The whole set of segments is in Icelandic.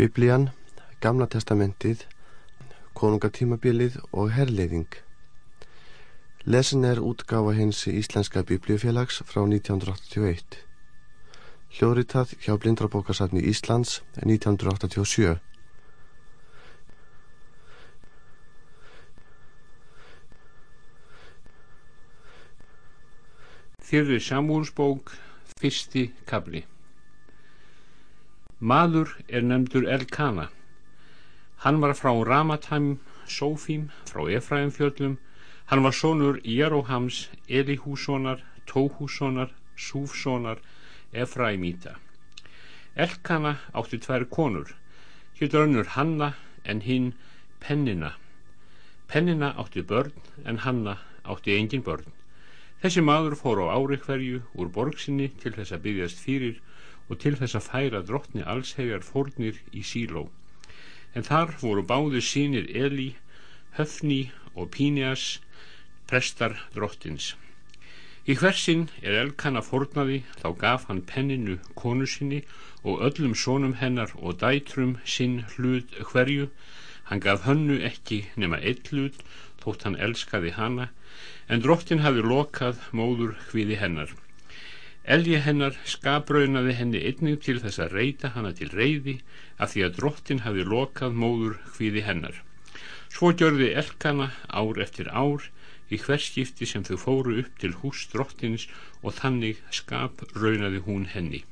Biblían, Gamla testamentið, Konungatímabilið og Herleiðing. Lesin er útgáfa hins Íslenska Biblíufélags frá 1981. Hljóðritað hjá Blindrabókasafni Íslands 1987. Þyrri Samúlsbók, fyrsti kabli Maður er nefndur Elkana. Hann var frá Ramatæm, Sófím, frá Efraimfjöllum. Hann var sonur Jeróhams, Elihússonar, Tóhússonar, Súfssonar, Efraimíta. Elkana átti tvær konur, hér drönnur Hanna en hinn Pennina. Pennina átti börn en Hanna átti engin börn. Þessi maður fór á ári hverju úr borgsinni til þess að byggjast fyrir og til þess að færa drottni allsherjar fórnir í síló. En þar voru báðu sínir Eli, Höfni og Pínias, prestar drottins. Í hversin er Elkana fórnaði þá gaf hann penninu konu sinni og öllum sónum hennar og dætrum sinn hlut hverju. Hann gaf hönnu ekki nema eitt hlut þótt hann elskaði hana en drottin hafi lokað móður hviði hennar. Elgi hennar skabraunaði henni einnig til þess að reyta hana til reyði af því að drottin hafi lokað móður hviði hennar. Svo gjörði Elkana ár eftir ár í hverskipti sem þau fóru upp til hús drottins og þannig skabraunaði hún henni.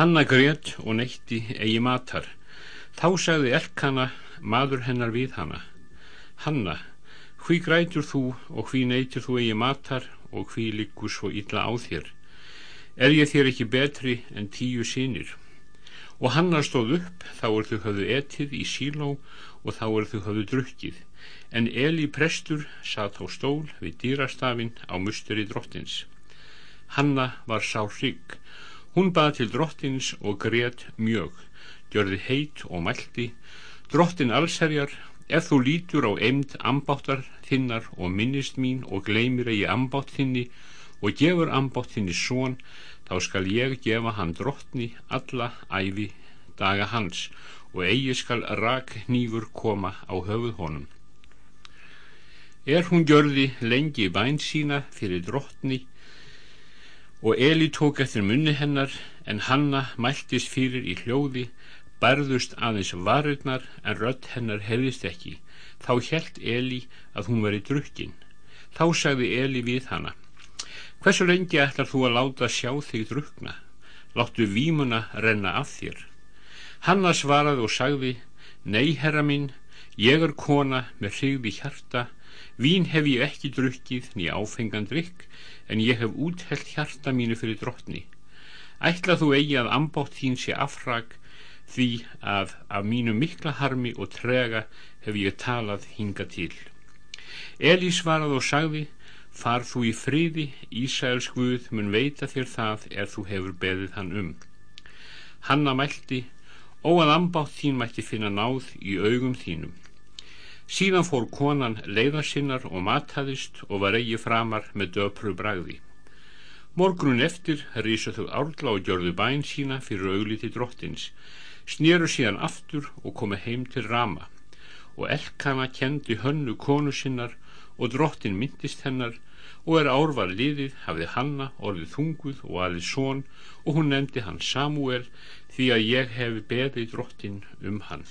Hanna greitt og neytti eigi matar. Þá sagði Elkana maður hennar við hana. Hanna, Hví grætur þú og hví neytir þú eigi matar og hví liggur svo illa á þér? Er ég þér ekki betri en tíu sínir? Og hannar stóð upp, þá er þau höfðu etið í síló og þá er þau höfðu drukkið. En Eli prestur satt á stól við dýrastafinn á musteri drottins. Hanna var sá hrygg. Hún bað til drottins og greiðt mjög, gjörði heit og mælti. Drottin allserjar Ef þú lítur á eimd ambáttar þinnar og minnist mín og gleymir að ég ambátt þinni og gefur ambátt þinni són, þá skal ég gefa hann drottni alla æfi daga hans og eigi skal rak nýfur koma á höfuð honum. Er hún gjörði lengi bæn sína fyrir drottni og Eli tók eftir munni hennar en hanna mæltist fyrir í hljóði bærðust aðeins varirnar en rött hennar heyrðist ekki þá helt Eli að hún veri drukkin. Þá sagði Eli við hana hversu lengi ætlar þú að láta sjá þig drukna? Láttu vímuna renna af þér. Hanna svaraði og sagði nei herra minn ég er kona með hrigði hjarta. Vín hef ég ekki drukkið nýja áfengan drikk en ég hef úthelt hjarta mínu fyrir drottni. Ætla þú eigi að ambátt þín sé afrag því að af mínu mikla harmi og trega hef ég talað hinga til. Eli svarað og sagði, far þú í friði, Ísæls Guð mun veita þér það er þú hefur beðið hann um. Hanna mælti, ó að ambátt þín mætti finna náð í augum þínum. Síðan fór konan leiðarsinnar og mataðist og var eigi framar með döpru bragði. Morgrun eftir rísa þau árla og gjörðu bæn sína fyrir augliti drottins, snýru síðan aftur og komu heim til Rama og Elkana kendi hönnu konu sinnar og drottin myndist hennar og er árvar liðið hafði hanna orðið þunguð og aðið són og hún nefndi hann Samuel því að ég hefi beðið drottin um hann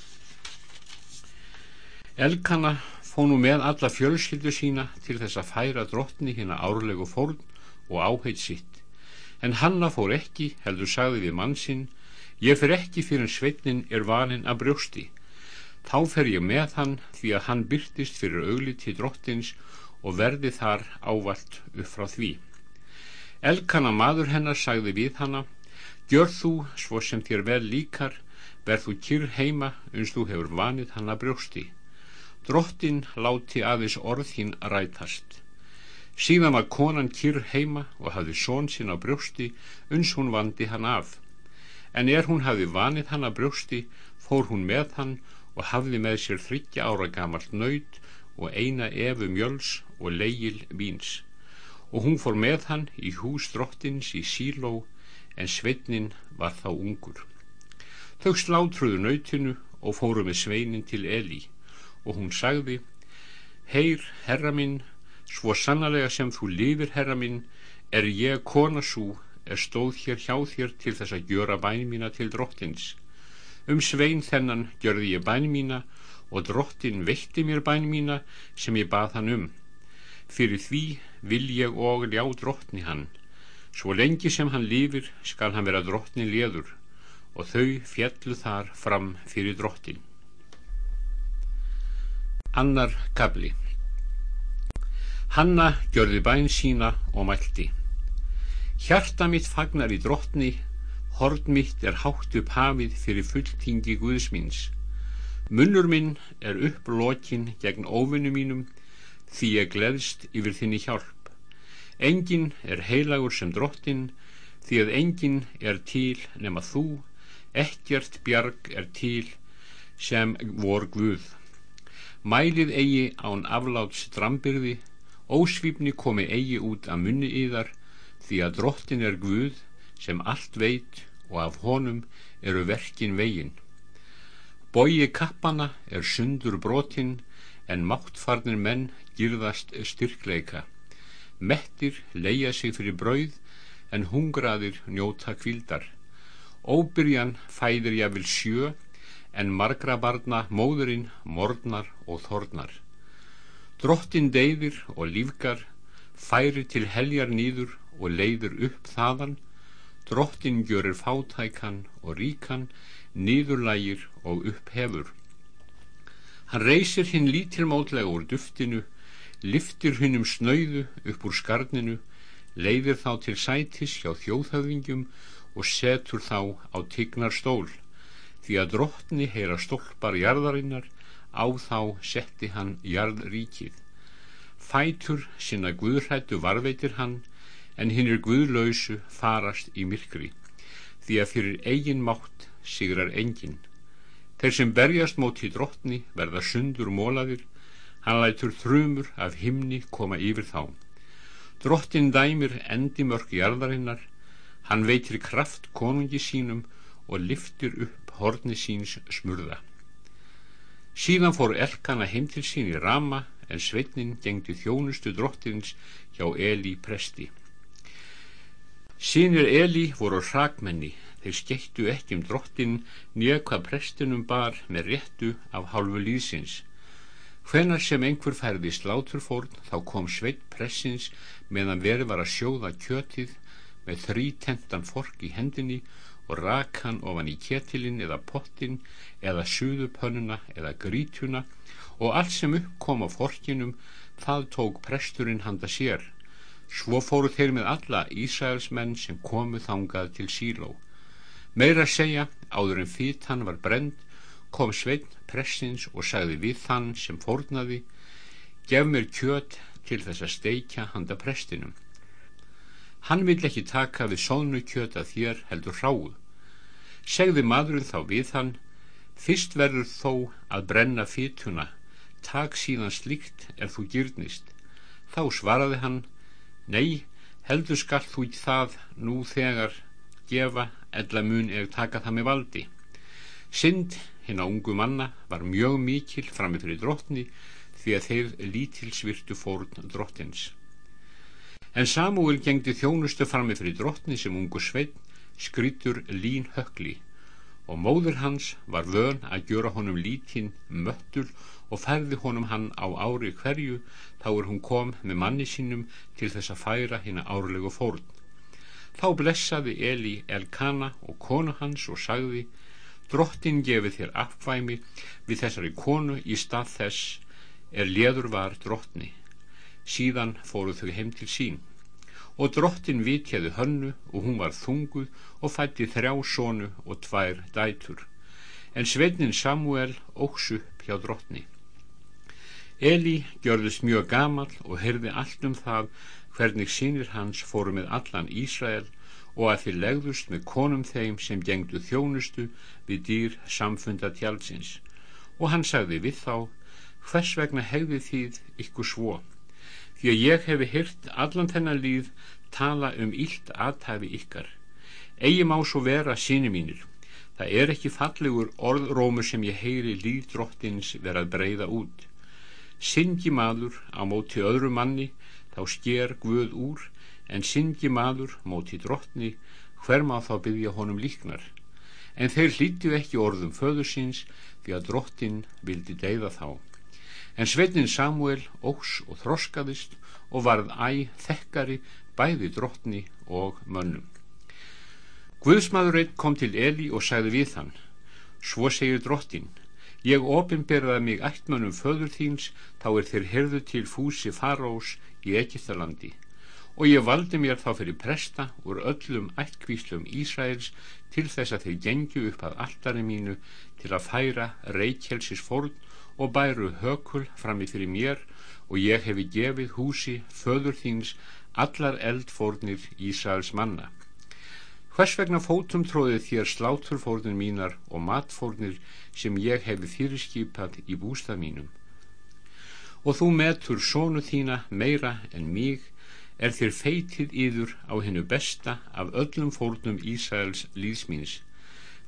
Elkana fónu með alla fjölskyldu sína til þess að færa drottni hérna árlegu fórn og áheit sitt en hanna fór ekki heldur sagði við mann sinn Ég fer ekki fyrir sveitnin er vaninn að brjósti. Þá fer ég með hann því að hann byrtist fyrir augliti drottins og verði þar ávalt upp frá því. Elkana maður hennar sagði við hanna, gjör þú svo sem þér vel líkar, verð þú kyrr heima uns þú hefur vanið hann að brjósti. Drottin láti aðeins orð hín rætast. Síðan var konan kyrr heima og hafði són sín á brjósti uns hún vandi hann af en er hún hafi vanið hann að brjósti fór hún með hann og hafði með sér þryggja ára gamalt nöyt og eina efu mjöls og leigil víns. Og hún fór með hann í hús drottins í síló en sveitnin var þá ungur. Þau slátruðu nautinu og fóru með sveinin til Eli og hún sagði Heyr, herra minn, svo sannlega sem þú lifir, herra minn, er ég kona svo er stóð hér hjá þér til þess að gjöra bæn mína til drottins. Um svein þennan gjörði ég bæn mína og drottin veitti mér bæn mína sem ég bað hann um. Fyrir því vil ég og ljá drottni hann. Svo lengi sem hann lifir skal hann vera drottni leður og þau fjallu þar fram fyrir drottin. Annar kabli Hanna gjörði bæn sína og mælti. Hjarta mitt fagnar í drottni, hord mitt er hátt upp hafið fyrir fulltingi Guðsmins. Munnur minn er upplokkin gegn óvinnu mínum, því ég gleðst yfir þinni hjálp. Engin er heilagur sem drottin, því að engin er til nema þú, ekkert bjarg er til sem vor Guð. Mælið eigi án afláts drambyrði, ósvífni komi eigi út af munni yðar, því að drottin er Guð sem allt veit og af honum eru verkin vegin. Bói kappana er sundur brotin, en máttfarnir menn girðast styrkleika. Mettir leia sig fyrir brauð, en hungraðir njóta kvildar. Óbyrjan fæðir vil sjö, en margra barna móðurinn mornar og þornar. Drottin deyðir og lífgar, færi til heljar nýður og leiður upp þaðan, drottin gjörir fátækan og ríkan, nýðurlægir og upphefur. Hann reysir hinn lítilmótlega úr duftinu, liftir hinnum snöyðu upp úr skarninu, leiðir þá til sætis hjá þjóðhöfðingjum og setur þá á tignar stól því að drottni heyra stólpar jarðarinnar á þá setti hann jarðríkið fætur sinna guðrættu varveitir hann en hinn er guðlausu farast í myrkri því að fyrir eigin mátt sigrar engin þeir sem berjast móti drottni verða sundur mólaðir hann lætur þrumur af himni koma yfir þá drottin dæmir endimörk jarðarinnar Hann veitir kraft konungi sínum og liftir upp horni síns smurða. Síðan fór Elkana heim til sín í Rama en sveitnin gengdi þjónustu drottins hjá Eli presti. Sýnir Eli voru hrakmenni, þeir skettu ekki um drottin nýja hvað prestinum bar með réttu af hálfu líðsins. Hvenar sem einhver færði sláturfórn þá kom sveit pressins meðan verið var að sjóða kjötið með þrítentan fork í hendinni og rak hann ofan í ketilinn eða pottin eða suðupönnuna eða grítuna og allt sem uppkom á forkinum það tók presturinn handa sér svo fóru þeir með alla Ísraelsmenn sem komu þangað til síló meira að segja áður en fýtt hann var brend kom sveitn pressins og sagði við þann sem fórnaði gef mér kjöt til þess að steikja handa prestinum Hann vill ekki taka við sónu kjöta þér heldur hráu. Segði maðurinn þá við hann, fyrst verður þó að brenna fytuna, tak síðan slíkt er þú gyrnist. Þá svaraði hann, nei, heldur skall þú í það nú þegar gefa ella mun er taka það með valdi. Synd hinn á ungu manna var mjög mikil framið fyrir drottni því að þeir lítilsvirtu fórn drottins. En Samúil gengdi þjónustu frammi fyrir drottni sem ungu sveit, skrítur lín hökli og móður hans var vön að gjöra honum lítinn möttul og færði honum hann á ári hverju þá er hún kom með manni sínum til þess að færa hinn árlegu fórn. Þá blessaði Eli Elkana og konu hans og sagði Drottin gefi þér afkvæmi við þessari konu í stað þess er leður var drottni. Síðan fóru þau heim til sín. Og drottin vitjaði hönnu og hún var þunguð og fætti þrjá sónu og tvær dætur. En sveitnin Samuel óks upp hjá drottni Eli gjörðist mjög gamal og heyrði allt um það hvernig sínir hans fóru með allan Ísrael og að þeir legðust með konum þeim sem gengdu þjónustu við dýr samfunda tjálsins og hann sagði við þá hvers vegna hegði þýð ykkur svo? Því að ég hefi hyrt allan þennan líð tala um ílt aðtæfi ykkar. Eigi má svo vera síni mínir. Það er ekki fallegur orðrómur sem ég heyri líð drottins verað breyða út. Syngi maður á móti öðru manni, þá sker Guð úr, en syngi maður móti drottni, hver má þá byggja honum líknar. En þeir hlýttu ekki orðum föðursins, því að drottin vildi deyða þá. En sveitnin Samuel ógs og þroskaðist og varð æ þekkari bæði drottni og mönnum. Guðsmaður einn kom til Eli og sagði við hann, svo segir drottin, ég opinberðaði mig ættmönnum föður þíns, þá er þér herðu til fúsi farós í Egiptalandi og ég valdi mér þá fyrir presta úr öllum ættkvíslum Ísraels til þess að þeir gengju upp að alltari mínu til að færa reykjelsis fórn og bæru hökul frammi fyrir mér og ég hefi gefið húsi föður þíns allar eldfórnir Ísraels manna. Hvers vegna fótum tróðið þér sláturfórnir mínar og matfórnir sem ég hefi fyrirskipað í bústað mínum? Og þú metur sónu þína meira en mig er þér feitið yður á hennu besta af öllum fórnum Ísraels líðsmýnis.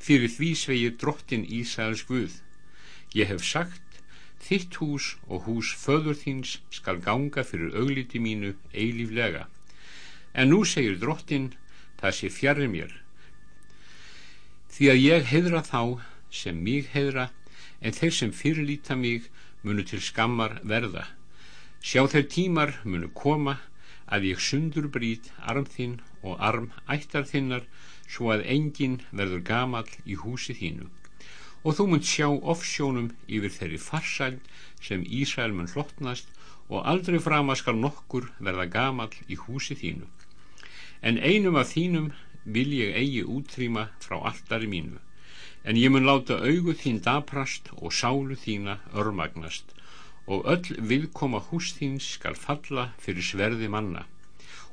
Fyrir því svegir drottin Ísraels Guð. Ég hef sagt, þitt hús og hús föður þíns skal ganga fyrir augliti mínu eilíflega. En nú segir drottin, það sé fjarrir mér. Því að ég heidra þá sem mig heidra en þeir sem fyrirlíta mig munu til skammar verða. Sjá þeir tímar munu koma að ég sundur brít arm þinn og arm ættar þinnar svo að enginn verður gamall í húsi þínu. Og þú munt sjá ofsjónum yfir þeirri farsæl sem Ísrael mun hlottnast og aldrei frama skal nokkur verða gamall í húsi þínu en einum af þínum vil ég eigi útrýma frá alltari mínu. En ég mun láta augu þín daprast og sálu þína örmagnast. Og öll viðkoma hús þín skal falla fyrir sverði manna.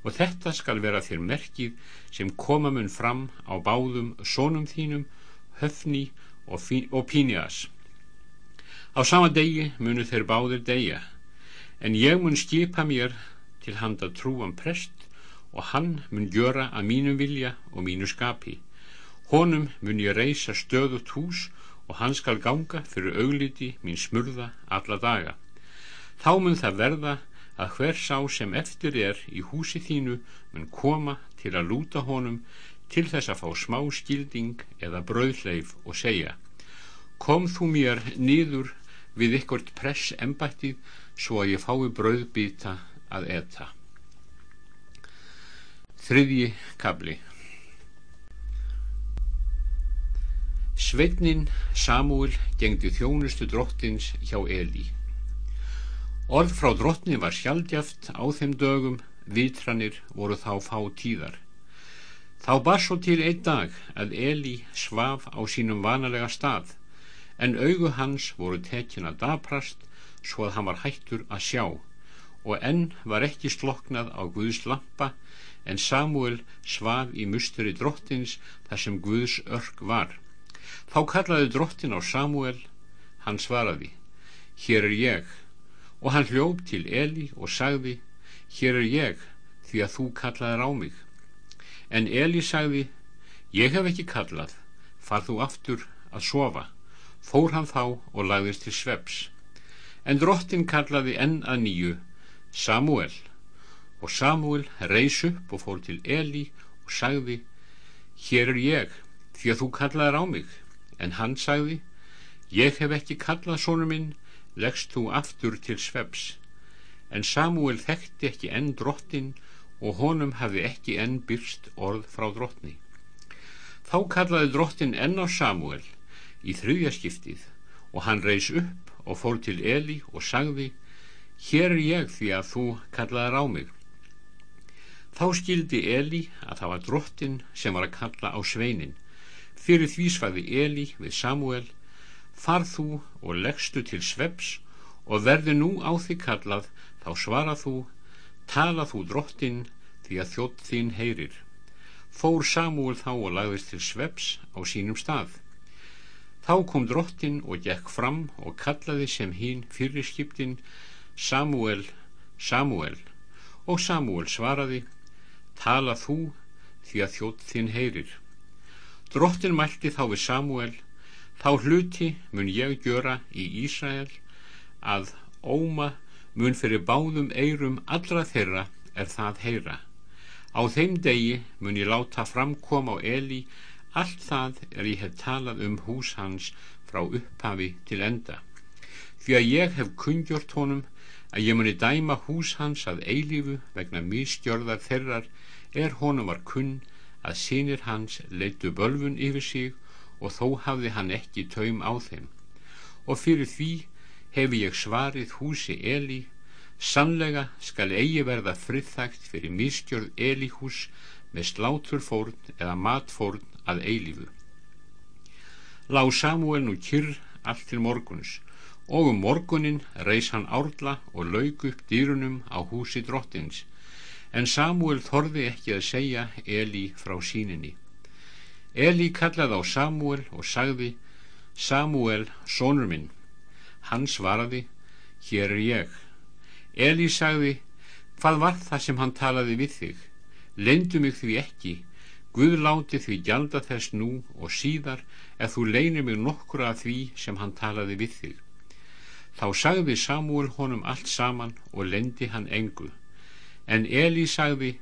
Og þetta skal vera þér merkið sem koma mun fram á báðum sónum þínum höfni og, og pínias á sama degi munu þeir báðir degja en ég mun skipa mér til handa trúan prest og hann mun gjöra að mínum vilja og mínu skapi. Honum mun ég reysa stöðut hús og hann skal ganga fyrir augliti mín smurða alla daga. Þá mun það verða að hver sá sem eftir er í húsi þínu mun koma til að lúta honum til þess að fá smá skilding eða brauðleif og segja kom þú mér niður við ykkurt press embættið svo að ég fái brauðbýta að etta Þriðji kabli Sveitnin Samúil gengdi þjónustu drottins hjá Eli. Orð frá drottni var sjaldjaft á þeim dögum, vitranir voru þá fá tíðar. Þá bar svo til einn dag að Eli svaf á sínum vanalega stað, en augu hans voru tekin að daprast svo að hann var hættur að sjá og enn var ekki sloknað á Guðs lampa en Samuel svaf í musteri drottins þar sem Guðs örk var. Þá kallaði drottin á Samuel, hann svaraði, hér er ég, og hann hljóp til Eli og sagði, hér er ég, því að þú kallaðir á mig. En Eli sagði, ég hef ekki kallað, far þú aftur að sofa. Fór hann þá og lagðist til sveps. En drottin kallaði enn að nýju, Samuel, og Samuel reys upp og fór til Eli og sagði hér er ég því að þú kallaðir á mig. En hann sagði ég hef ekki kallað sónu minn leggst þú aftur til sveps en Samuel þekkti ekki enn drottin og honum hafði ekki enn byrst orð frá drottni. Þá kallaði drottin enn á Samuel í þriðja skiptið og hann reys upp og fór til Eli og sagði hér er ég því að þú kallaðir á mig Þá skildi Eli að það var drottin sem var að kalla á sveinin. Fyrir því svaði Eli við Samuel, far þú og leggstu til sveps og verði nú á því kallað, þá svara þú, tala þú drottin því að þjótt þín heyrir. Fór Samuel þá og lagðist til sveps á sínum stað. Þá kom drottin og gekk fram og kallaði sem hín fyrir skiptin Samuel, Samuel og Samuel svaraði tala þú því að þjótt þinn heyrir Drottin mælti þá við Samuel, þá hluti mun ég gjöra í Ísrael að óma mun fyrir báðum eirum allra þeirra er það heyra. Á þeim degi mun ég láta framkoma á Eli allt það er ég hef talað um hús hans frá upphafi til enda. Því að ég hef kundgjort honum að ég muni dæma hús hans að eilífu vegna místjörðar þerrar er honum var kunn að sínir hans leitu bölfun yfir sig og þó hafði hann ekki taum á þeim. Og fyrir því hefi ég svarið húsi Eli Sannlega skal eigi verða friðþægt fyrir miskjörð Elíhús með sláturfórn eða matfórn að eilífu. Lá Samuel nú kyrr allt til morguns og um morgunin reys hann árla og lauk upp dýrunum á húsi drottins en Samuel þorði ekki að segja Eli frá síninni. Eli kallaði á Samuel og sagði Samuel, sonur minn. Hann svaraði, hér er ég. Eli sagði, hvað var það sem hann talaði við þig? Lendu mig því ekki, Guð láti því gjalda þess nú og síðar ef þú leinir mig nokkura af því sem hann talaði við þig. Þá sagði Samúl honum allt saman og lendi hann engu. En Eli sagði,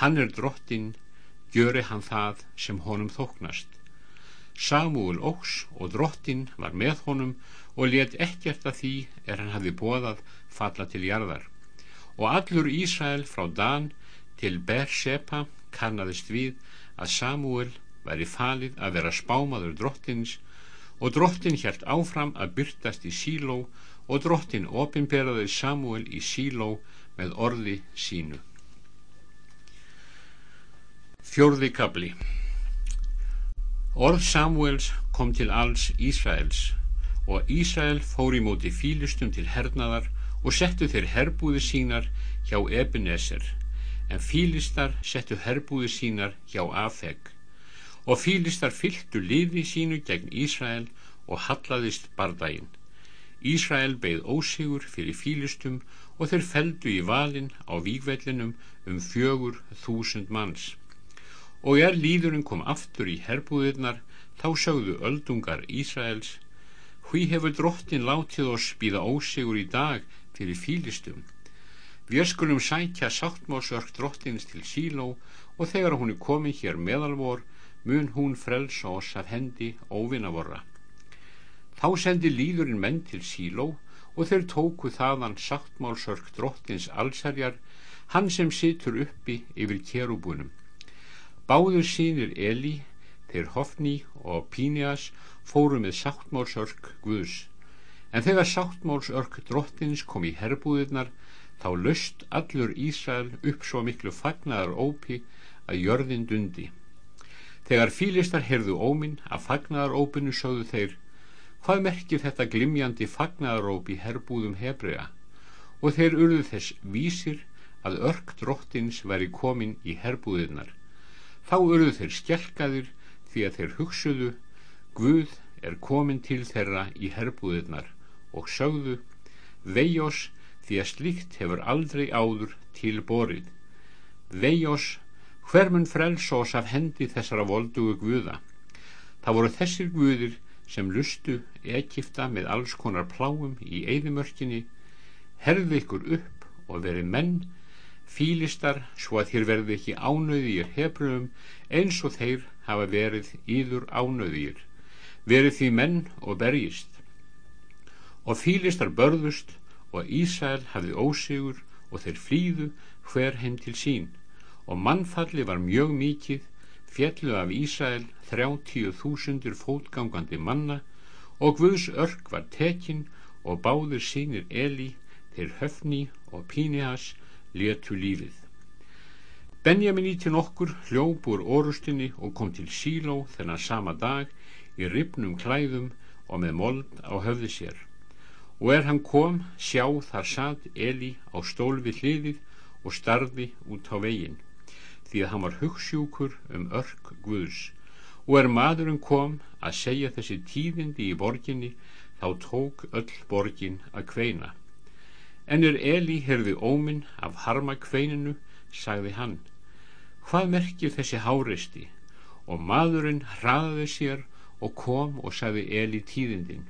hann er drottin, gjöri hann það sem honum þóknast. Samúl óks og drottin var með honum og let ekkert að því er hann hafi bóðað falla til jarðar og allur Ísrael frá Dan til Bersepa kannaðist við að Samuel væri falið að vera spámaður drottins og drottin hjælt áfram að byrtast í Síló og drottin opinberaði Samuel í Síló með orði sínu. Fjörði kabli Orð Samuels kom til alls Ísraels og Ísrael fór í móti fílustum til hernaðar og settu þeir herbúði sínar hjá Ebenezer en fílistar settu herbúði sínar hjá Afeg og fílistar fylgtu liði sínu gegn Ísrael og hallaðist bardaginn. Ísrael beigð ósigur fyrir fílistum og þeir feldu í valin á vígvellinum um fjögur þúsund manns og er líðurinn kom aftur í herbúðirnar þá sögðu öldungar Ísraels hví hefur drottin látið oss býða ósigur í dag fyrir fílistum. Við skulum sækja sáttmásörk drottins til síló og þegar hún er komið hér meðalvor mun hún frelsa oss af hendi óvinnavorra. Þá sendi líðurinn menn til síló og þeir tóku þaðan sáttmálsörk drottins allsærjar, hann sem situr uppi yfir kjerubunum. Báður sínir Eli, þeir Hofni og Pínias fóru með sáttmálsörk Guðs. En þegar sáttmálsörk drottins kom í herbúðirnar þá löst allur Ísrael upp svo miklu fagnaðar ópi að jörðin dundi. Þegar fílistar herðu óminn að fagnaðar ópinu sögðu þeir hvað merkir þetta glimjandi fagnaðaróp í herbúðum Hebrea og þeir urðu þess vísir að örk drottins væri komin í herbúðirnar. Þá urðu þeir skjelkaðir því að þeir hugsuðu Guð er komin til þeirra í herbúðirnar og sögðu Vejos því að slíkt hefur aldrei áður til borið Vejos hver mun frelsós af hendi þessara voldugu guða það voru þessir guðir sem lustu Egipta með alls konar pláum í eðimörkinni herði ykkur upp og verið menn fílistar svo að þér verði ekki ánöðir hefruðum eins og þeir hafa verið íður ánöðir verið því menn og berjist. Og fílistar börðust og Ísæl hafði ósigur og þeir flýðu hver heim til sín. Og mannfalli var mjög mikið fjallu af Ísæl þrjáttíu þúsundur fótgangandi manna og Guðs örk var tekinn og báður sínir Eli til höfni og Pínias letu lífið. Benjamin í til okkur hljóp úr orustinni og kom til Síló þennan sama dag í ripnum klæðum og með mold á höfði sér og er hann kom sjá þar satt Eli á stól við hliðið og starði út á veginn því að hann var hugssjúkur um örk Guðs og er maðurinn kom að segja þessi tíðindi í borginni þá tók öll borgin að kveina en er Eli herði óminn af harma kveininu sagði hann hvað merkir þessi háreisti og maðurinn hraðaði sér og kom og sagði Eli tíðindin.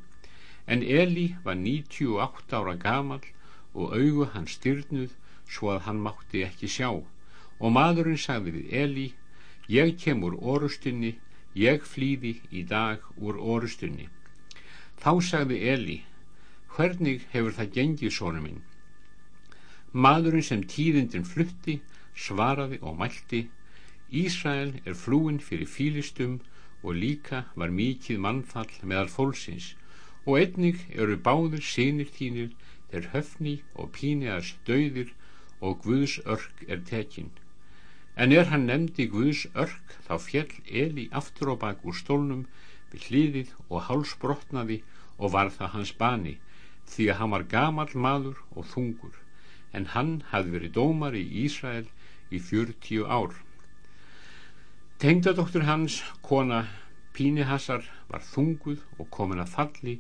En Eli var 98 ára gamal og augu hann styrnuð svo að hann mátti ekki sjá. Og maðurinn sagði við Eli, ég kem úr orustunni, ég flýði í dag úr orustunni. Þá sagði Eli, hvernig hefur það gengið sónu minn? Maðurinn sem tíðindin flutti svaraði og mælti, Ísrael er flúin fyrir fílistum og líka var mikið mannfall meðal fólksins og einnig eru báður sínir þínir þeir höfni og píniðars döðir og Guðs örk er tekinn. En er hann nefndi Guðs örk þá fjell Eli aftur og bak úr stólnum við hlýðið og hálsbrotnaði og var það hans bani því að hann var gamal maður og þungur en hann hafði verið dómar í Ísrael í fjörtíu ár. Tengdadoktur hans, kona Pínihassar, var þunguð og komin að falli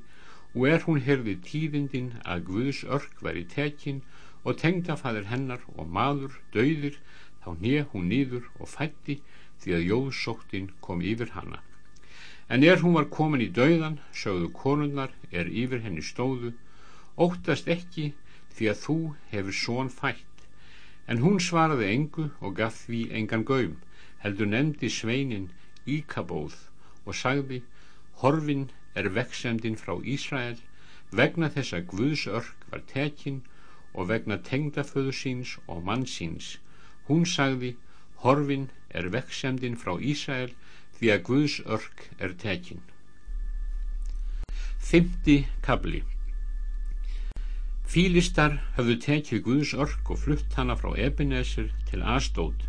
og er hún herði tíðindin að Guðs örk væri tekin og tengdafaður hennar og maður döðir þá nýja hún nýður og fætti því að jóðsóttin kom yfir hanna. En er hún var komin í döðan, sögðu konunnar, er yfir henni stóðu, óttast ekki því að þú hefur són fætt. En hún svaraði engu og gaf því engan gaum heldur nefndi sveinin Íkabóð og sagði Horfin er veksemdin frá Ísrael vegna þess að Guðs örk var tekin og vegna tengdaföðu síns og mann síns hún sagði Horfin er veksemdin frá Ísrael því að Guðs örk er tekin. Fymti kabli Fílistar höfðu tekið Guðs örk og flutt hana frá Ebenezer til Astóð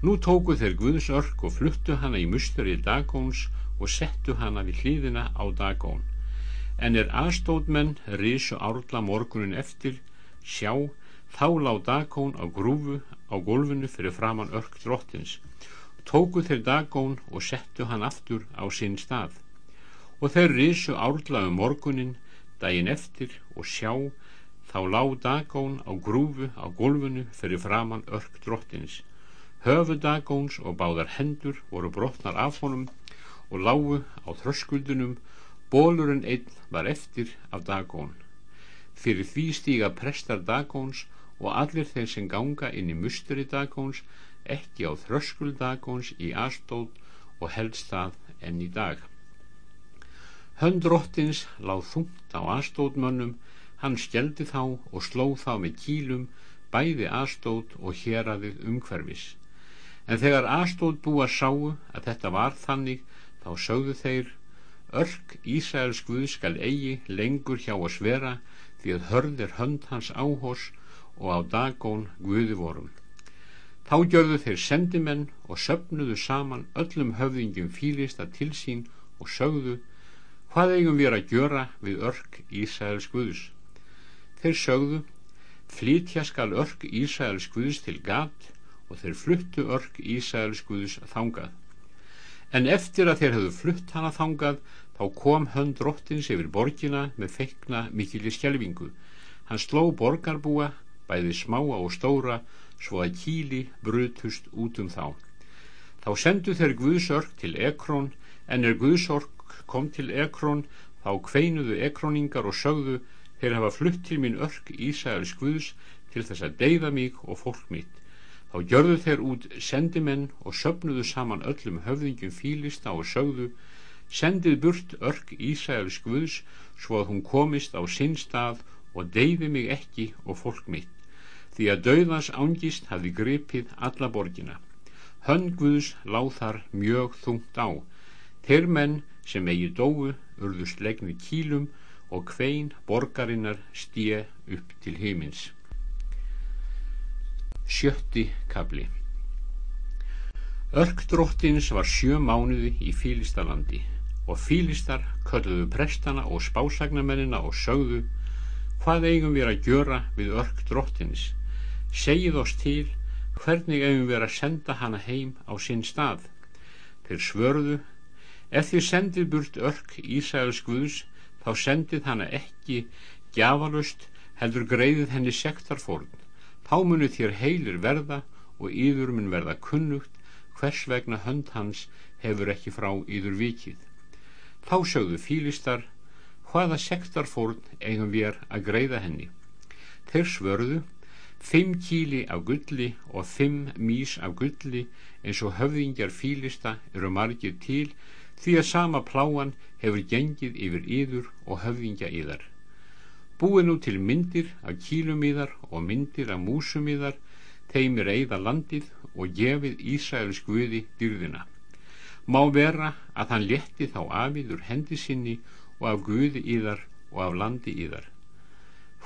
Nú tóku þeir Guðs örk og fluttu hana í musteri Dagóns og settu hana við hlýðina á Dagón. En er aðstóðmenn risu árla morgunin eftir, sjá, þá lág Dagón á grúfu á gólfinu fyrir framann örk drottins. Tóku þeir Dagón og settu hann aftur á sinn stað. Og þeir risu árla um morgunin, daginn eftir og sjá, þá lág Dagón á grúfu á gólfinu fyrir framann örk drottins höfu Dagóns og báðar hendur voru brotnar af honum og lágu á þröskuldunum bólurinn einn var eftir af Dagón fyrir því stíga prestar Dagóns og allir þeir sem ganga inn í musteri Dagóns ekki á þröskuld Dagóns í Astóð og helst það enn í dag. Höndrottins láð þungt á Astóðmönnum hann skjeldi þá og sló þá með kílum bæði Astóð og héradið umhverfis. En þegar aðstóð búa sáu að þetta var þannig þá sögðu þeir Örk Ísæls Guð skal eigi lengur hjá að svera því að hörðir hönd hans áhors og á dagón Guði vorum. Þá gjörðu þeir sendimenn og söpnuðu saman öllum höfðingjum fýlista til sín og sögðu hvað eigum við að gjöra við örk Ísæls Guðs. Þeir sögðu flytja skal örk Ísæls Guðs til gat og þeir fluttu örk Ísæls Guðs þangað. En eftir að þeir hefðu flutt hana þangað, þá kom hönd drottins yfir borgina með feikna mikilir skjelvingu. Hann sló borgarbúa, bæði smáa og stóra, svo að kíli brutust út um þá. Þá sendu þeir Guðsörk til Ekrón, en er Guðsörk kom til Ekrón, þá kveinuðu Ekróningar og sögðu, þeir hafa flutt til mín örk Ísæls Guðs til þess að deyða mig og fólk mitt Þá gjörðu þeir út sendimenn og söpnuðu saman öllum höfðingjum fílista og sögðu sendið burt örk Ísæls Guðs svo að hún komist á sinn stað og deyði mig ekki og fólk mitt því að dauðans ángist hafi gripið alla borgina. Hönn Guðs láð þar mjög þungt á. Þeir menn sem eigi dóu urðust legni kílum og hvein borgarinnar stíe upp til heimins. Sjötti kabli Örkdróttins var sjö mánuði í Fílistalandi og Fílistar kölluðu prestana og spásagnamennina og sögðu hvað eigum við að gjöra við örkdróttins segið oss til hvernig eigum við að senda hana heim á sinn stað þeir svörðu ef þið sendið burt örk Ísæls Guðs þá sendið hana ekki gjafalust heldur greiðið henni sektarfórn þá munu þér heilir verða og yður mun verða kunnugt hvers vegna hönd hans hefur ekki frá yður vikið. Þá sögðu fílistar, hvaða sektarfórn eigum við að greiða henni. Þeir svörðu, fimm kíli af gulli og fimm mís af gulli eins og höfðingjar fílista eru margir til því að sama pláan hefur gengið yfir yður og höfðingja yðar. Búið nú til myndir af kílum yðar og myndir af músum yðar, þeim er eigða landið og gefið Ísæls Guði dyrðina. Má vera að hann letti þá afiður hendi sinni og af Guði yðar og af landi yðar.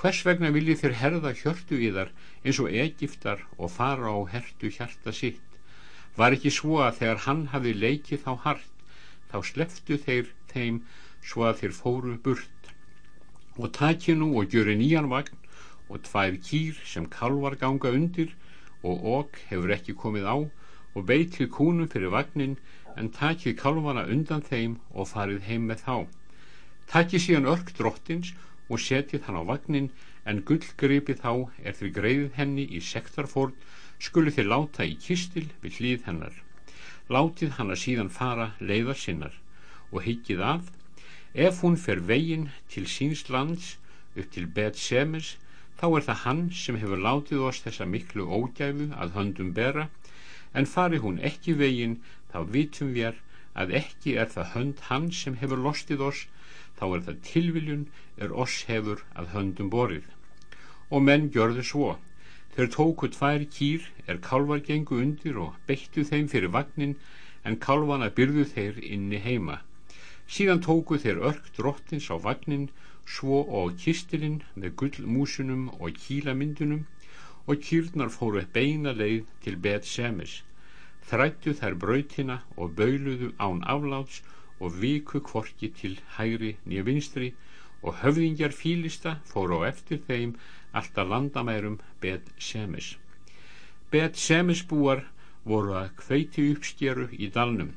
Hvers vegna viljið þér herða hjörtu yðar eins og Egiptar og fara á hertu hjarta sitt? Var ekki svo að þegar hann hafi leikið þá hart, þá sleftu þeir þeim svo að þeir fóru burt og taki nú og gjöru nýjan vagn og tvær kýr sem kalvar ganga undir og okk hefur ekki komið á og beitið kúnum fyrir vagnin en takið kalvana undan þeim og farið heim með þá takið síðan örk drottins og setið hann á vagnin en gullgripi þá er því greiðið henni í sektarfórn skulu þið láta í kistil við hlýð hennar. Látið hann að síðan fara leiðar sinnar og hyggið að ef hún fer veginn til síns lands upp til Bet Semes þá er það hann sem hefur látið oss þessa miklu ógæfu að höndum bera. En fari hún ekki veginn þá vitum við að ekki er það hönd hann sem hefur lostið oss þá er það tilviljun er oss hefur að höndum borið og menn gjörðu svo Þeir tóku tvær kýr er kálvar gengu undir og beittu þeim fyrir vagnin en kálvana byrðu þeir inni heima. Síðan tóku þeir örk drottins á vagnin svo og kistilinn með gullmúsunum og kílamyndunum og kýrnar fóru beina leið til bet semis. Þrættu þær brautina og bauluðu án afláts og viku kvorki til hægri nýja vinstri og höfðingjar fílista fóru á eftir þeim alltaf landamærum Bet Semis. Bet Semis búar voru að kveiti uppskeru í dalnum.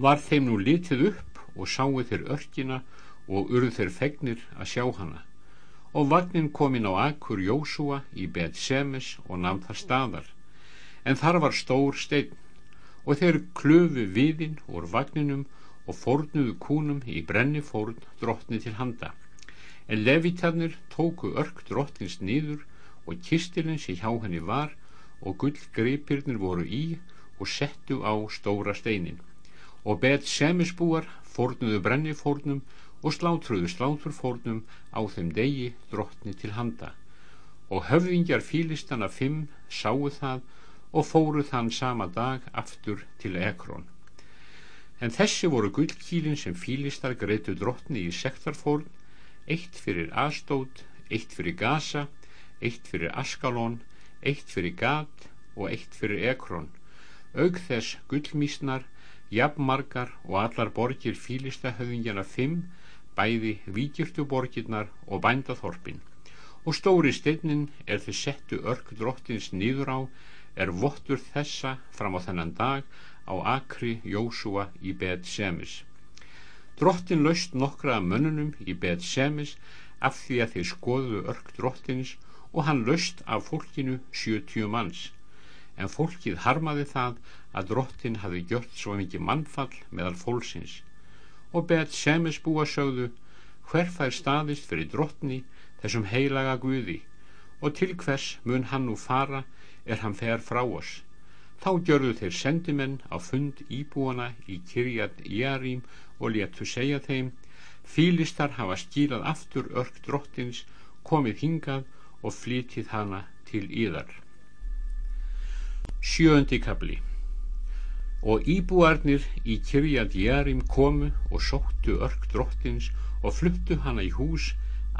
Var þeim nú litið upp og sáu þeir örkina og urð þeir fegnir að sjá hana. Og vagnin kom inn á akkur Jósúa í Bet Semis og namn þar staðar. En þar var stór stein og þeir klöfu viðinn úr vagninum og fornuðu kúnum í brenni fórn drottni til handa. En levitarnir tóku örk drottins nýður og kistilinn sem hjá henni var og gullgripirnir voru í og settu á stóra steinin. Og bet semisbúar fórnuðu brennifórnum og slátruðu sláturfórnum á þeim degi drottni til handa. Og höfðingjar fílistana fimm sáu það og fóru þann sama dag aftur til Ekrón en þessi voru gullkílin sem fílistar greitu drottni í sektarfórn eitt fyrir Astót, eitt fyrir Gaza, eitt fyrir Askalón, eitt fyrir Gat og eitt fyrir Ekrón. Aug þess gullmísnar, jafnmargar og allar borgir fílistahöfðingjana fimm, bæði víkirtuborgirnar og bændaþorpin. Og stóri steinnin er þið settu örk drottins nýður á, er vottur þessa fram á þennan dag á akri Jósúa í Bet Semis. Drottin laust nokkra mönnunum í Bet Semis af því að þeir skoðuðu örk drottins og hann laust af fólkinu 70 manns. En fólkið harmaði það að drottin hafi gjört svo mikið mannfall meðal fólksins. Og Bet Semis búa sögðu hver fær staðist fyrir drottni þessum heilaga guði og til hvers mun hann nú fara er hann fer frá oss. Þá gjörðu þeir sendimenn á fund íbúana í Kirjat Jærím og letu segja þeim fílistar hafa skýrað aftur örk drottins komið hingað og flytið hana til íðar sjöndi kabli og íbúarnir í Kirjad Jærim komu og sóttu örk drottins og fluttu hana í hús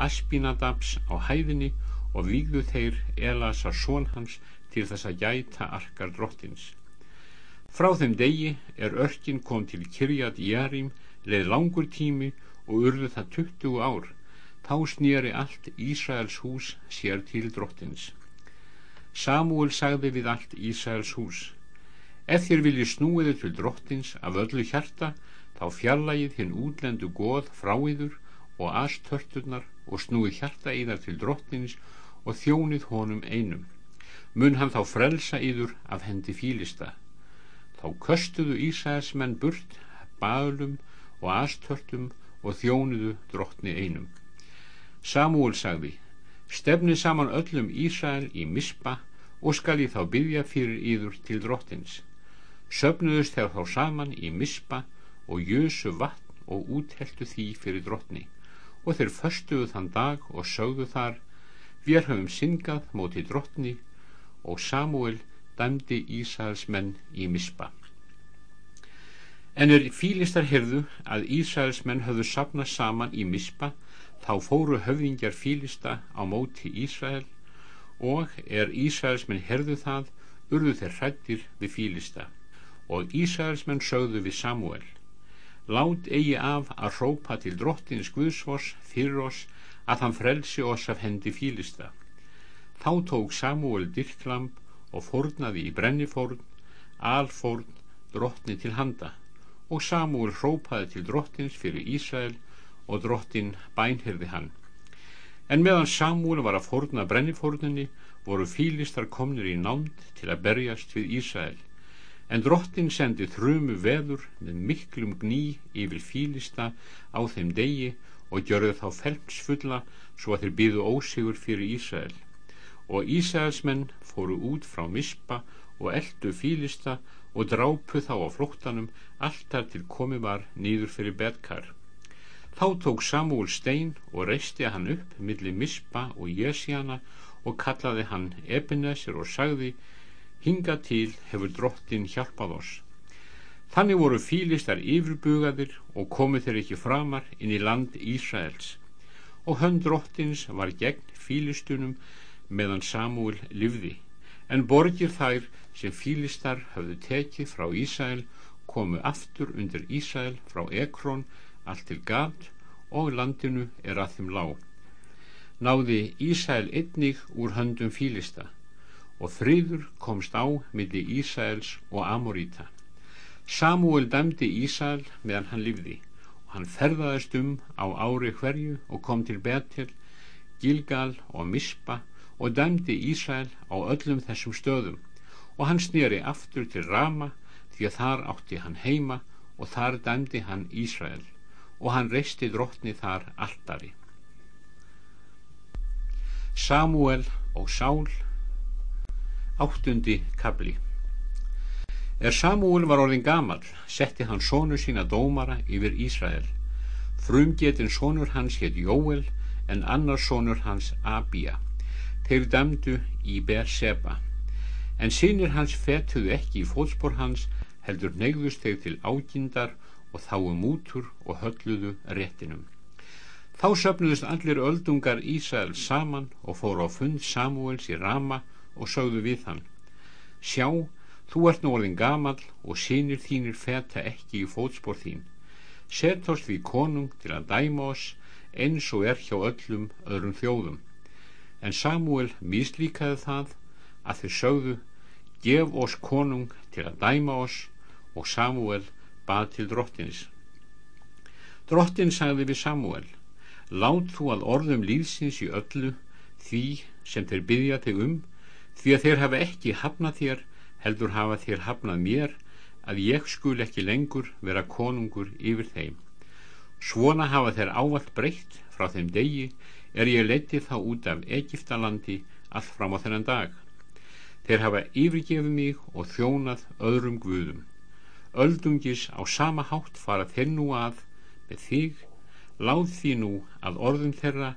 Aspinadabs á hæðinni og vígðu þeir Elasar són hans til þess að gæta arkar drottins. Frá þeim degi er örkin kom til Kirjad Jærim leið langur tími og urðu það 20 ár. Þá snýri allt Ísraels hús sér til drottins. Samúel sagði við allt Ísraels hús ef þér vilji snúiðu til drottins af öllu hjarta þá fjarlægið hinn útlendu goð frá yður og astörturnar og snúið hjarta yðar til drottins og þjónið honum einum mun hann þá frelsa yður af hendi fílista Þá köstuðu Ísæðismenn burt, baðlum og astörtum og þjónuðu drottni einum. Samúl sagði, stefni saman öllum Ísæl í mispa og skal ég þá byggja fyrir íður til drottins. Söfnuðust þegar þá saman í mispa og jösu vatn og útheltu því fyrir drottni og þeir föstuðu þann dag og sögðu þar við höfum syngað móti drottni og Samuel dæmdi Ísæls menn í mispa. En er fílistar herðu að Ísæls menn höfðu sapnað saman í mispa þá fóru höfðingjar fílista á móti Ísæl og er Ísæls menn herðu það urðu þeir hrættir við fílista. Og Ísæls menn sögðu við Samuel lát eigi af að hrópa til drottins Guðsvors fyrir oss að hann frelsi oss af hendi fílista þá tók Samuel dyrklamp og fórnaði í brennifórn alfórn drottni til handa. Og Samuel hrópaði til drottins fyrir Ísrael og drottin bænherði hann. En meðan Samuel var að fórna brennifórnunni voru fílistar komnir í nánd til að berjast við Ísrael. En drottin sendi þrjumu veður með miklum gný yfir fílista á þeim degi og gjörðu þá felmsfulla svo að þeir byðu ósigur fyrir Ísrael og Ísraelsmenn fóru út frá mispa og eldu fílista og drápu þá á flóttanum alltaf til komið var nýður fyrir bedkar. Þá tók Samúl stein og reisti hann upp millir mispa og jesjana og kallaði hann Ebenezer og sagði hinga til hefur drottin hjálpað oss. Þannig voru fílistar yfirbugaðir og komið þeir ekki framar inn í land Ísraels. Og hönd drottins var gegn fílistunum meðan Samúl livði en borgir þær sem fílistar hafðu tekið frá Ísrael komu aftur undir Ísrael frá Ekrón allt til Gad og landinu er að þeim lág náði Ísrael einnig úr höndum fílista og friður komst á milli Ísæls og Amoríta. Samúel dæmdi Ísæl meðan hann livði og hann ferðaðist um á ári hverju og kom til Betel, Gilgal og Mispa og dæmdi Ísæl á öllum þessum stöðum og hann snýri aftur til Rama því að þar átti hann heima og þar dæmdi hann Ísæl og hann reisti drottni þar alltari. Samúel og Sál Áttundi kabli Er Samúl var orðin gamal, setti hann sónu sína dómara yfir Ísrael. Frumgetin sónur hans hétt Jóel, en annar sónur hans Abia. Þeir dæmdu í Berseba. En sínir hans fetuðu ekki í fótspor hans, heldur negðust þeir til ágindar og þáu mútur og hölluðu réttinum. Þá söpnuðust allir öldungar Ísrael saman og fóru á fund Samúels í Rama og sögðu við hann Sjá, þú ert nú orðin gamal og sínir þínir feta ekki í fótspor þín Sett oss við konung til að dæma oss eins og er hjá öllum öðrum þjóðum En Samuel mislíkaði það að þau sögðu Gef oss konung til að dæma oss og Samuel bað til drottins. Drottin sagði við Samuel Lát þú að orðum lífsins í öllu því sem þeir byggja þig um því að þeir hafa ekki hafnað þér heldur hafa þér hafnað mér að ég skul ekki lengur vera konungur yfir þeim. Svona hafa þeir ávall breytt frá þeim degi er ég leti þá út af Egiptalandi allt fram á þennan dag. Þeir hafa yfirgefið mig og þjónað öðrum guðum. Öldungis á sama hátt fara þeir nú að með þig. Láð því nú að orðum þeirra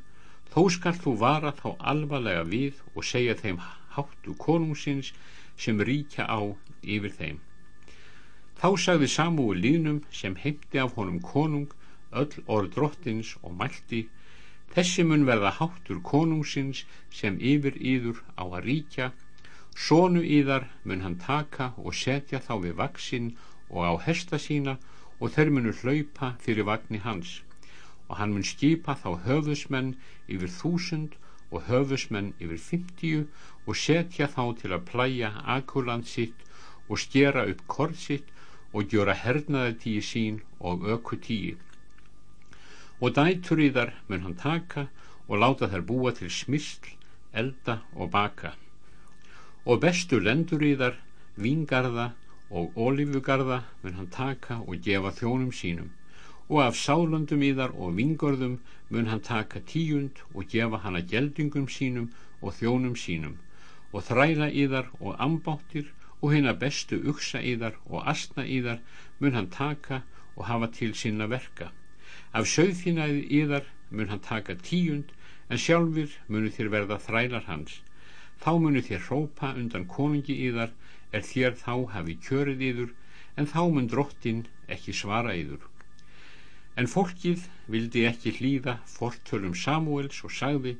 þó skal þú vara þá alvarlega við og segja þeim háttu konungsins sem ríkja á yfir þeim. Þá sagði Samúi línum sem heimti af honum konung öll orð drottins og mælti þessi mun verða háttur konungsins sem yfir yður á að ríkja. Sónu yðar mun hann taka og setja þá við vaksinn og á hesta sína og þeir munu hlaupa fyrir vagnni hans. Og hann mun skipa þá höfusmenn yfir þúsund og höfusmenn yfir fymtíu og setja þá til að plæja akuland sitt og skera upp korð sitt og gjöra hernaðartíi sín og öku tíi og dætur í þar mun hann taka og láta þær búa til smysl, elda og baka. Og bestu lendur í þar vingarða og ólífugarða mun hann taka og gefa þjónum sínum. Og af sálöndum íðar og vingörðum mun hann taka tíund og gefa hann að geldingum sínum og þjónum sínum. Og þræla íðar og ambáttir og hérna bestu uksa íðar og astna íðar mun hann taka og hafa til sinna verka af söðfínæði íðar mun hann taka tíund en sjálfur munu þér verða þrælar hans. Þá munu þér hrópa undan konungi íðar er þér þá hafi kjörið yður en þá mun drottin ekki svara yður. En fólkið vildi ekki hlýða fortölum Samuels og sagði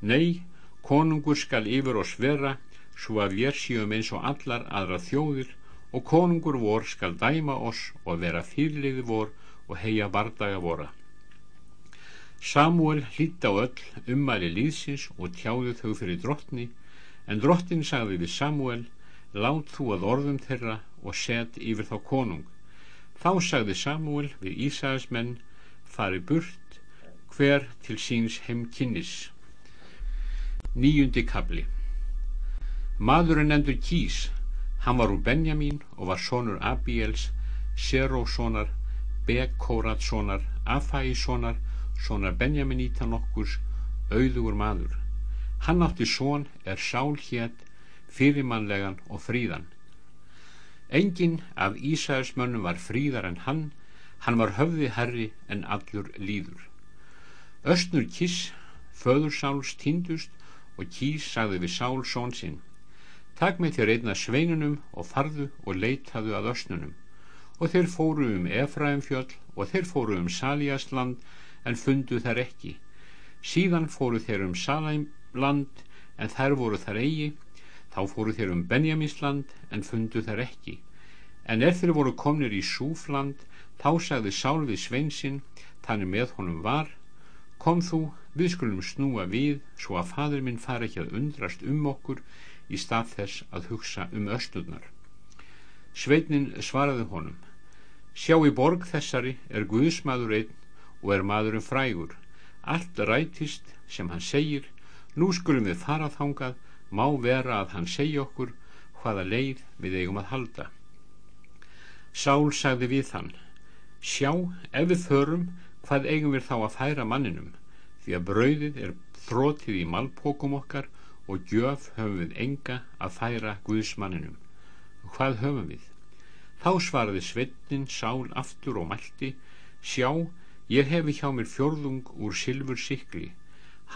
nei, konungur skal yfir oss vera svo að við séum eins og allar aðra þjóðir og konungur vor skal dæma oss og vera fyrirliði vor og heia bardaga vora. Samuel hlýtt á öll ummæli líðsins og tjáðu þau fyrir drottni en drottin sagði við Samuel lát þú að orðum þeirra og set yfir þá konung. Þá sagði Samuel við Ísæðis menn fari burt hver til síns heimkinnis. Nýjundi kabli maðurinn endur kýs. Hann var úr Benjamin og var sonur Abiels Seróssonar Bekóratssonar Afæssonar sonar Benjaminíta nokkurs auðugur maður. Hann átti són er sál hétt fyrirmannlegan og fríðan. Engin af Ísæðismönnum var fríðar en hann. Hann var höfði herri en allur líður. Östnur Kiss föður Sáls týndust og Kís sagði við Sál són sinn. Takk með þér einna sveinunum og farðu og leitaðu að östnunum og þeir fóru um Efraimfjöll og þeir fóru um Salíasland en fundu þær ekki síðan fóru þeir um Salaimland en þær voru þar eigi Þá fóru þeir um Benjaminsland en fundu þær ekki. En ef þeir voru komnir í Súfland, þá sagði Sál við sveinsinn, þannig með honum var, kom þú, við skulum snúa við, svo að fadur minn fari ekki að undrast um okkur í stað þess að hugsa um östudnar. Sveitnin svaraði honum, sjá í borg þessari er Guðsmaður einn og er maðurum frægur, allt rætist sem hann segir, nú skulum við fara þangað. Má vera að hann segja okkur hvaða leið við eigum að halda. Sál sagði við hann sjá ef við förum hvað eigum við þá að færa manninum? Því að brauðið er þrótið í malpókum okkar og gjöf höfum við enga að færa Guðsmanninum hvað höfum við þá svaraði Svettin Sál aftur og mælti sjá ég hefi hjá mér fjörðung úr silfur sikli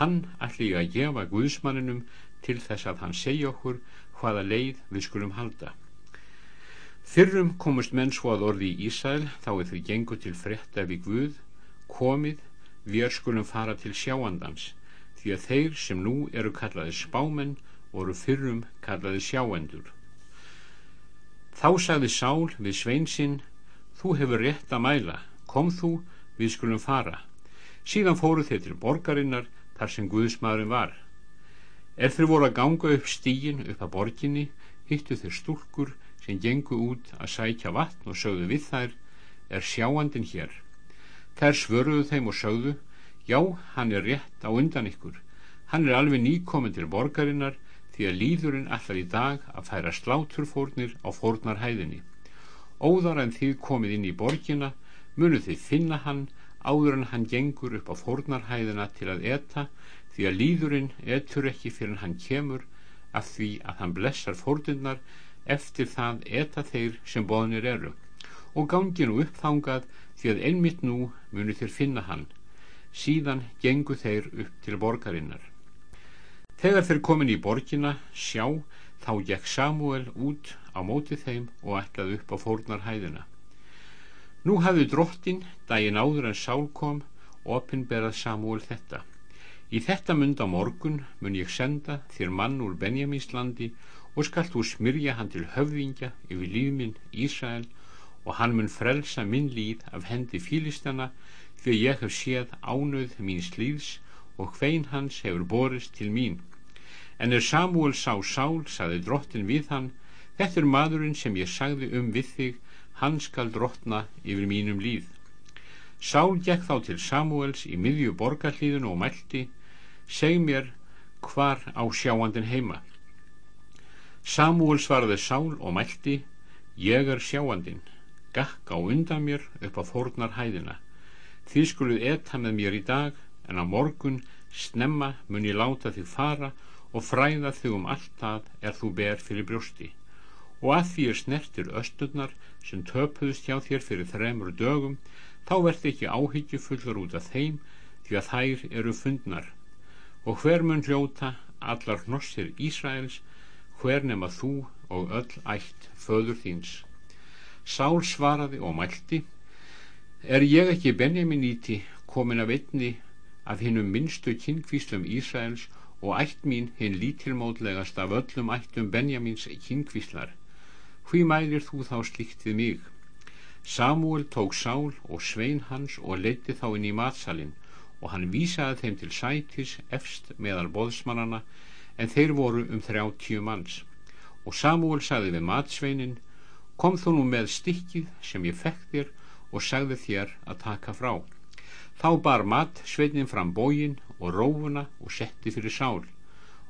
hann ætli ég að gefa Guðsmanninum til þess að hann segja okkur hvaða leið við skulum halda. Fyrrum komust menn svo að orði í Ísæl þá er þau gengur til frétta við Guð komið við skulum fara til sjáandans því að þeir sem nú eru kallaði spámenn voru fyrrum kallaði sjáendur þá sagði Sál við sveinsinn þú hefur rétt að mæla kom þú við skulum fara síðan fóru þeir til borgarinnar þar sem Guðsmaðurinn var Er þeir voru að ganga upp stígin upp að borginni, hittu þeir stúlkur sem gengu út að sækja vatn og sögðu við þær, er sjáandin hér. Þær svöruðu þeim og sögðu, já, hann er rétt á undan ykkur. Hann er alveg nýkomin til borgarinnar því að líðurinn allar í dag að færa sláturfórnir á fórnarhæðinni. Óðar en þið komið inn í borginna, munu þið finna hann áður en hann gengur upp á fórnarhæðina til að eta því að líðurinn etur ekki fyrir hann kemur af því að hann blessar fórðinnar eftir það eta þeir sem boðnir eru. Og gangi nú uppþangað því að einmitt nú munu þér finna hann. Síðan gengu þeir upp til borgarinnar þegar þeir komin í borgina sjá þá gekk Samuel út á móti þeim og ætlaði upp á fórnarhæðina. Nú hafði drottin daginn áður en sál kom opinberað Samuel þetta. Í þetta mund á morgun mun ég senda þér mann úr Benjamínslandi og skallt þú smyrja hann til höfðingja yfir lífminn Ísrael og hann mun frelsa minn líð af hendi fílistana því að ég hef séð ánöð mín slíðs og hvein hans hefur borist til mín. En er Samuel sá sál, saði drottin við hann, þetta er maðurinn sem ég sagði um við þig, hann skal drottna yfir mínum líð. Sál gekk þá til Samuels í miðju borgarlíðun og mælti, seg mér hvar á sjáandin heima Samúl svaraði sál og mælti Ég er sjáandinn, gakk á undan mér upp á fórnar hæðina. Þið skuluð etta með mér í dag, en á morgun snemma mun ég láta þig fara og fræða þig um allt það er þú ber fyrir brjósti. Og að því er snertir östurnar sem töpuðust hjá þér fyrir þremur dögum, þá verð ekki áhyggjufullur út af þeim því að þær eru fundnar. Og hver mun hljóta allar hnossir Ísraels, hver nema þú og öll ætt föður þíns. Sál svaraði og mælti, er ég ekki Benjaminíti komin að veitni af hinnum minnstu kynkvíslum Ísraels og ætt mín hinn lítilmótlegast af öllum ættum Benjamins kynkvíslar. Hví mælir þú þá slíkt við mig? Samuel tók Sál og svein hans og leiti þá inn í matsalinn og hann vísaði þeim til sætis efst meðal boðsmannana en þeir voru um þrjáttíu manns og Samuel sagði við matsveinin kom þú nú með stikkið sem ég fekk þér og sagði þér að taka frá þá bar matsveinin fram bógin og rófuna og setti fyrir sál.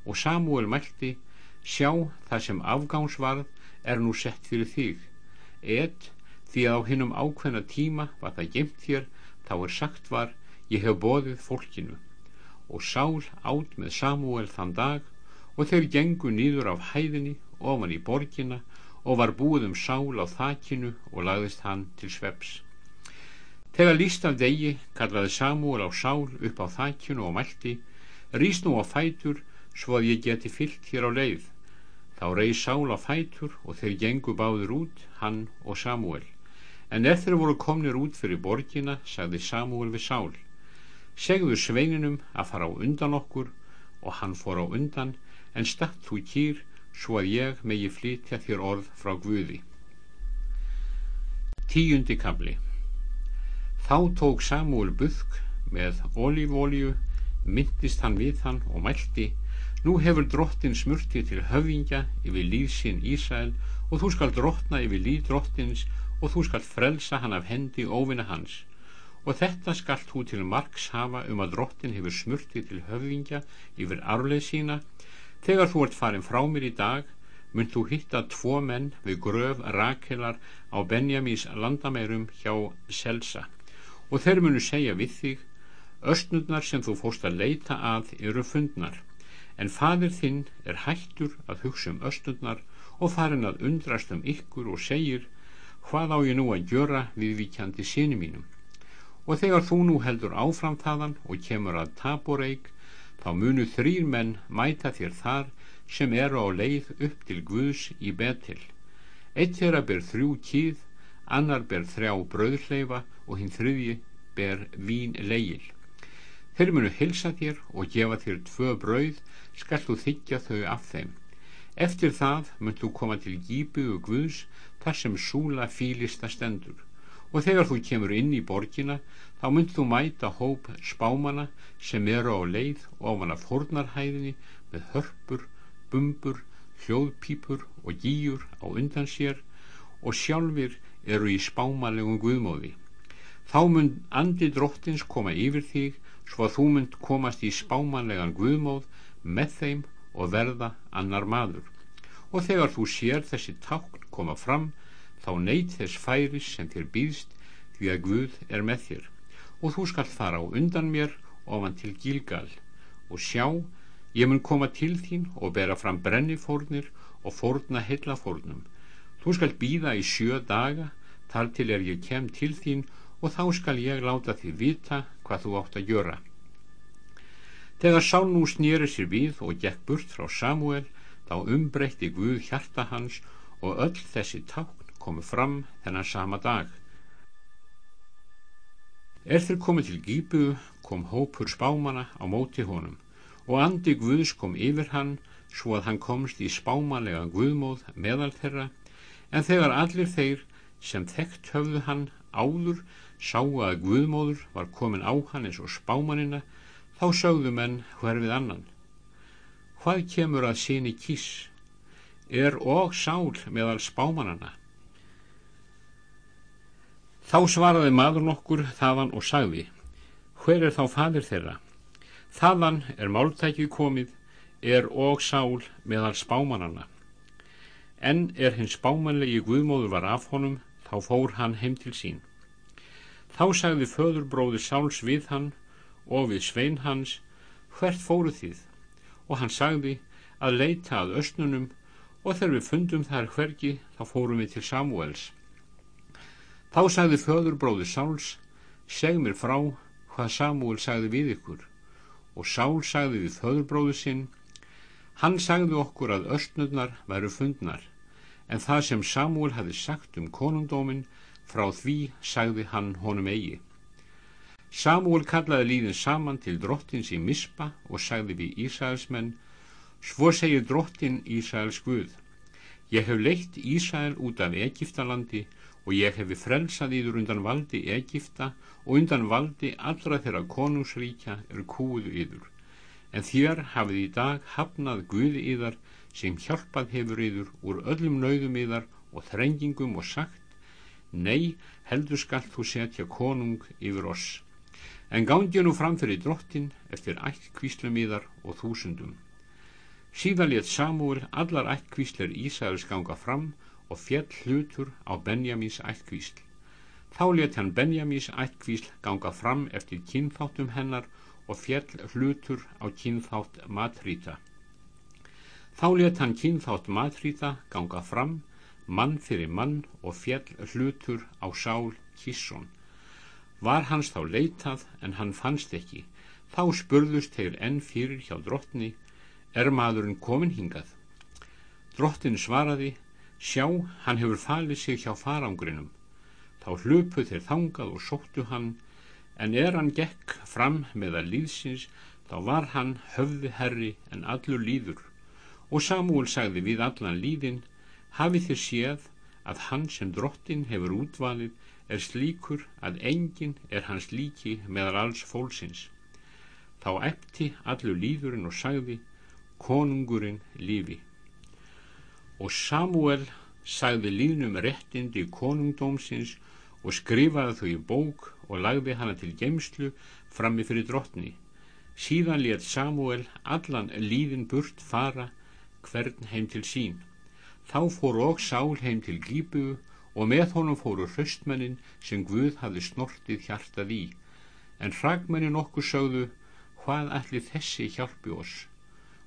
Og Samuel mælti sjá það sem afgánsvarð er nú sett fyrir þig. Et því að á hinnum ákveðna tíma var það gemt þér þá er sagt var ég hef boðið fólkinu. Og Sál átt með Samuel þann dag og þeir gengu nýður af hæðinni ofan í borgina og var búið um sál á þakinu og lagðist hann til sveps. Þegar líst af degi kallaði Samúl á sál upp á þakinu og mælti, rýst nú á fætur svo að ég geti fyllt hér á leið. Þá reyð sál á fætur og þeir gengu báður út, hann og Samúel. En ef þeir voru komnir út fyrir borgina, sagði Samúel við sál. Segðu sveininum að fara á undan okkur og hann fór á undan, en statt þú kýr svo að ég megi flytja þér orð frá Guði. Tíundi kabli Þá tók Samúl buðk með ólífólíu, myndist hann við hann og mælti Nú hefur drottin smurtið til höfingja yfir líðsinn Ísæl og þú skal drottna yfir líð drottins og þú skal frelsa hann af hendi óvinna hans. Og þetta skall þú til margs hafa um að drottin hefur smurtið til höfingja yfir arleð sína. Þegar þú ert farin frá mér í dag mynd þú hitta tvo menn við gröf rakelar á Benjamís landamærum hjá Selsa og þeir munu segja við þig östnurnar sem þú fóst að leita að eru fundnar en fadir þinn er hættur að hugsa um östnurnar og farin að undrast um ykkur og segir hvað á ég nú að gjöra við vikjandi síni mínum? Og þegar þú nú heldur áfram þaðan og kemur að taboreik þá munu þrýr menn mæta þér þar sem eru á leið upp til Guðs í betil eitt þeirra ber þrjú kýð annar ber þrjá bröðhleifa og hinn þriðji ber vín leigil þeir munu hilsa þér og gefa þér tvö brauð skall þú þykja þau af þeim. Eftir það mun þú koma til gípu og Guðs þar sem súla fílista stendur. Og þegar þú kemur inn í borgina þá mynd þú mæta hóp spámana sem eru á leið ofan af fornarhæðinni með hörpur, bumbur, hljóðpípur og gíjur á undan sér og sjálfur eru í spámalegum guðmóði. Þá mynd andi drottins koma yfir þig svo að þú mynd komast í spámanlegan guðmóð með þeim og verða annar maður. Og þegar þú sér þessi tákn koma fram þá neyt þess færis sem þér býðst því að Guð er með þér og þú skalt fara á undan mér ofan til Gílgal og sjá, ég mun koma til þín og bera fram brennifórnir og fórna heillafórnum þú skalt býða í sjö daga þar til er ég kem til þín og þá skal ég láta þið vita hvað þú átt að gjöra Þegar Sál nú snýri sér við og gekk burt frá Samuel þá umbreytti Guð hjarta hans og öll þessi ták komu fram þennan sama dag. Er þeir komið til Gíbu kom hópur spámana á móti honum og andi Guðs kom yfir hann svo að hann komst í spámanlega Guðmóð meðal þeirra en þegar allir þeir sem þekkt höfðu hann áður sáu að Guðmóður var komin á hann eins og spámanina þá sögðu menn hverfið annan. Hvað kemur að síni kís? Er og sál meðal spámanana? Þá svaraði maður nokkur þaðan og sagði, hver er þá fadir þeirra? Þaðan er máltækið komið, er og sál meðal spámanana. En er hins bámanlegi guðmóður var af honum, þá fór hann heim til sín. Þá sagði föðurbróði Sáls við hann og við svein hans, hvert fóru þið? Og hann sagði að leita að östnunum og þegar við fundum þar hvergi, þá fórum við til Samuels. Þá sagði föðurbróði Sáls, seg mér frá hvað Samuel sagði við ykkur. Og Sál sagði við föðurbróðu sinn, Hann sagði okkur að östnurnar væru fundnar, en það sem Samúl hafi sagt um konungdómin, frá því sagði hann honum eigi. Samúl kallaði líðin saman til drottins í Mispa og sagði við Ísraelsmenn, svo segir drottin Ísraels Guð, ég hef leitt Ísrael út af Egiptalandi og ég hefi frelsað íður undan valdi Egipta og undan valdi allra þeirra konungsríkja er kúðu íður en þér hafið í dag hafnað Guði yðar sem hjálpað hefur yður úr öllum nauðum yðar og þrengingum og sagt Nei, heldur skallt þú setja konung yfir oss. En gangi nú fram fyrir drottin eftir ættkvíslum yðar og þúsundum. Síðan let Samúl allar ættkvísler Ísæðars ganga fram og fjell hlutur á Benjamins ættkvísl. Þá let hann Benjamins ættkvísl ganga fram eftir kynþáttum hennar og fjell hlutur á kynþátt matrýta. Þá let hann kynþátt matrýta ganga fram, mann fyrir mann og fjell hlutur á sál Kisson. Var hans þá leitað en hann fannst ekki. Þá spurðust þeir enn fyrir hjá drottni, er maðurinn komin hingað? Drottin svaraði, sjá, hann hefur falið sig hjá farangrinum. Þá hlupu þeir þangað og sóttu hann, en er hann gekk fram með að líðsins þá var hann höfði herri en allur líður og Samúl sagði við allan líðin hafið þér séð að hann sem drottin hefur útvalið er slíkur að enginn er hans líki meðal alls fólksins þá efti allur líðurinn og sagði konungurinn lífi og Samúel sagði líðnum réttindi konungdómsins og skrifaði þau í bók og lagði hana til geimslu frammi fyrir drottni. Síðan let Samuel allan líðin burt fara hvern heim til sín. Þá fór og Sál heim til Gíbu og með honum fóru hraustmennin sem Guð hafði snortið hjartað í. En hragmennin okkur sögðu, hvað ætli þessi hjálpi oss?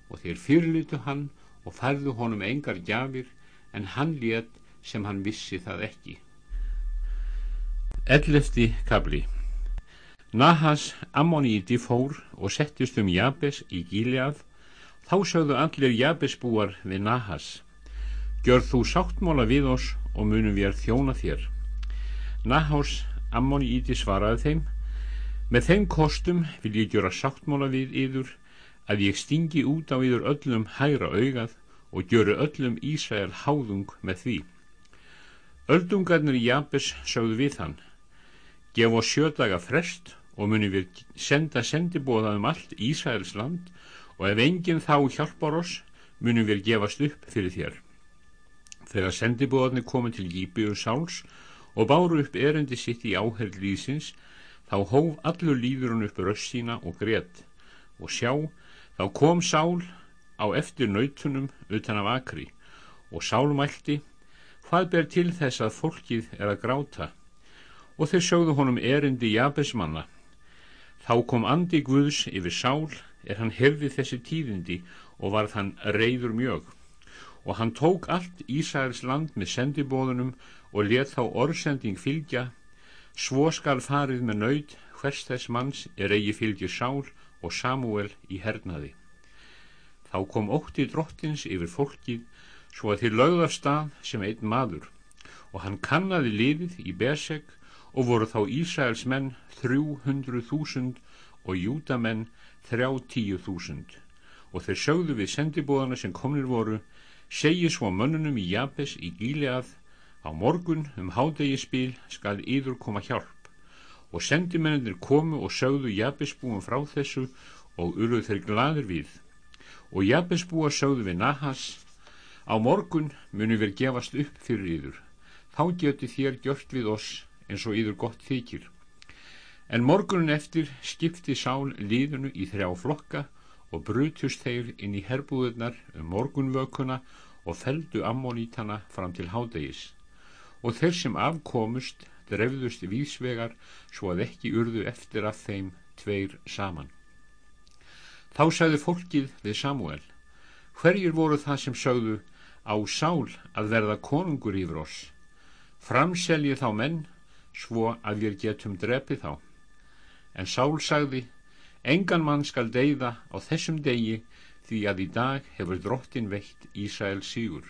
Og þeir fyrirlitu hann og færðu honum engar gjafir, en hann let sem hann vissi það ekki. Ellefti kabli Nahas Ammoníti fór og settist um Jabes í Gíleað þá sögðu allir Jabesbúar við Nahas Gjör þú sáttmóla við oss og munum við þjóna þér. Nahas Ammoníti svaraði þeim Með þeim kostum vil ég gjöra sáttmóla við yður að ég stingi út á yður öllum hægra augað og gjöru öllum Ísrael háðung með því. Öldungarnir Jabes sögðu við hann gef oss sjödaga frest og munum við senda sendibóða um allt Ísraels land og ef enginn þá hjálpar oss munum við gefast upp fyrir þér. Þegar sendibóðarnir komið til Gíbiu Sáls og báru upp erendi sitt í áherð líðsins þá hóf allur líðurinn upp röst sína og greitt og sjá þá kom Sál á eftir nautunum utan af akri og Sál mælti hvað ber til þess að fólkið er að gráta og þeir sjóðu honum erindi Jabesmanna. Þá kom andi Guðs yfir sál er hann hefði þessi tíðindi og varð hann reyður mjög. Og hann tók allt Ísæðars land með sendibóðunum og let þá orðsending fylgja, svo skal farið með nöyð hvers þess manns er eigi fylgji sál og Samuel í hernaði. Þá kom ótti drottins yfir fólkið svo að þið lögða stað sem einn maður og hann kannaði liðið í Beseg og voru þá Ísraels menn þrjú hundru þúsund og júdamenn þrjá tíu þúsund. Og þeir sögðu við sendibóðana sem komnir voru segi svo mönnunum í Japes í Gíleað á morgun um hádegi skal yður koma hjálp. Og sendimennir komu og sögðu Japesbúum frá þessu og urðu þeir gladir við. Og Japesbúa sögðu við Nahas á morgun munum við gefast upp fyrir yður. Þá geti þér gjört við oss eins og yður gott þykir. En morgunin eftir skipti Sál líðunu í þrjá flokka og brutust þeir inn í herbúðunar um morgunvökuna og feldu ammonítana fram til hádegis og þeir sem afkomust drefðust vísvegar svo að ekki urðu eftir af þeim tveir saman. Þá sagði fólkið við Samuel, hverjir voru það sem sögðu á sál að verða konungur yfir oss? Framselji þá menn svo að við getum drepið þá. En sál sagði, engan mann skal deyða á þessum degi því að í dag hefur drottin veitt Ísrael sígur.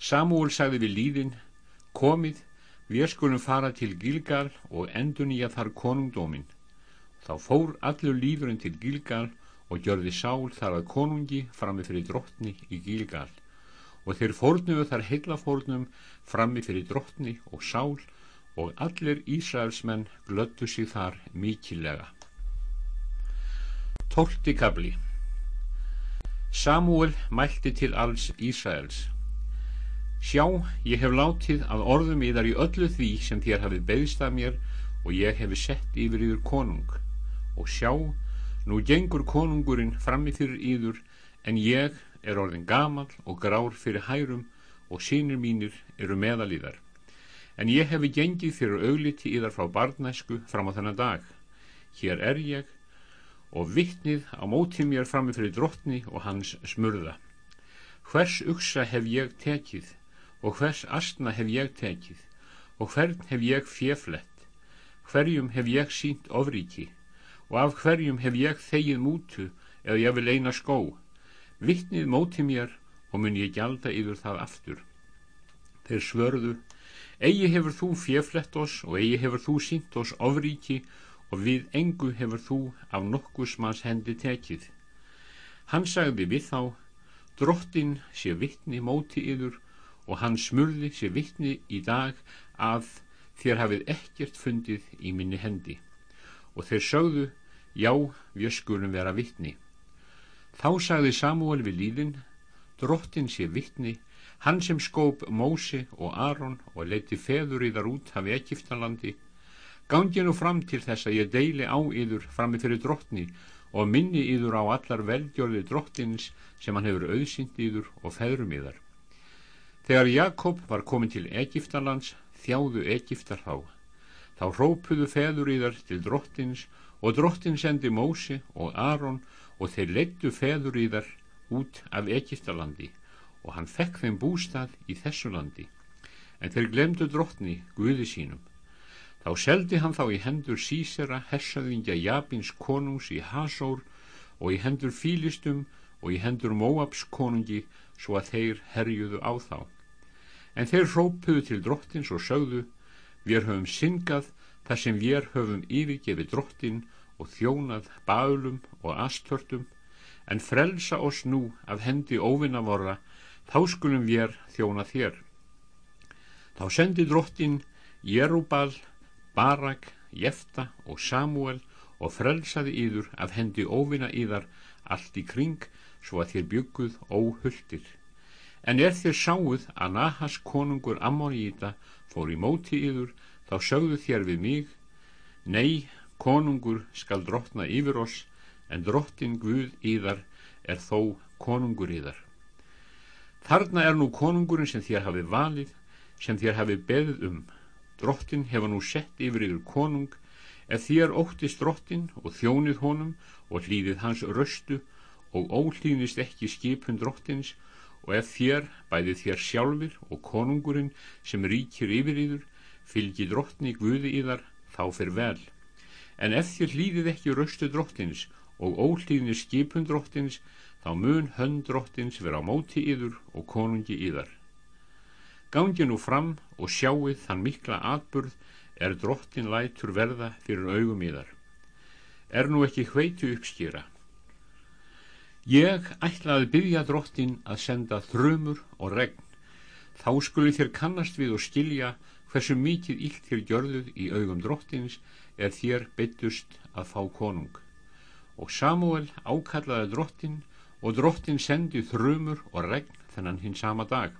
Samuel sagði við líðin, komið, við skulum fara til Gilgal og endur nýja þar konungdómin. Þá fór allur líðurinn til Gilgal og gjörði sál þar að konungi frammi fyrir drottni í Gilgal og þeir fórnuðu þar heila fórnum frammi fyrir drottni og sál og allir Ísraelsmenn glöttu sig þar mikilega. Tólti kabli Samúel mælti til alls Ísraels Sjá, ég hef látið að orðum í þar í öllu því sem þér hafið beðst af mér og ég hefi sett yfir yfir konung og sjá, nú gengur konungurinn frammi fyrir íður en ég er orðin gamal og grár fyrir hærum og sínir mínir eru meðalíðar. En ég hefi gengið fyrir augliti íðar frá barnæsku fram á þennan dag. Hér er ég og vittnið á mótið mér frammi fyrir drottni og hans smurða. Hvers uksa hef ég tekið og hvers astna hef ég tekið og hvern hef ég fjeflett, hverjum hef ég sínt ofríki og af hverjum hef ég þegið mútu eða ég vil eina skó vittnið móti mér og mun ég gjalda yfir það aftur þeir svörðu eigi hefur þú fjeflett oss og eigi hefur þú sínt oss ofríki og við engu hefur þú af nokkus manns hendi tekið hann sagði við þá drottin sé vittni móti yfir og hann smurði sé vittni í dag að þér hafið ekkert fundið í minni hendi og þeir sögðu já, við skulum vera vittni. Þá sagði Samuel við líðin, drottin sé vittni, hann sem skóp Mósi og Aron og leiti feður í þar út af Egiptalandi, gangi nú fram til þess að ég deili á yður frammi fyrir drottni og minni yður á allar velgjörði drottins sem hann hefur auðsynd yður og feðrum yðar. Þegar Jakob var komin til Egiptalands, þjáðu Egiptar þá. Þá rópuðu feður yðar til drottins og drottin sendi Mósi og Aron og þeir leittu feður í þar út af Egiptalandi og hann fekk þeim bústað í þessu landi. En þeir glemdu drottni Guði sínum. Þá seldi hann þá í hendur Sísera hessaðingja Jabins konungs í Hasór og í hendur Fílistum og í hendur Móabs konungi svo að þeir herjuðu á þá. En þeir rópuðu til drottins og sögðu við höfum syngað þar sem við höfum yfirgefið drottin og þjónað bálum og astörtum, en frelsa oss nú af hendi óvinna vorra, þá skulum við þjóna þér. Þá sendi drottin Jerubal, Barak, Jefta og Samuel og frelsaði yður af hendi óvinna yðar allt í kring, svo að þér bygguð óhulltir. En er þér sáuð að Nahas konungur Ammoníta fór í móti yður, þá sögðu þér við mig nei, konungur skal drottna yfir oss en drottin Guð íðar er þó konungur íðar þarna er nú konungurinn sem þér hafið valið sem þér hafið beðið um drottin hefur nú sett yfir yfir konung ef þér óttist drottin og þjónið honum og hlýðið hans röstu og óhlýðnist ekki skipun drottins og ef þér, bæðið þér sjálfur og konungurinn sem ríkir yfir yfir fylgi drottni Guði í þar, þá fyrir vel. En ef þér hlýðið ekki raustu drottins og óhlýðni skipun drottins, þá mun hönd drottins vera á móti yður og konungi yðar. Gangi nú fram og sjáuð þann mikla atburð er drottin lætur verða fyrir augum yðar. Er nú ekki hveitu uppskýra. Ég ætlaði byggja drottin að senda þrumur og regn. Þá skuli þér kannast við og skilja hversu mikið illt þér gjörðuð í augum drottins er þér byttust að fá konung. Og Samuel ákallaði drottin og drottin sendi þrumur og regn þennan hinn sama dag.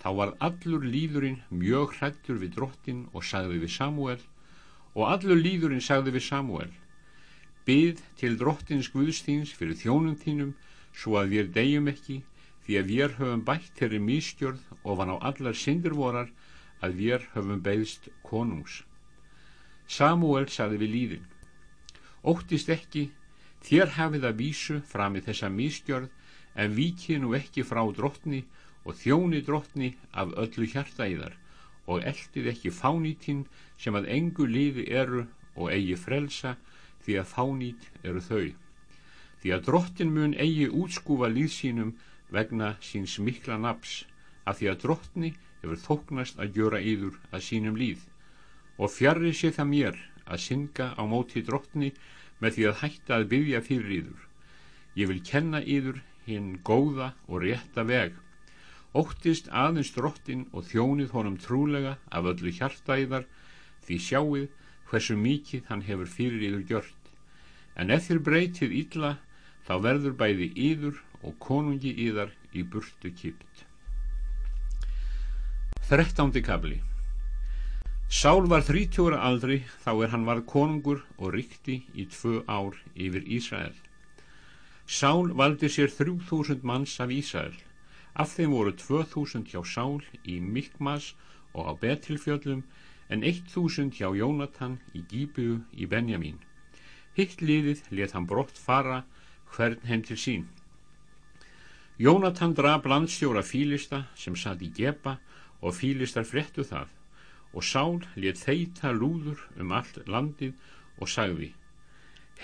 Þá var allur líðurinn mjög hrættur við drottin og sagði við Samuel og allur líðurinn sagði við Samuel Byð til drottins Guðstíns fyrir þjónum þínum svo að við degjum ekki því að við höfum bætt þeirri mískjörð ofan á allar syndir vorar að við höfum beðst konungs. Samuel saði við líðin, óttist ekki, þér hafið að vísu fram í þessa mískjörð en vikið nú ekki frá drottni og þjóni drottni af öllu hjarta í þar og eldið ekki fánítinn sem að engu liði eru og eigi frelsa því að fánít eru þau. Því að drottin mun eigi útskúfa líðsínum vegna síns mikla naps af því að drottni hefur þóknast að gjöra yður að sínum líð og fjarrir sé það mér að synga á móti drottni með því að hætta að byggja fyrir yður. Ég vil kenna yður hinn góða og rétta veg. Óttist aðeins drottin og þjónið honum trúlega af öllu hjartæðar því sjáið hversu mikið hann hefur fyrir yður gjört. En ef þér breytið illa þá verður bæði yður og konungi yðar í burtu kipt Þrettándi kabli Sál var þrítjóra aldri þá er hann var konungur og ríkti í tvö ár yfir Ísrael Sál valdi sér þrjú þúsund manns af Ísrael Af þeim voru 2000 hjá Sál í Mikmas og á Betilfjöllum en 1000 hjá Jónatan í Gíbu í Benjamín. Hitt liðið let hann brott fara hvern heim til sín. Jónatan draf landstjóra fílista sem satt í gepa og fílistar frettu það og Sál let þeita lúður um allt landið og sagði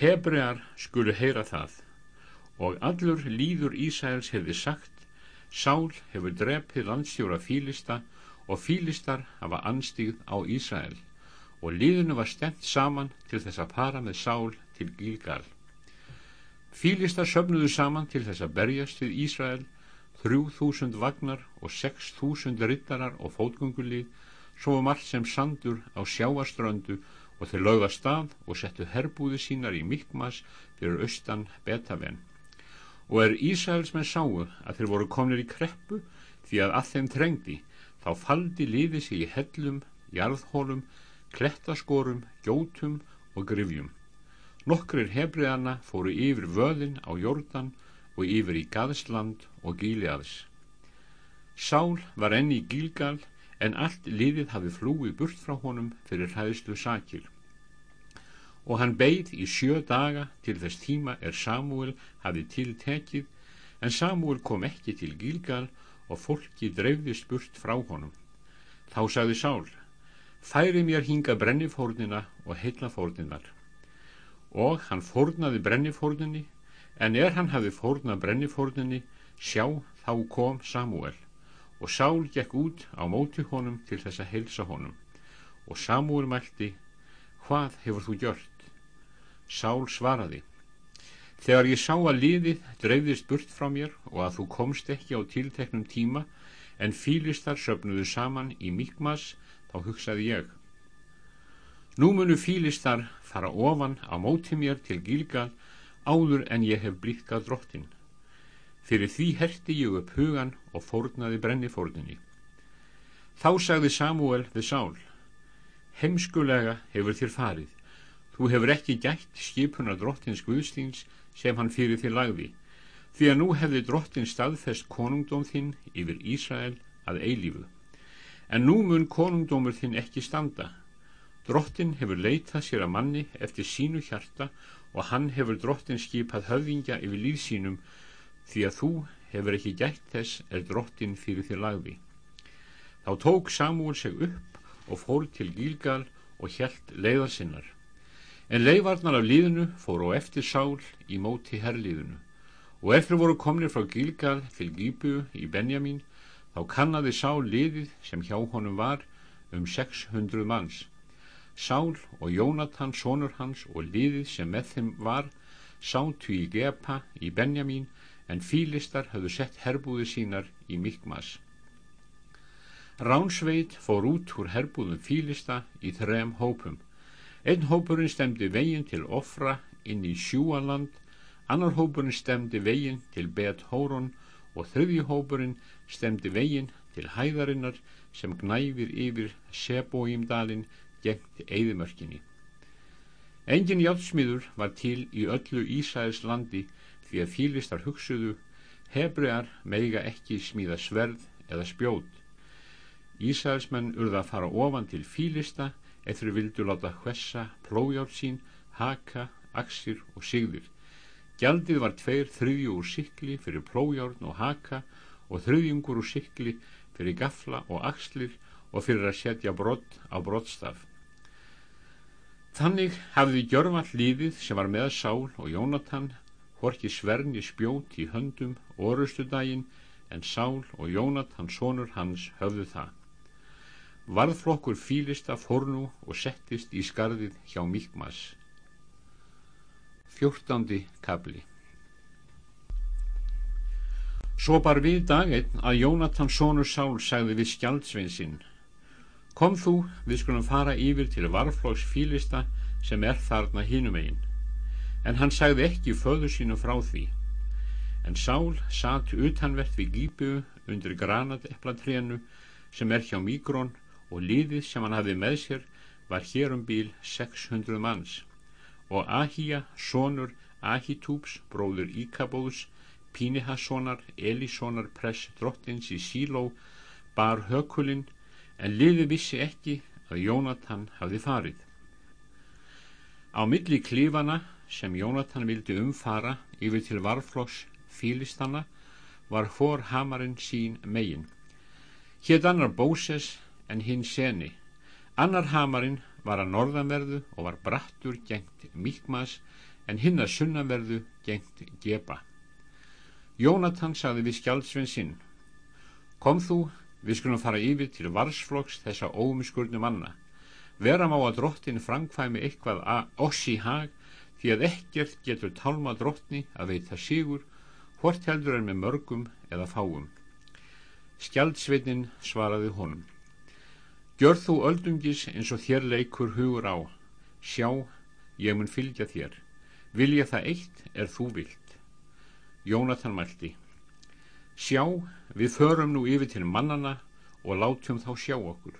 Hebrear skulu heyra það og allur líður Ísæls hefði sagt Sál hefur drepið landstjóra fílista og fílistar hafa anstíð á Ísrael og liðinu var stemt saman til þess að para með Sál til Gílgal. Fílistar söfnuðu saman til þess að berjast við Ísrael, þrjú þúsund vagnar og sex þúsund rittarar og fótgöngulíð, svo um allt sem sandur á sjáaströndu og þeir lögða stað og settu herbúði sínar í Mikmas fyrir austan Betaven og er Ísæðismenn sáu að þeir voru komnir í kreppu því að að þeim trengdi þá faldi liði sig í hellum, jarðhólum, klettaskorum, gjótum og grifjum. Nokkrir hefriðana fóru yfir vöðin á Jórdan og yfir í Gaðsland og Gíliaðs. Sál var enni í Gílgal en allt liðið hafi flúið burt frá honum fyrir hræðslu sakir og hann beigð í sjö daga til þess tíma er Samuel hafið tiltekið en Samuel kom ekki til Gilgal og fólki dreifðist burt frá honum. Þá sagði Sál, færi mér hinga brennifórnina og heillafórninar. Og hann fórnaði brennifórninni, en er hann hafið fórnað brennifórninni, sjá þá kom Samuel. Og Sál gekk út á móti honum til þess að heilsa honum. Og Samuel mælti, hvað hefur þú gjört? Sál svaraði Þegar ég sá að liðið dreifðist burt frá mér og að þú komst ekki á tilteknum tíma en fílistar söpnuðu saman í Mikmas þá hugsaði ég Nú munu fílistar fara ofan á móti mér til Gilgal áður en ég hef blíkkað drottin Fyrir því herti ég upp hugan og fórnaði brennifórninni Þá sagði Samuel við Sál Hemskulega hefur þér farið Þú hefur ekki gætt skipunar drottins Guðstíns sem hann fyrir þér lagði, því að nú hefði drottin staðfest konungdóm þinn yfir Ísrael að eilífu. En nú mun konungdómur þinn ekki standa. Drottin hefur leitað sér að manni eftir sínu hjarta og hann hefur drottin skipað höfðingja yfir lífsínum því að þú hefur ekki gætt þess er drottin fyrir þér lagði. Þá tók Samúl seg upp og fór til Gílgal og hjælt leiðarsinnar. En leifarnar af líðinu fóru á eftir sál í móti herrliðinu og eftir voru komnir frá Gilgal til Gíbu í Benjamin þá kannadi sál liðið sem hjá honum var um 600 manns. Sál og Jónatan, sonur hans og liðið sem með þeim var sátu í Gepa í Benjamin en fílistar höfðu sett herbúði sínar í Mikmas. Ránsveit fór út úr herbúðum fílista í þrem hópum Einn hópurinn stemdi veginn til Ofra inn í Sjúaland, annar hópurinn stemdi veginn til Bet Hóron og þriðji hópurinn stemdi veginn til hæðarinnar sem gnæfir yfir Sebóimdalinn gengt eðimörkinni. Engin játsmiður var til í öllu Ísæðis landi því að fílistar hugsuðu Hebrear meiga ekki smíða sverð eða spjót. Ísæðismenn urða að fara ofan til fílista eftir vildu láta hvessa plójátt sín, haka, aksir og sigðir. Gjaldið var tveir þriðjú úr sikli fyrir plójárn og haka og þriðjungur úr sikli fyrir gafla og akslir og fyrir að setja brott á brottstaf. Þannig hafði gjörvall lífið sem var með Sál og Jónatan horki sverni spjót í höndum orustudaginn en Sál og Jónatan sonur hans höfðu það. Varðflokkur fýlista fórnú og settist í skarðið hjá Mikmas. Fjórtandi kabli Svo bar við dag einn að Jónatan sonur Sál sagði við skjaldsveinsinn Kom þú, við skulum fara yfir til varðflokks fýlista sem er þarna hinum einn. En hann sagði ekki föðu sínu frá því. En Sál satt utanvert við gípu undir granateplatrénu sem er hjá Mígrón og liðið sem hann hafði með sér var hér um bíl 600 manns og Ahíja, sonur Ahítúps, bróður Íkabóðs, Pínihassonar, Elíssonar press drottins í Síló bar hökulinn en liðið vissi ekki að Jónatan hafði farið. Á milli klífana sem Jónatan vildi umfara yfir til varflokks fílistanna var hór hamarinn sín megin. Hétt annar Bóses en hinn seni. Annar hamarinn var að norðanverðu og var brattur gengt Mikmas en hinn að sunnanverðu gengt Geba. Jónatan sagði við skjaldsvinn sinn Kom þú, við skulum fara yfir til varsflokks þessa óumskurnu manna. Vera má að drottin framkvæmi eitthvað að oss í hag því að ekkert getur talma drottni að veita sigur hvort heldur en með mörgum eða fáum. Skjaldsvinnin svaraði honum. Gjör þú öldungis eins og þér leikur hugur á. Sjá, ég mun fylgja þér. Vilja það eitt er þú vilt. Jónatan mælti. Sjá, við förum nú yfir til mannana og látjum þá sjá okkur.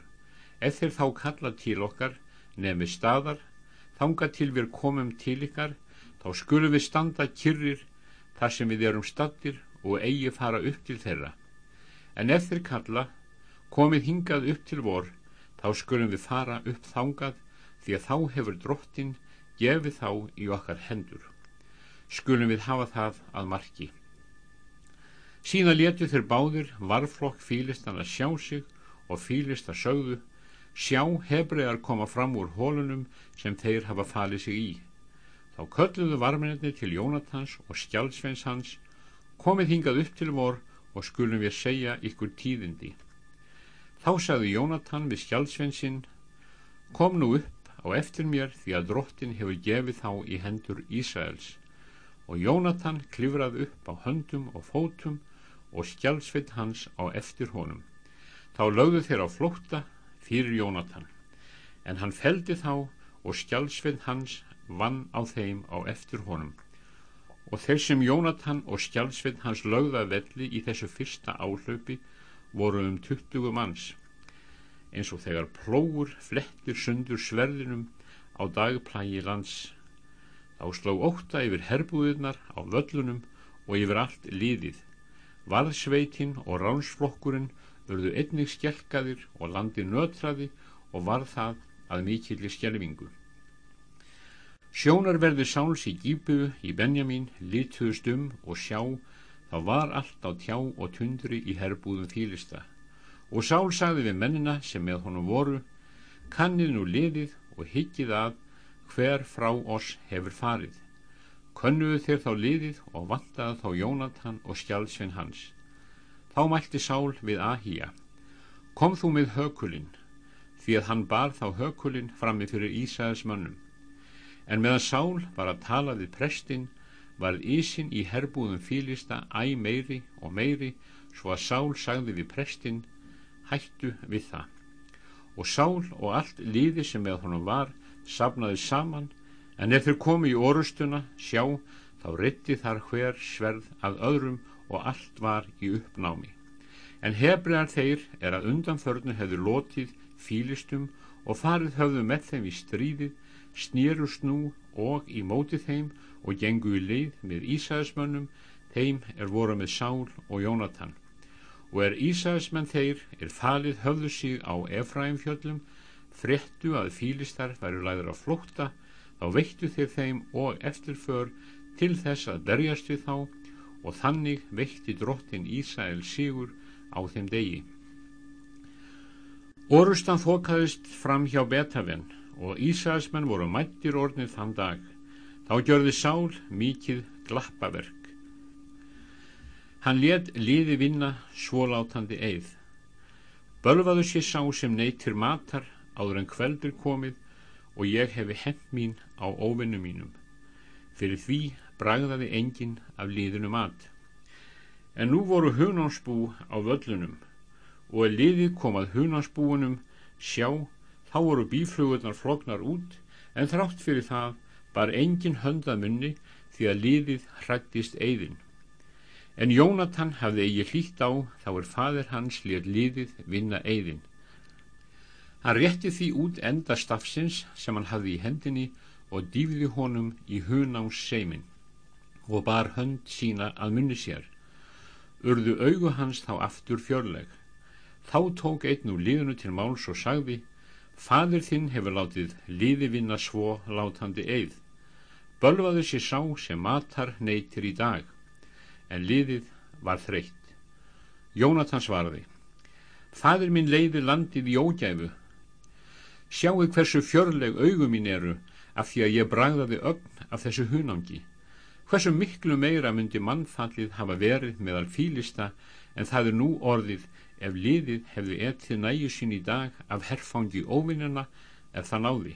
Ef þeir þá kalla til okkar, nefnir staðar, þanga til við komum til ykkar, þá skulum við standa kyrrir þar sem við erum stattir og eigi fara upp til þeirra. En ef þeir kalla, komið hingað upp til vor, þá skulum við fara upp þangað því að þá hefur drottin gefið þá í okkar hendur skulum við hafa það að marki síðan letu þeir báðir varflokk fýlistan að sjá sig og fýlist að sögðu sjá hebregar koma fram úr hólunum sem þeir hafa falið sig í þá kölluðu varminni til Jónatans og skjálsveins hans komið hingað upp til vor og skulum við segja ykkur tíðindi Þá sagði Jónatan við skjálsveinsinn, kom nú upp á eftir mér því að drottin hefur gefið þá í hendur Ísraels. Og Jónatan klifrað upp á höndum og fótum og skjálsveit hans á eftir honum. Þá lögðu þeir á flótta fyrir Jónatan. En hann feldi þá og skjálsveit hans vann á þeim á eftir honum. Og þeir sem Jónatan og skjálsveit hans lögða velli í þessu fyrsta áhlaupi voru um 20 manns eins og þegar plóur flettir sundur sverðinum á dagplægi lands þá sló óta yfir herbúðunar á völlunum og yfir allt liðið varðsveitin og ránsflokkurinn urðu einnig skjelkaðir og landi nötraði og var það að mikillir skjelvingu Sjónarverði sáls í Gíbu í Benjamin lituðust um og sjá þá var allt á tjá og tundri í herbúðum fílista. Og Sál sagði við mennina sem með honum voru kannið nú liðið og hyggið að hver frá oss hefur farið. Könnuðu þeir þá liðið og vantaði þá Jónatan og skjálsvinn hans þá mælti Sál við Ahíja kom þú með hökulinn? Því að hann bar þá hökulinn frammi fyrir Ísæðis mönnum en meðan Sál var að tala við prestinn varð ísin í herbúðum fílista æ meiri og meiri svo að Sál sagði við prestinn hættu við það. Og Sál og allt líði sem með honum var sapnaði saman en ef þeir komi í orustuna sjá þá rytti þar hver sverð að öðrum og allt var í uppnámi. En hebregar þeir er að undanförnu hefðu lotið fílistum og farið höfðu með þeim í stríðið snýrust nú og í móti þeim og gengu í leið með Ísæðismönnum þeim er voru með Sál og Jónatan. Og er Ísæðismenn þeir er falið höfðu sig á Efraimfjöllum frettu að fílistar væru læður á flókta þá veittu þeir þeim og eftirför til þess að berjast við þá og þannig veitti drottin Ísæl sigur á þeim degi. Orustan þokaðist fram hjá Betaven og Ísæsmenn voru mættir ornið þann dag. Þá gjörði Sál mikið glappaverk. Hann let liði vinna svólátandi eið. Bölvaðu sér sá sem neytir matar áður en kveldur komið og ég hefi hent mín á óvinnu mínum. Fyrir því bragðaði enginn af liðinu mat. En nú voru hunánsbú á völlunum og að liði komað hunánsbúunum sjá þá voru bíflugurnar flognar út en þrátt fyrir það bar engin höndað munni því að liðið hrættist eigðin. En Jónatan hafði eigi hlýtt á þá er fadir hans létt liðið vinna eigðin. Hann rétti því út enda stafsins sem hann hafði í hendinni og dýfði honum í hunáns seimin og bar hönd sína að munni sér. Urðu augu hans þá aftur fjörleg. Þá tók einn úr liðinu til máls og sagði, Fadir þinn hefur látið liði vinna svo látandi eið. Bölvaðu sér sá sem matar neytir í dag, en liðið var þreytt. Jónatan svarði, Fadir minn leiði landið í ógæfu. Sjáu hversu fjörleg augu mín eru af því að ég bragðaði ögn af þessu hunangi. Hversu miklu meira myndi mannfallið hafa verið meðal fýlista en það er nú orðið ef liðið hefði etið næju sín í dag af herfangi óvinnuna ef það náði.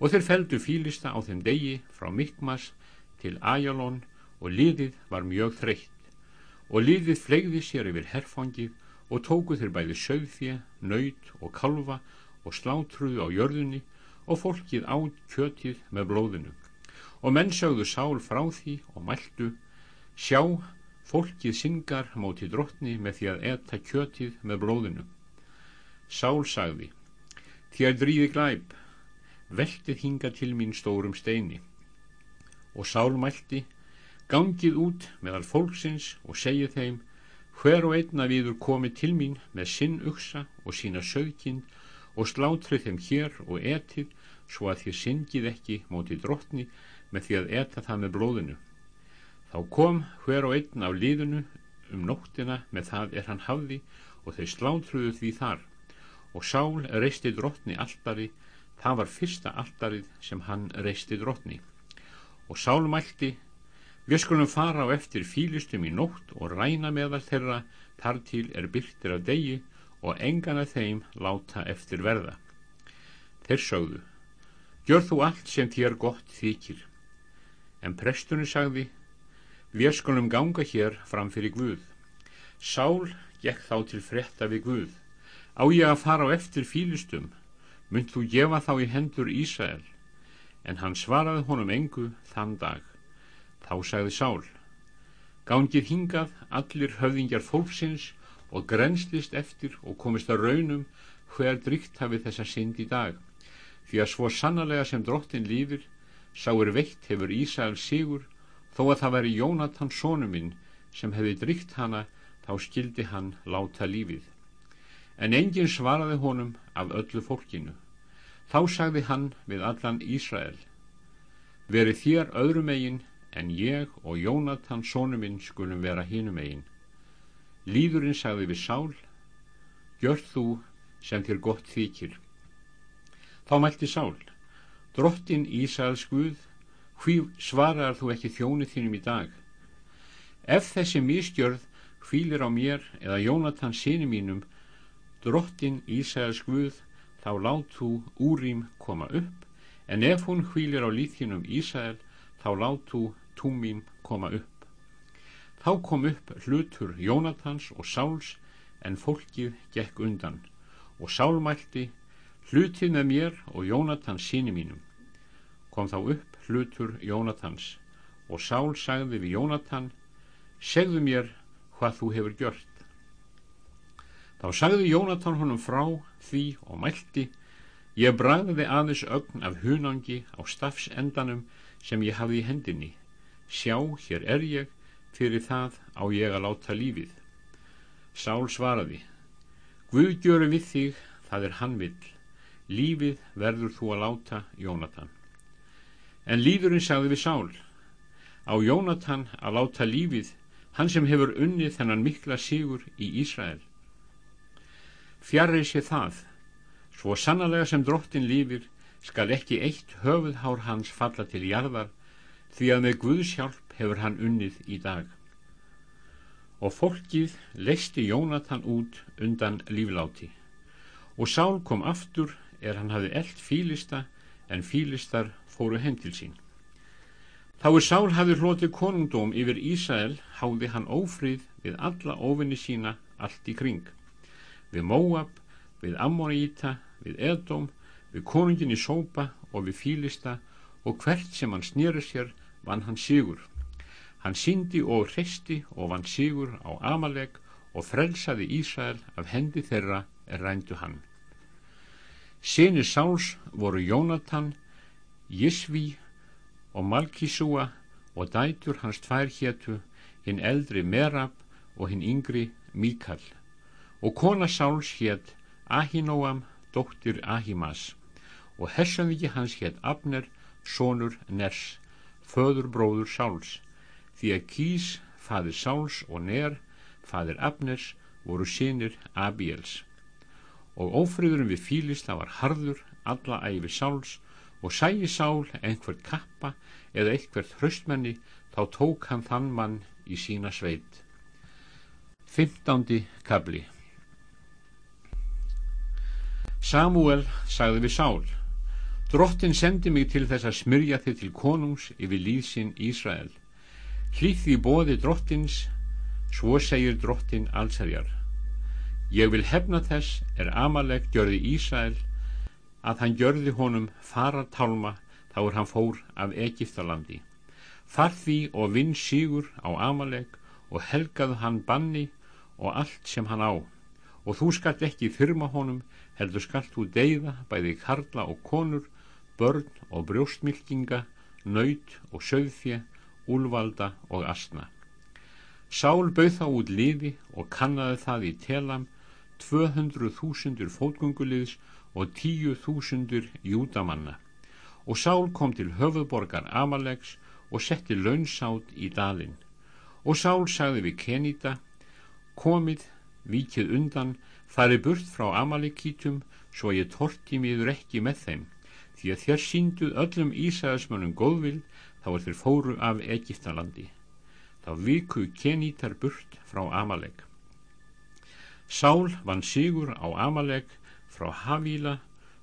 Og þeir feldu fýlista á þeim degi frá Mikmas til Ajalón og liðið var mjög þreytt. Og liðið flegði sér yfir herfangið og tóku þeir bæði sögðfjö, nöyt og kalva og slátruðu á jörðunni og fólkið átt kjötið með blóðinu og menn sögðu sál frá því og mæltu sjá, fólkið syngar móti drottni með því að etta kjötið með blóðinu. Sál sagði þér drýði glæp veltið hinga til mín stórum steini. Og Sál mælti gangið út meðal fólksins og segið þeim hver og einna viður komið til mín með sinn uksa og sína sögkind og slátrið þeim hér og etið svo að þér syngið ekki móti drottni með því að eta það með blóðinu. Þá kom hver og einn á líðinu um nóttina með það er hann hafði og þau slátruðu því þar og Sál reisti drottni alltari, það var fyrsta alltarið sem hann reisti drottni. Og Sál mælti, við skulum fara á eftir fílistum í nótt og ræna meðal þeirra þar til er byrtir af degi og engana þeim láta eftir verða. Þeir sögðu, gjör þú allt sem þér gott þykir En prestunni sagði, við skulum ganga hér fram fyrir Guð. Sál gekk þá til fretta við Guð. Á ég að fara á eftir fílistum, mynd þú gefa þá í hendur Ísæl. En hann svaraði honum engu þann dag. Þá sagði Sál, gangið hingað allir höfðingjar fólksins og grenslist eftir og komist að raunum hver drygt hafið þessa synd í dag. Því að svo sannlega sem drottin lífir, Sáur veitt hefur Ísæl sigur þó að það veri Jónatan sónu minn sem hefði drygt hana þá skildi hann láta lífið. En enginn svaraði honum af öllu fólkinu. Þá sagði hann við allan Ísrael Veri þér öðru megin en ég og Jónatan sónu minn skulum vera hinu megin. Líðurinn sagði við Sál Gjörð þú sem þér gott þykir. Þá mælti Sál Drottin Ísæls Guð, hví svarar þú ekki þjónu þínum í dag? Ef þessi miskjörð hvílir á mér eða Jónatan síni mínum, drottin Ísæls Guð, þá lát þú úrým koma upp, en ef hún hvílir á líðhinum Ísæl, þá lát þú túmím koma upp. Þá kom upp hlutur Jónatans og Sáls, en fólkið gekk undan, og Sálmælti hlutið með mér og Jónatans síni mínum. Kom þá upp hlutur Jónatans og Sál sagði við Jónatan segðu mér hvað þú hefur gjört. Þá sagði Jónatan honum frá því og mælti ég bragði aðeins ögn af hunangi á stafsendanum sem ég hafði í hendinni. Sjá hér er ég fyrir það á ég að láta lífið. Sál svaraði, Guð gjöru við þig, það er hann vill, lífið verður þú að láta Jónatan. En líðurinn sagði við Sál, á Jónatan að láta lífið, hann sem hefur unnið þennan mikla sigur í Ísrael. Fjarrið sé það, svo sannlega sem drottin lífir, skal ekki eitt höfuðhár hans falla til jarðar, því að með Guðsjálf hefur hann unnið í dag. Og fólkið leisti Jónatan út undan lífláti. Og Sál kom aftur er hann hafi eld fílista en fílistar fóru heim til sín. Þá er Sál hafi hlotið konungdóm yfir Ísæl háði hann ófrið við alla ofinni sína allt í kring. Við Móab, við Ammoníta, við Edóm, við konungin í Sópa og við Fílista og hvert sem hann snýri sér vann hann sigur. Hann síndi og hreisti og vann sigur á Amalek og frelsaði Ísrael af hendi þeirra er rændu hann. Seni Sáls voru Jónatan, Jisvi og Malkísúa og dætur hans tvær hétu, hinn eldri Merab og hinn yngri Míkall. Og kona Sáls hétt Ahinóam, dóttir Ahimas og hessanviki hans hétt Abner, sonur Ners, föður bróður Sáls því að Kís, fadir Sáls og Ner, fadir Abners, voru sínir Abíels. Og ófriðurum við Fílista var harður alla æfi Sáls. Og sæi Sál einhvert kappa eða eitthvert hraustmenni, þá tók hann þann mann í sína sveit. Fymtándi kabli Samúel sagði við Sál, Drottin sendi mig til þess að smyrja þig til konungs yfir líðsinn Ísrael. Hlýði bóði drottins svo segir drottin allsherjar ég vil hefna þess er Amalek gjörði Ísæl að hann gjörði honum farartálma þá er hann fór af Egiptalandi þar því og vinn sígur á Amalek og helgaðu hann banni og allt sem hann á og þú skalt ekki þyrma honum heldur skalt þú deyða bæði karla og konur börn og brjóstmylkinga nöyt og söðfje úlvalda og asna. Sál bauð þá út liði og kannaði það í telam 200.000 fótgunguliðs og 10.000 júdamanna. Og Sál kom til höfuborgar Amalegs og setti launsátt í dalinn. Og Sál sagði við Kenita komið, vikið undan farið burt frá Amalekítum svo ég torti miður ekki með þeim. Því að þér sínduð öllum Ísæðismönnum góðvild þá er þeir fóru af Egiptalandi þá viku kenítar burt frá Amalek Sál vann sigur á Amalek frá Havíla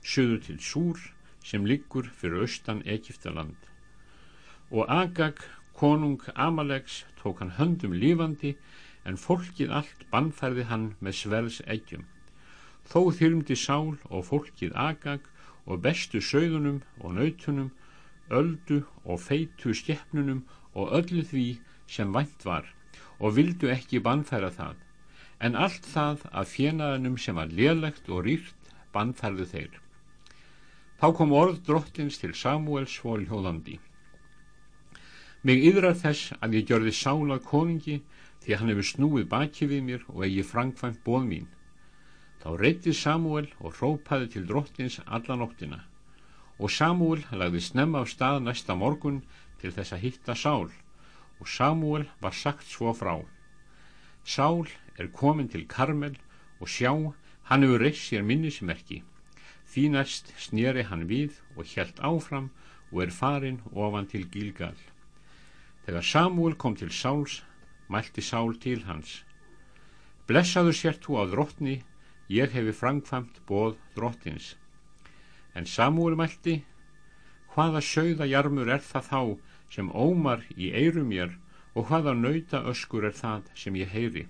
söður til Súr sem liggur fyrir austan Egiptaland og Agag konung Amaleks tók hann höndum lífandi en fólkið allt bannfærði hann með svels eggjum þó þyrmdi Sál og fólkið Agag og bestu sögðunum og nautunum öldu og feitu skeppnunum og öllu því sem vænt var og vildu ekki bannfæra það en allt það að fjenaðanum sem var lélegt og rýrt bannfærðu þeir. Þá kom orð drottins til Samuels svol hjóðandi mig yðrar þess að ég gjörði sála konungi því hann hefur snúið baki við mér og eigi frangfæmt bóð mín. Þá reytti Samuel og rópaði til drottins alla nóttina. Og Samúl lagði snemma á stað næsta morgun til þess að hitta Sál. Og Samúl var sagt svo frá. Sál er komin til Karmel og sjá hann hefur reist sér minnismerki. Því næst snýri hann við og helt áfram og er farin ofan til Gilgal. Þegar Samúl kom til Sáls mælti Sál til hans blessaður sért þú á drottni ég hefi frangfamt bóð drottins. En Samúl mælti, hvaða sögðajarmur er það þá sem ómar í eirum mér og hvaða nauta öskur er það sem ég heyri?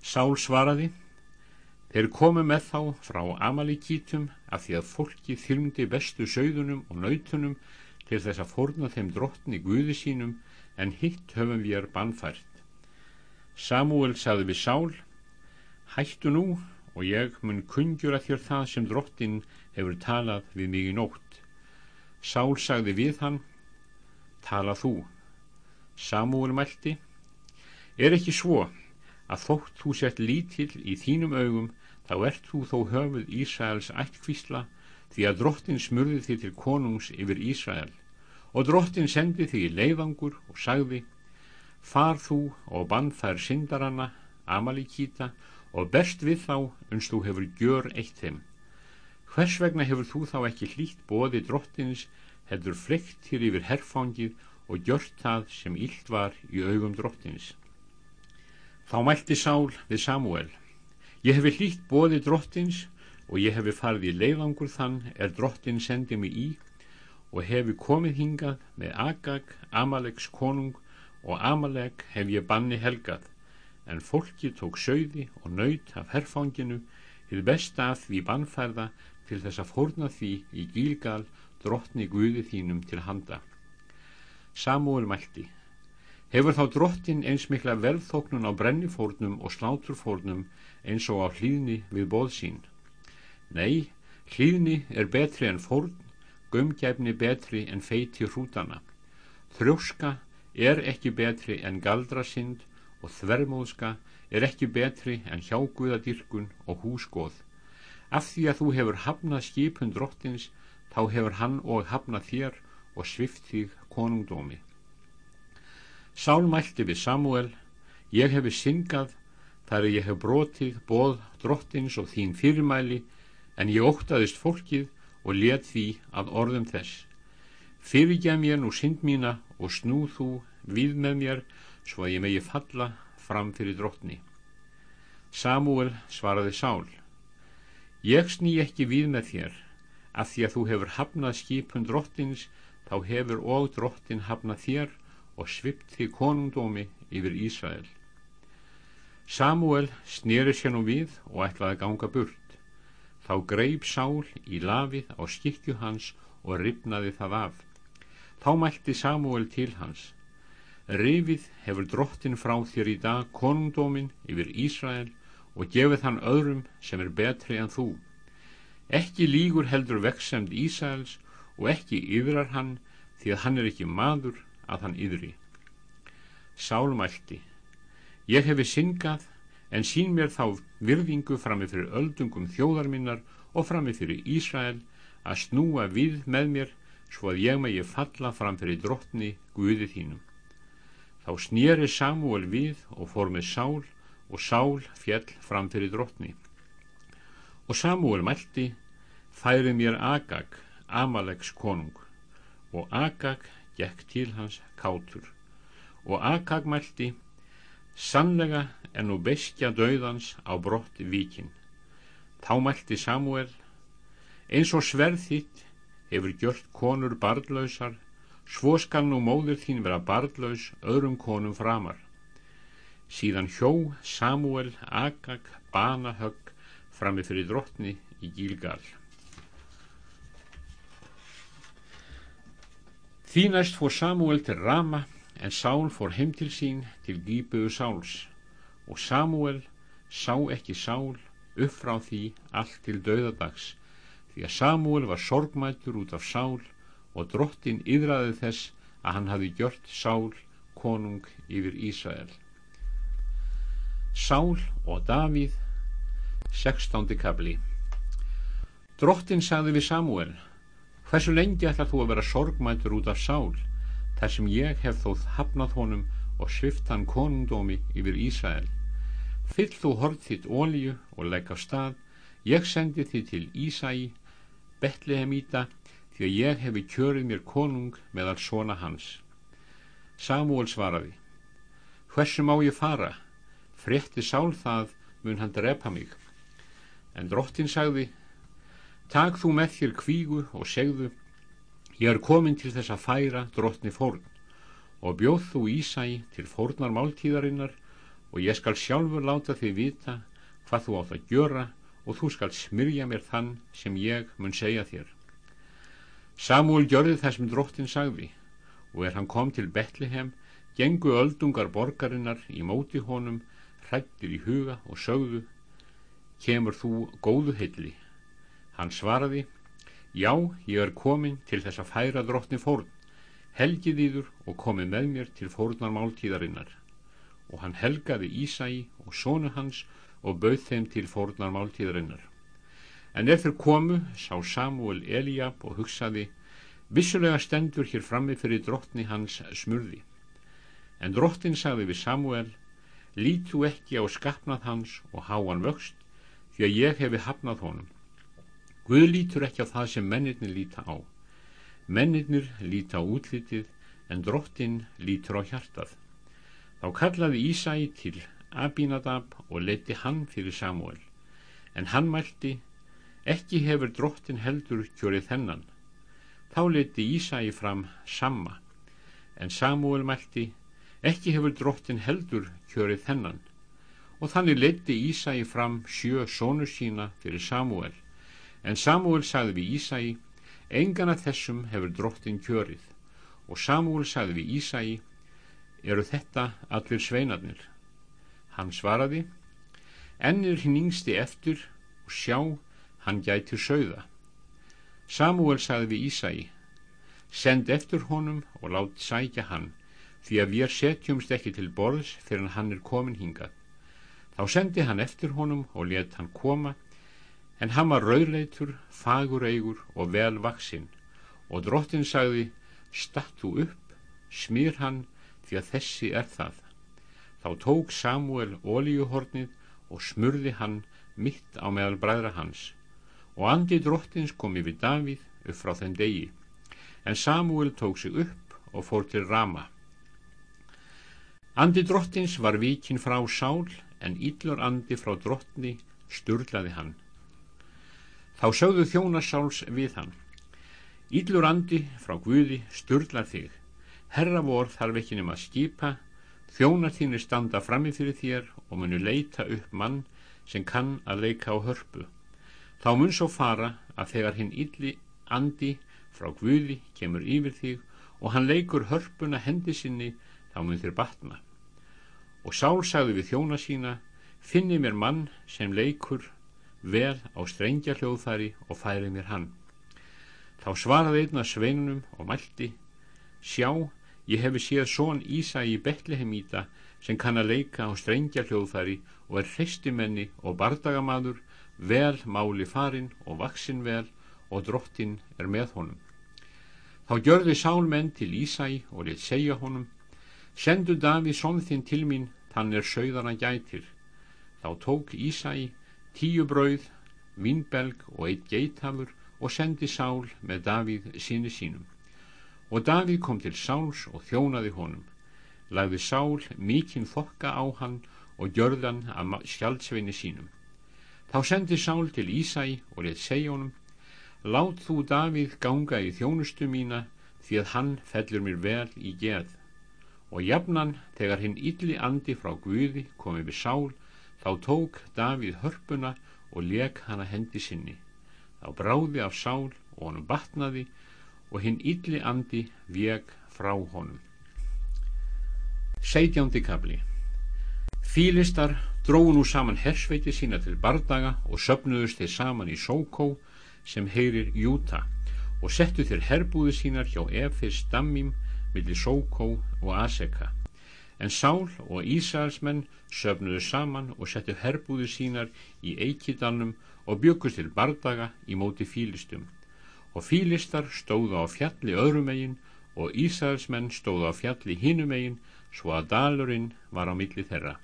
Sál svaraði, þeir komu með þá frá Amalíkítum af því að fólki þyrmdi bestu sögðunum og nautunum til þess að forna þeim drottni guði sínum en hitt höfum við er bannfært. Samúel sagði við Sál, hættu nú og ég mun kungjura þér það sem drottin hefur talað við mig í nótt. Sál sagði við hann, tala þú. Samúel mælti, er ekki svo að þótt þú sett lítill í þínum augum þá ert þú þó höfuð Ísraels ættkvísla því að drottin smurði þig til konungs yfir Ísrael. Og drottin sendi þig í leiðangur og sagði far þú og bann þær syndaranna Amalíkíta og berst við þá uns þú hefur gjör eitt þeim. Hvers vegna hefur þú þá ekki hlýtt bóði drottins heldur fleikt hér yfir herfangið og gjört það sem illt var í augum drottins Þá mælti Sál við Samuel, ég hefi hlýtt bóði drottins og ég hefi farið í leiðangur þann er drottin sendið mig í og hefi komið hingað með Agag, Amaleks konung og Amalek hef ég banni helgað, en fólki tók sögði og nöyt af herfanginu, þið besta af því bannfærða til þess að fórna því í Gílgal drottni Guði þínum til handa. Samuel mælti, Hefur þá drottin eins mikla verðþóknun á brennifórnum og sláturfórnum eins og á hlýðni við bóð sín? Nei, hlýðni er betri en fórn, gömgæfni betri en feiti hrútana. Þrjóska er ekki betri en galdrasind og þvermóðska er ekki betri en hjáguðadirkun og húsgóð. Af því að þú hefur hafnað skipun drottins, þá hefur hann og hafnað þér og svift þig konungdómi. Sál mælti við Samuel, ég hefi syngað þar ég hef brotið bóð drottins og þín fyrirmæli en ég óttaðist fólkið og let því að orðum þess. Fyrirgjað mér nú synd mína og snúð þú við með mér svo að ég megi falla fram fyrir drottni. Samuel svaraði Sál, ég sný ekki við með þér, af því að þú hefur hafnað skipun drottins, þá hefur og drottin hafnað þér og svipt því konungdómi yfir Ísrael. Samuel snýri sér nú við og ætlaði að ganga burt. Þá greip Sál í lafið á skikju hans og ripnaði það af. Þá mælti Samuel til hans. Rifið hefur drottin frá þér í dag konungdómin yfir Ísrael og gefið hann öðrum sem er betri en þú. Ekki lígur heldur veksemd Ísraels og ekki yðrar hann því að hann er ekki maður að hann yðri. Sálmælti, ég hefi syngað en sín mér þá virðingu frammi fyrir öldungum þjóðar minnar og frammi fyrir Ísrael að snúa við með mér svo að ég megi falla fram fyrir drottni Guði þínum. Þá snýri Samúel við og fór með Sál og Sál fjell fram fyrir drottni. Og Samúel mælti, færi mér Agag, Amaleks konung, og Agag gekk til hans kátur. Og Akag mælti sannlega er nú beskja döðans á brott víkin. Þá mælti Samuel eins og sverð þitt hefur gjört konur barðlausar svo skal nú móður þín vera barðlaus öðrum konum framar. Síðan hjó Samuel Akag banahögg frammi fyrir drottni í Gílgal Því næst fór Samuel til Rama en Sál fór heim til sín til Gíbuðu Sáls og Samuel sá ekki Sál upp frá því allt til döðadags því að Samuel var sorgmættur út af Sál og drottin yðraði þess að hann hafi gjört Sál konung yfir Ísrael. Sál og Davíð 16. kabli Drottin sagði við Samuel Hversu lengi ætlar þú að vera sorgmæntur út af sál, þar sem ég hef þóð hafnað honum og svift hann konungdómi yfir Ísrael? Fyll þú hort þitt ólíu og legg á stað, ég sendi þið til Ísæi, Betlehemíta, því að ég hefi kjörið mér konung meðal svona hans. Samuel svaraði, hversu má ég fara? Frétti sál það mun hann drepa mig. En drottin sagði, Tag þú með þér kvígu og segðu, ég er komin til þess að færa drottni fórn og bjóð þú Ísæ til fórnar máltíðarinnar og ég skal sjálfur láta þig vita hvað þú átt að gjöra og þú skal smyrja mér þann sem ég mun segja þér. Samúl gjörði það sem drottin sagði og er hann kom til Betlehem, gengu öldungar borgarinnar í móti honum, hrættir í huga og sögðu, kemur þú góðu heilli Hann svaraði, já, ég er komin til þess að færa drottni fórn. helgið íður og komið með mér til fórnar máltíðarinnar. Og hann helgaði Ísæi og sónu hans og bauð þeim til fórnar máltíðarinnar. En ef þeir komu, sá Samuel Eliab og hugsaði, vissulega stendur hér frammi fyrir drottni hans smurði. En drottin sagði við Samuel, lítu ekki á skapnað hans og háan vöxt, því að ég hefi hafnað honum. Guð lítur ekki á það sem mennirni líta á. Mennirnir líta á útlitið, en drottin lítur á hjartað. Þá kallaði Ísæi til Abinadab og leti hann fyrir Samuel. En hann mælti, ekki hefur drottin heldur kjörið þennan. Þá leti Ísæi fram Samma, en Samuel mælti, ekki hefur drottin heldur kjörið þennan. Og þannig leti Ísæi fram sjö sónu sína fyrir Samuel. En Samuel sagði við Ísæi, engana þessum hefur drottin kjörið. Og Samuel sagði við Ísæi, eru þetta allir sveinarnir? Hann svaraði, ennir hinn yngsti eftir og sjá, hann gæti sögða. Samuel sagði við Ísæi, send eftir honum og lát sækja hann, því að við setjumst ekki til borðs fyrir hann er komin hingað. Þá sendi hann eftir honum og let hann koma, en hann var rauðleitur, fagur eigur og vel vaksinn, og drottin sagði, statt þú upp, smýr hann, því að þessi er það. Þá tók Samuel ólíuhornið og smurði hann mitt á meðal bræðra hans, og andi drottins kom yfir Davíð upp frá þenn degi, en Samuel tók sig upp og fór til Rama. Andi drottins var vikinn frá sál, en íllur andi frá drottni sturlaði hann. Þá sögðu þjónasáls við hann. Íllur andi frá Guði sturlar þig. Herra vor þarf ekki nema að skipa, þjónar þínir standa frammi fyrir þér og munu leita upp mann sem kann að leika á hörpu. Þá mun svo fara að þegar hinn ylli andi frá Guði kemur yfir þig og hann leikur hörpuna hendi sinni, þá mun þér batna. Og Sál sagði við þjóna sína, finni mér mann sem leikur vel á strengja hljóðfæri og færi mér hann. Þá svaraði einna sveinunum og mælti, sjá, ég hefi séð són Ísa í Betlehemíta sem kann að leika á strengja hljóðfæri og er hreistimenni og bardagamadur, vel máli farin og vaksin vel og drottin er með honum. Þá gjörði sálmenn til Ísæ og lit segja honum, sendu Daví som þinn til mín, þann er sögðana gætir. Þá tók Ísæ tíu brauð, vínbelg og eitt geithafur og sendi Sál með Davíð síni sínum. Og Davíð kom til Sáls og þjónaði honum. Lagði Sál mikinn þokka á hann og gjörðan að skjaldsveini sínum. Þá sendi Sál til Ísæ og let segja honum, lát þú Davíð ganga í þjónustu mína því að hann fellur mér vel í geð. Og jafnan þegar hinn ylli andi frá Guði komið við Sál, þá tók Davíð hörpuna og leik hana hendi sinni. Þá bráði af Sál og honum batnaði og hinn ylli andi veg frá honum. Seitjándi kabli Fílistar dróðu nú saman hersveiti sína til bardaga og söpnuðust þeir saman í Sókó sem heyrir Júta og settu þeir herbúðu sínar hjá Efis Dammim millir Sókó og Aseka. En Sál og Ísælsmenn söpnuðu saman og settu herbúðu sínar í Eikidalnum og byggust til bardaga í móti fílistum. Og fílistar stóðu á fjalli öðrumegin og Ísælsmenn stóðu á fjalli hinumegin svo að dalurinn var á milli þeirra.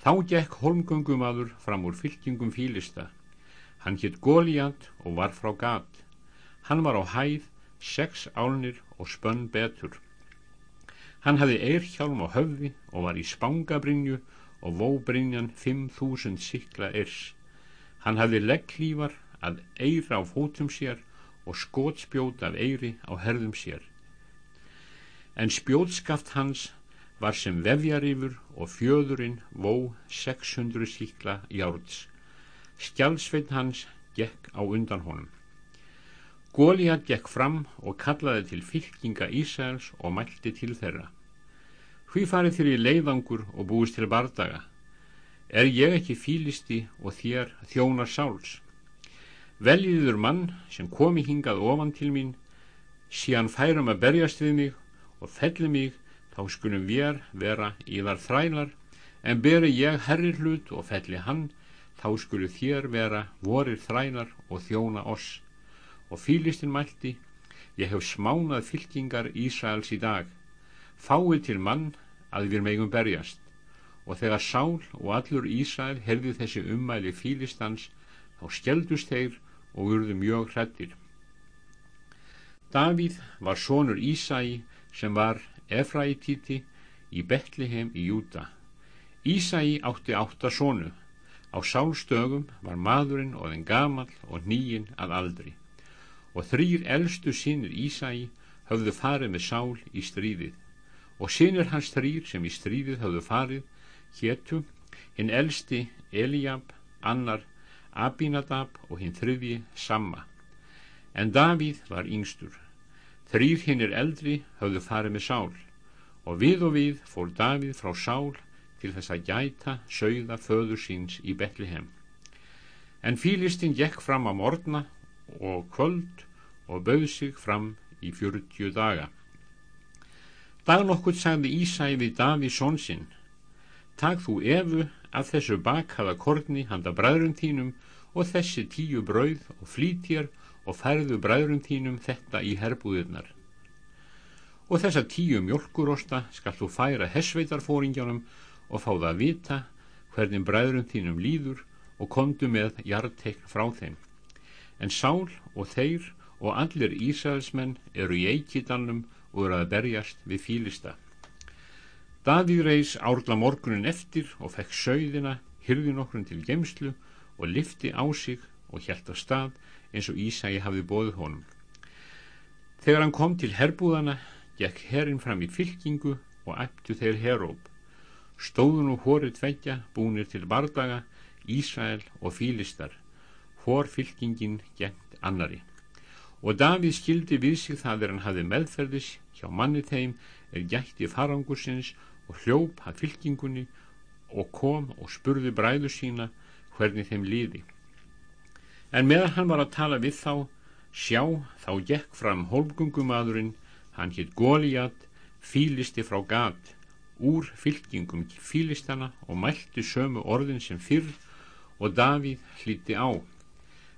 Þá gekk holmgöngumadur fram úr fylkingum fílista. Hann hitt Góliat og var frá gat. Hann var á hæð, sex álnir og spönn betur. Hann hafði eirhjálm á höfði og var í spangabrinju og vóbrinjan fimm þúsund sikla ers. Hann hafði legglífar að eira á fótum sér og skótspjót af eiri á herðum sér. En spjótskaft hans var sem vefjarifur og fjöðurinn vó 600 síkla járds. Skjálsveitn hans gekk á undan honum. Góliat gekk fram og kallaði til fylkinga Ísæls og mælti til þeirra. Hví farið þér í leiðangur og búist til bardaga? Er ég ekki fílisti og þér þjónar sáls? Veljiður mann sem komi hingað ofan til mín, síðan færum að berjast við mig og felli mig, þá skulum við vera í þar þrælar, en beri ég herri hlut og felli hann, þá skulu þér vera vorir þrælar og þjóna oss. Og fýlistinn mælti, ég hef smánað fylkingar Ísraels í dag, fáið til mann að við megum berjast. Og þegar Sál og allur Ísrael herði þessi ummæli fýlistans, þá skjeldust þeir og urðu mjög hrettir. Davíð var sonur Ísæi sem var Efraititi í Betlehem í Júta. Ísæi átti átta sonu. Á sálstögum var maðurinn og þenn gamal og nýjinn að aldri. Og þrýr elstu sínir Ísæi höfðu farið með sál í stríðið. Og sínir hans þrýr sem í stríðið höfðu farið héttu hinn elsti Eliab, annar Abinadab og hinn þriðji Samma. En Davíð var yngstur. Þrýr hinnir eldri höfðu farið með sál og við og við fór Davíð frá sál til þess að gæta sögða föður síns í Betlehem. En fýlistinn gekk fram á morgna og kvöld og bauð sig fram í fjörutju daga. Dag nokkur sagði Ísæ við Davíð sónsinn, Tag þú efu að þessu bakhaða korni handa bræðrum þínum og þessi tíu brauð og flýtjar og færðu bræðrum þínum þetta í herbúðirnar. Og þessa tíu mjölkurosta skal þú færa hessveitarfóringjónum og fá það að vita hvernig bræðrum þínum líður og kondu með jartekn frá þeim. En Sál og þeir og allir Ísraelsmenn eru í eikidalnum og eru að berjast við fílista. Davíð reys árla morgunin eftir og fekk sögðina, hyrði nokkrun til gemslu og lifti á sig og hjælt á stað eins og Ísæi hafði bóðið honum. Þegar hann kom til herbúðana, gekk herrin fram í fylkingu og æptu þeir heróp. Stóðun og hóri tveggja búnir til bardaga, Ísæl og fílistar, hór fylkingin gengt annari. Og Davíð skildi við sig það er hann hafði meðferðis hjá manni þeim er gætti farangursins og hljóp að fylkingunni og kom og spurði bræðu sína hvernig þeim líði. En meðan hann var að tala við þá, sjá, þá gekk fram hólgungumadurinn, hann hitt Góliat, fílisti frá gat, úr fylkingum fílistana og mælti sömu orðin sem fyrr og Davíð hlíti á.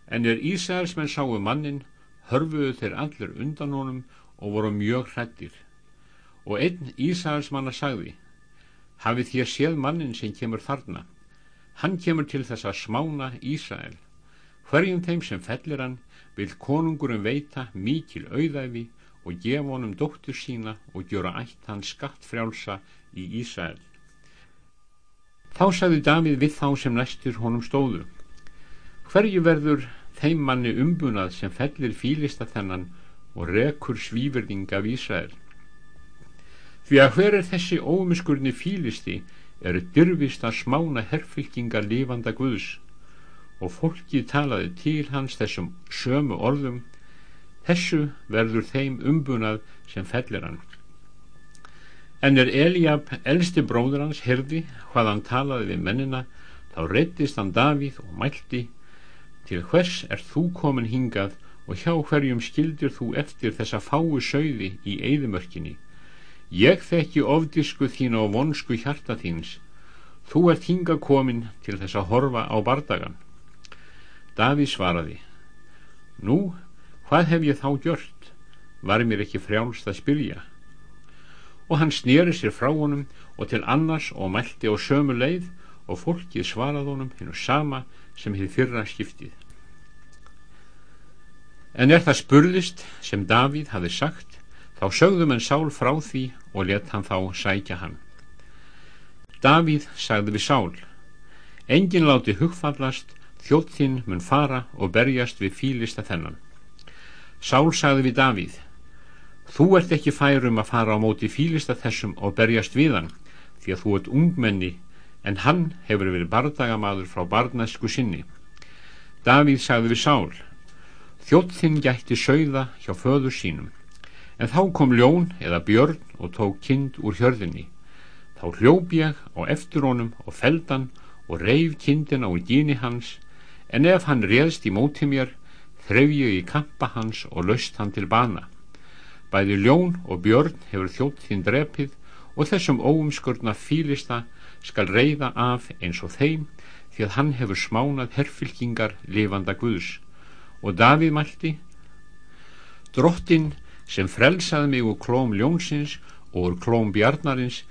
En er Ísæðarsmenn sáu mannin, hörfuðu þeir allir undan honum og voru mjög hrættir. Og einn Ísæðarsmanna sagði, hafið þér séð mannin sem kemur þarna? Hann kemur til þess að smána Ísrael. Hverjum þeim sem fellir hann vil konungurum veita mikil auðæfi og gefa honum dóttur sína og gjöra ætt hann skattfrjálsa í Ísrael. Þá sagði Davíð við þá sem næstur honum stóðu. Hverju verður þeim manni umbunað sem fellir fílista þennan og rekur svíverðing af Ísrael? Því að hver er þessi ómiskurni fílisti eru dyrfist að smána herfylkingar lifanda Guðs og fólki talaði til hans þessum sömu orðum þessu verður þeim umbunað sem fellir hann en er Eliab elsti bróður hans herði hvað hann talaði við mennina þá reytist hann Davíð og mælti til hvers er þú komin hingað og hjá hverjum skildir þú eftir þessa fáu sögði í eigðumörkinni Ég þekki ofdisku þín og vonsku hjarta þíns. Þú ert hinga komin til þess að horfa á bardagan. Daví svaraði, Nú, hvað hef ég þá gjört? Var mér ekki frjálst að spyrja? Og hann snýri sér frá honum og til annars og mælti á sömu leið og fólkið svarað honum hennu sama sem hefði fyrra skiptið. En er það spurðist sem Davíð hafi sagt Þá sögðum en Sál frá því og let hann þá sækja hann. Davíð sagði við Sál, engin láti hugfallast, þjóttinn mun fara og berjast við fílista þennan. Sál sagði við Davíð, þú ert ekki færum að fara á móti fílista þessum og berjast við hann, því að þú ert ungmenni, en hann hefur verið bardagamadur frá barnæsku sinni. Davíð sagði við Sál, þjóttinn gætti sögða hjá föður sínum En þá kom ljón eða björn og tók kind úr hjörðinni. Þá hljóp ég á eftir honum og feldan og reif kindina úr dýni hans, en ef hann réðst í móti mér, þref ég í kampa hans og löst hann til bana. Bæði ljón og björn hefur þjótt þín drepið og þessum óumskurna fýlista skal reyða af eins og þeim því að hann hefur smánað herfylkingar lifanda Guðs. Og Davíð mælti, Drottin sem frelsaði mig úr klóm ljónsins og úr klóm bjarnarins,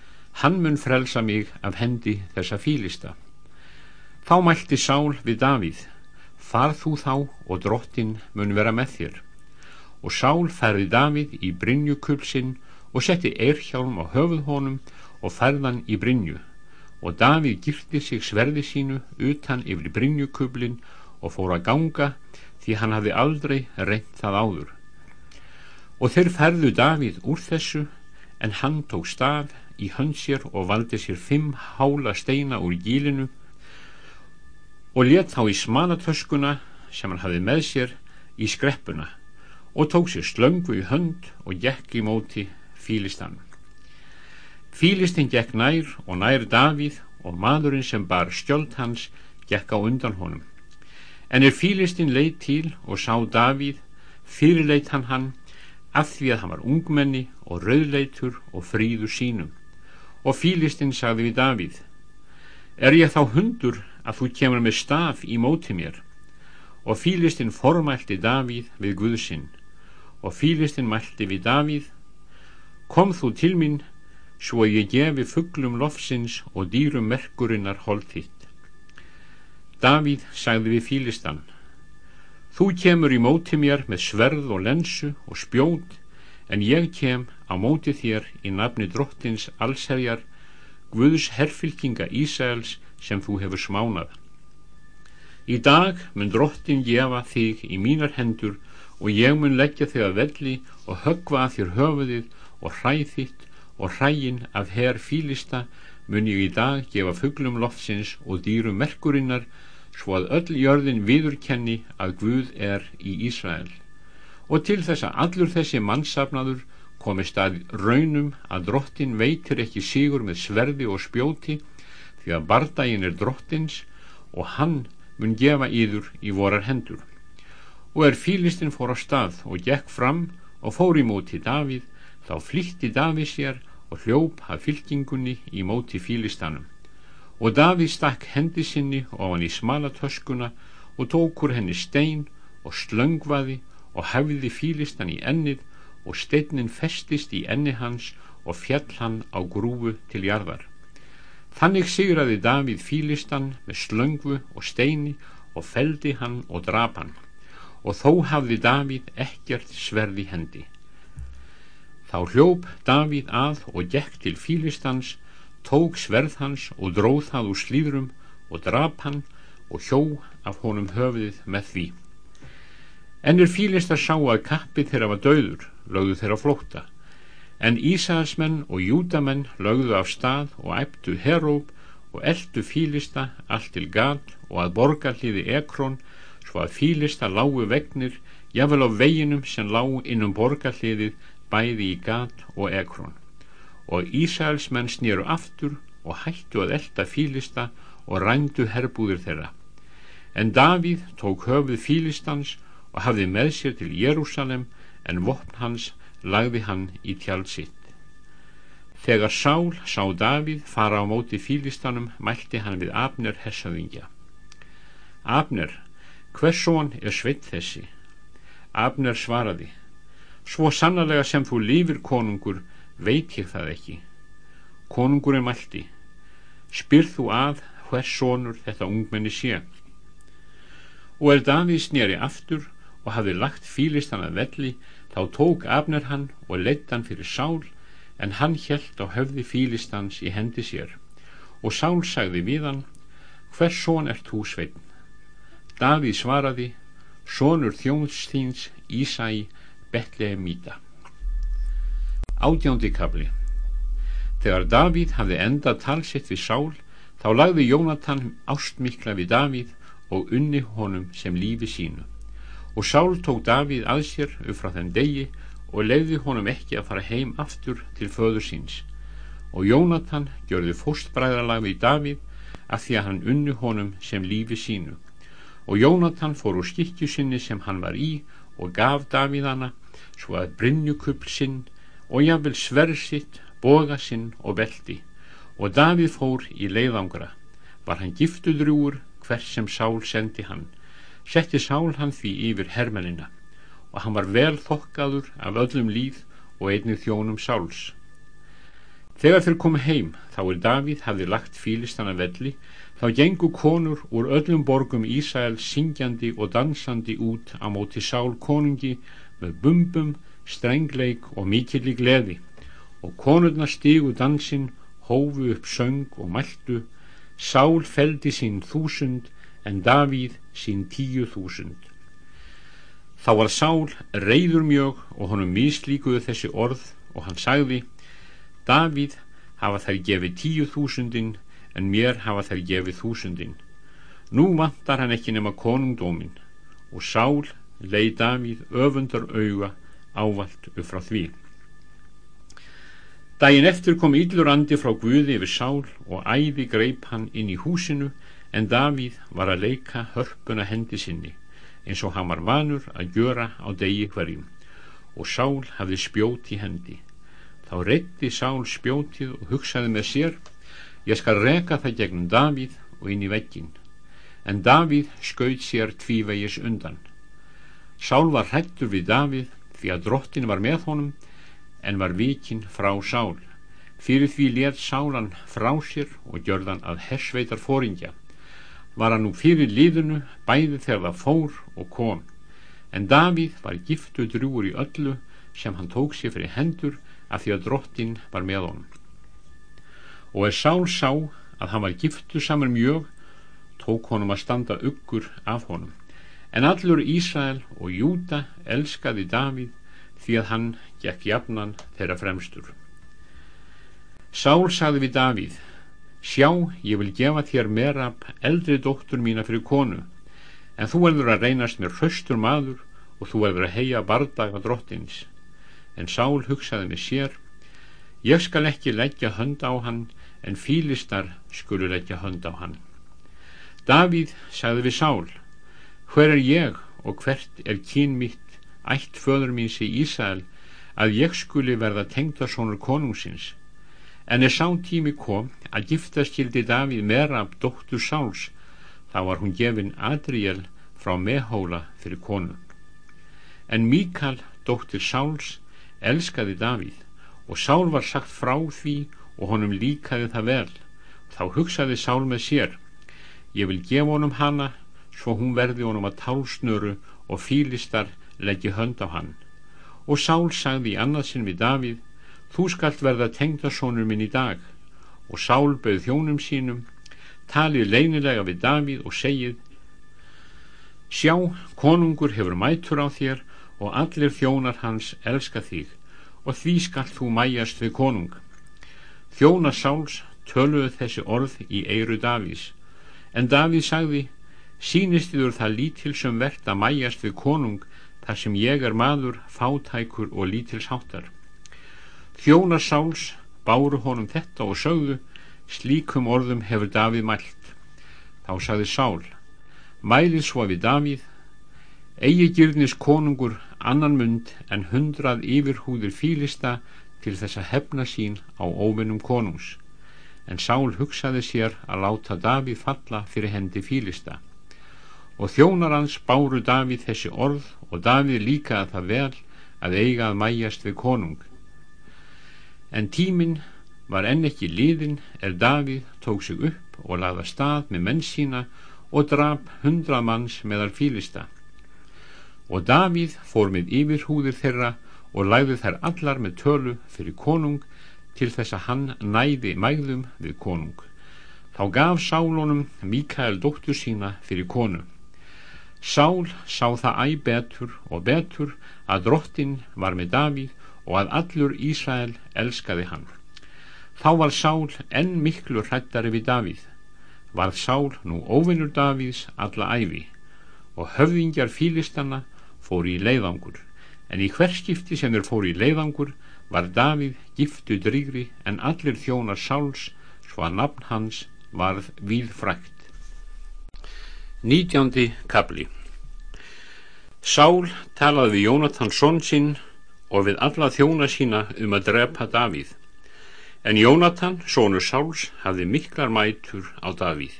hann mun frelsa mig af hendi þessa fýlista. Þá mælti Sál við Davíð, far þú þá og drottin mun vera með þér og Sál færði Davíð í Brynjukulsinn og setti eirhjálm á höfuð honum og færðan í Brynju og Davíð gyrti sig sverði sínu utan yfir Brynjukublin og fór að ganga því hann hafði aldrei reynt það áður og þeir færðu Davíð úr þessu en hann tók staf í hönssér og valdi sér fimm hála steina úr gílinu og let þá í smanatöskuna sem hann hafði með sér í skreppuna og tók sér slöngu í hönd og gekk í móti fílistan. Fílistin gekk nær og nær Davíð og maðurinn sem bar stjöld hans gekk á undan honum. En er fílistin leið til og sá Davíð, fyrirleit hann hann af því að hann var ungmenni og rauðleitur og fríður sínum. Og fílistin sagði við Davíð, er ég þá hundur að þú kemur með staf í móti mér? Og fílistin formælti Davíð við Guðsinn og fílistinn mælti við Davíð kom þú til mín svo ég gefi fugglum lofsins og dýrum merkurinnar hold þitt. Davíð sagði við fílistan þú kemur í móti mér með sverð og lensu og spjót en ég kem á móti þér í nafni drottins allsherjar Guðs herfylkinga Ísæls sem þú hefur smánað. Í dag mun drottin gefa þig í mínar hendur og ég mun leggja þig að velli og höggva að þér höfuðið og hræð þitt og hrægin af herr fílista mun ég í dag gefa fugglum loftsins og dýrum merkurinnar svo að öll jörðin viðurkenni að Guð er í Ísrael. Og til þess að allur þessi mannsafnaður komist að raunum að drottin veitir ekki sigur með sverði og spjóti því að bardagin er drottins og hann mun gefa íður í vorar hendur. Og er fílistinn fór á stað og gekk fram og fór í móti Davíð þá flýtti Davíð sér og hljóp að fylkingunni í móti fílistanum. Og Davíð stakk hendi sinni ofan í smalatöskuna og tókur henni stein og slöngvaði og hefði fílistan í ennið og steinnin festist í enni hans og fjall hann á grúfu til jarðar. Þannig sigraði Davíð fílistan með slöngvu og steini og feldi hann og drap hann. Og þó hafði Davíð ekkert sverði hendi. Þá hljóp Davíð að og gekk til fílistans, tók sverð hans og dróð það úr slíðrum og drap hann og hjó af honum höfðið með því. Ennir fílistar sá að kappi þeirra var döður, lögðu þeirra flóta, en Ísæðismenn og Júdamenn lögðu af stað og æptu heróp og eldu fílista allt til gat og að borgarliði Ekrón svo að fílista lágu vegnir jável á veginum sem lág innum borgarliðið bæði í gat og ekrón og Ísæls menn snýru aftur og hættu að elda fílista og rændu herbúðir þeirra. En Davíð tók höfuð fílistans og hafði með sér til Jérúsalem en vopn hans lagði hann í tjald sitt. Þegar Sál sá Davíð fara á móti fílistanum mælti hann við Abner hessaðingja Abner hvers son er sveit þessi? Abner svaraði svo sannarlega sem þú lífir konungur veit ég það ekki. Konungurinn mælti spyr þú að hvers sonur þetta ungmenni sé? Og er Davíð snýri aftur og hafi lagt fílist hann að velli þá tók Abner hann og leitt hann fyrir Sál en hann hjælt á höfði fílistans í hendi sér. Og Sál sagði við hann hvers son er þú sveitn Davíð svaraði Sónur þjónsþýns Ísæ Betleemíta Átjándi kabli Þegar Davíð hafði enda talsett við Sál þá lagði Jónatan ástmikla við Davíð og unni honum sem lífi sínu. Og Sál tók Davíð að sér upp frá þenn degi og leiði honum ekki að fara heim aftur til föður síns. Og Jónatan gjörði fóstbræðarlag við Davíð af því að hann unni honum sem lífi sínu. Og Jónatan fór úr skikju sinni sem hann var í og gaf Davíð hana svo að Brynjukupl sinn og jáfnvel sverð sitt, boga sinn og beldi og Davíð fór í leiðangra. Var hann giftuðrúur hvers sem Sál sendi hann. Setti Sál hann því yfir hermennina. Og hann var vel þokkaður af öllum líð og einnig þjónum Sáls. Þegar þeir komu heim þá er Davíð hafði lagt fílistana velli þá gengu konur úr öllum borgum Ísæl syngjandi og dansandi út á móti sál konungi með bumbum, strengleik og mikillig gleði. Og konurna stígu dansinn, hófu upp söng og mæltu Sál feldi sín þúsund en Davíð sín tíu þúsund. Þá var Sál reyður mjög og honum mislíkuðu þessi orð og hann sagði Davíð hafa þær gefið tíu þúsundin en mér hafa þær gefið þúsundin. Nú vantar hann ekki nema konungdómin og Sál leið Davíð öfundar auga ávalt upp frá því daginn eftir kom yllur andi frá Guði yfir Sál og æði greip hann inn í húsinu en Davíð var að leika hörpuna hendi sinni eins og hann var vanur að gjöra á degi hverjum og Sál hafði spjót í hendi þá reytti Sál spjótið og hugsaði með sér Ég skal reka það gegnum Davíð og inn í veggin. En Davíð skaut sér tvívegis undan. Sál var hrættur við Davíð því að drottin var með honum en var vikinn frá Sál. Fyrir því létt Sálan frá sér og gjörðan að hersveitar fóringja. Var hann nú fyrir liðinu bæði þegar það fór og kom. En Davíð var giftu drúur í öllu sem hann tók sér fyrir hendur af því að drottin var með honum og er Sál sá að hann var giftu saman mjög tók honum að standa uggur af honum en allur Ísrael og Júta elskaði Davíð því að hann gekk jafnan þeirra fremstur. Sál sagði við Davíð sjá ég vil gefa þér merab eldri dóttur mína fyrir konu en þú verður að reynast mér hraustur maður og þú verður að heia bardaga drottins. En Sál hugsaði með sér ég skal ekki leggja hönd á hann en fílistar skulu leggja hönd á hann. Davíð sagði við Sál hver er ég og hvert er kyn mitt? Ætt föður mín sé Ísæl að ég skuli verða tengdarsónur konungsins. En er sá tími kom að gifta skildi Davíð meira af dóttur Sáls. Þá var hún gefin Adriel frá mehóla fyrir konun en Míkal dóttir Sáls elskaði Davíð og Sál var sagt frá því og honum líkaði það vel. Þá hugsaði Sál með sér ég vil gefa honum hana svo hún verði honum að tálsnöru og fílistar leggji hönd á hann. Og Sál sagði í annað sinn við Davíð þú skalt verða tengdarsónur minn í dag. Og Sál bauð þjónum sínum talið leinilega við Davíð og segið sjá konungur hefur mætur á þér og allir þjónar hans elska þig og því skalt þú mæjast við konung. Þjóna Sáls töluðu þessi orð í eiru Davís en Davís sagði sínist þér það lítil sem verðt að mæjast við konung þar sem ég er maður, fátækur og lítilsháttar. Þjóna Sáls báru honum þetta og sögðu slíkum orðum hefur Davíð mælt. Þá sagði Sál mælið svo við Davíð eigi gyrnis konungur annan mund en hundrað yfirhúður fílista til þess að hefna sín á óvinnum konungs en Sál hugsaði sér að láta Davíð falla fyrir hendi fílista og þjónar hans báru Davíð þessi orð og Davíð líkaði það vel að eiga að mæjast við konung. En tíminn var enn ekki liðin er Davíð tók sig upp og lagða stað með menn sína og drap hundra manns meðal fílista. Og Davíð fór með yfirhúðir þeirra og lagði þær allar með tölu fyrir konung til þess að hann næði mægðum við konung. Þá gaf Sálunum Mikael dóttur sína fyrir konu Sál sá það æg betur og betur að drottin var með Davíð og að allur Ísrael elskaði hann. Þá var Sál enn miklu hrættari við Davíð. Var Sál nú óvinnur Davíðs alla æfi og höfðingjar fílistanna fór í leiðangur. En í hverskipti sem þeir fóru í leiðangur var Davíð giftu drýgri en allir þjónar sáls svo að nafn hans varð víðfrækt. Nítjándi kabli Sál talaði við Jónatan son sinn og við alla þjóna sína um að drepa Davíð. En Jónatan, sónu Sáls, hafði miklar mætur á Davíð.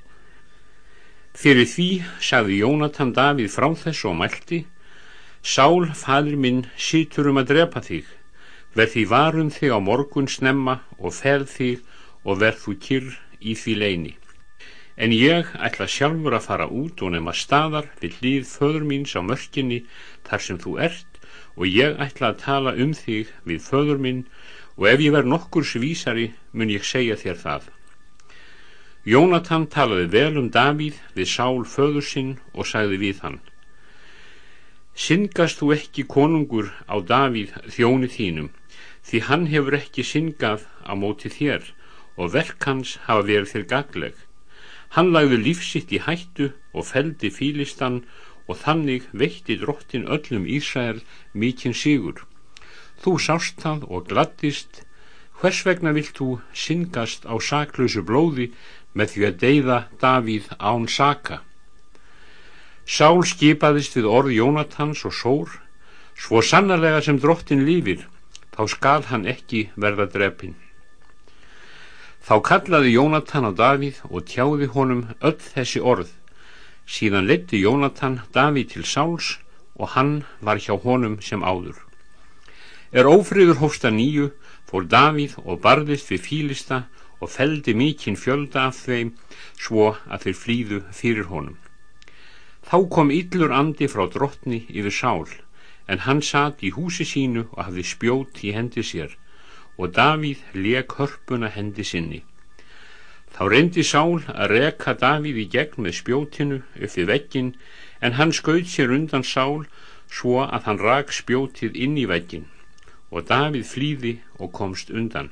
Fyrir því sagði Jónatan Davíð frá þess og mælti Sál, fadur minn, sýtur um að drepa þig. Verð því varum þig á morgun snemma og ferð þig og verð þú kyrr í því leini en ég ætla sjálfur að fara út og nefna staðar við hlýð föður míns á mörkinni þar sem þú ert og ég ætla að tala um þig við föður minn og ef ég verð nokkur svísari mun ég segja þér það. Jónatan talaði vel um Davíð við sál föður sinn og sagði við hann Syngast þú ekki konungur á Davíð þjóni þínum því hann hefur ekki syngað á móti þér og verk hans hafa verið þér gagleg Hann lagði lífsitt í hættu og feldi fílistan og þannig veitti drottin öllum Ísrael mikinn sigur. Þú sást það og gladdist, hvers vegna vilt þú syngast á saklausu blóði með því að deyða Davíð án saka? Sál skipaðist við orð Jónatans og sór, svo sannarlega sem drottin lífir, þá skal hann ekki verða drefin. Þá kallaði Jónatan á Davíð og tjáði honum öll þessi orð. Síðan leti Jónatan Davíð til sáls og hann var hjá honum sem áður. Er ófriður hósta nýju fór Davíð og barðist við fílista og feldi mikinn fjölda af þeim svo að þeir flýðu fyrir honum. Þá kom yllur andi frá drottni yfir sál en hann satt í húsi sínu og hafði spjót í hendi sér og Davíð leik hörpuna hendi sinni. Þá reyndi Sál að reka Davíð í gegn með spjótinu upp við veggin en hann skauð sér undan Sál svo að hann rak spjótið inn í veggin og Davíð flýði og komst undan.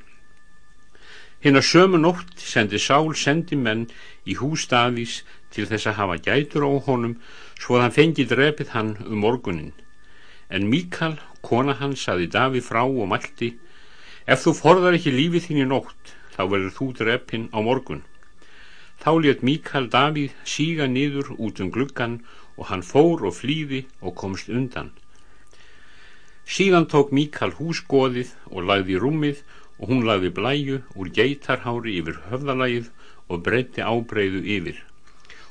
Hinn að sömu nótt sendi Sál sendimenn í hús Davís til þess að hafa gætur á honum svo að hann fengi drepið hann um morgunin. En Míkal, kona hans, saði Davíð frá og mælti Ef þú forðar ekki lífið þín í nótt, þá verður þú drepinn á morgun. Þá let Míkal Davíð síga niður út um gluggan og hann fór og flýði og komst undan. Síðan tók Míkal húsgóðið og lagði rúmið og hún lagði blæju úr geitarhári yfir höfðalægið og breytti ábreyðu yfir.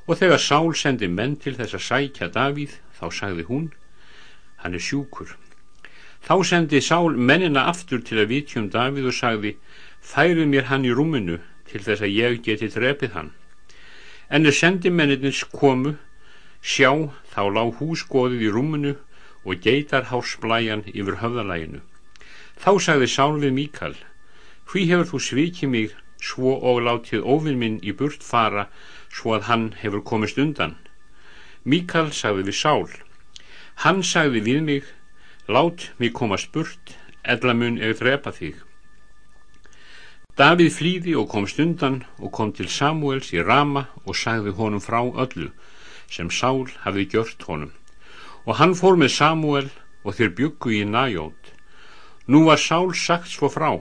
Og þegar Sál sendi menn til þess að sækja Davíð, þá sagði hún, hann er sjúkur. Þá sendi Sál mennina aftur til að vitjum Davíð og sagði færu mér hann í rúminu til þess að ég geti drepið hann. En þeir sendi menninins komu, sjá þá lág húsgóðið í rúminu og geitar hásblæjan yfir höfðalæginu. Þá sagði Sál við Míkal, hví hefur þú svikið mig svo og látið óvinn minn í burt fara svo að hann hefur komist undan. Míkal sagði við Sál, hann sagði við mig Lát mig koma spurt, eðla mun eða drepa þig. Davíð flýði og kom stundan og kom til Samuels í Rama og sagði honum frá öllu sem Sál hafi gjört honum. Og hann fór með Samuel og þeir byggu í Najót. Nú var Sál sagt svo frá.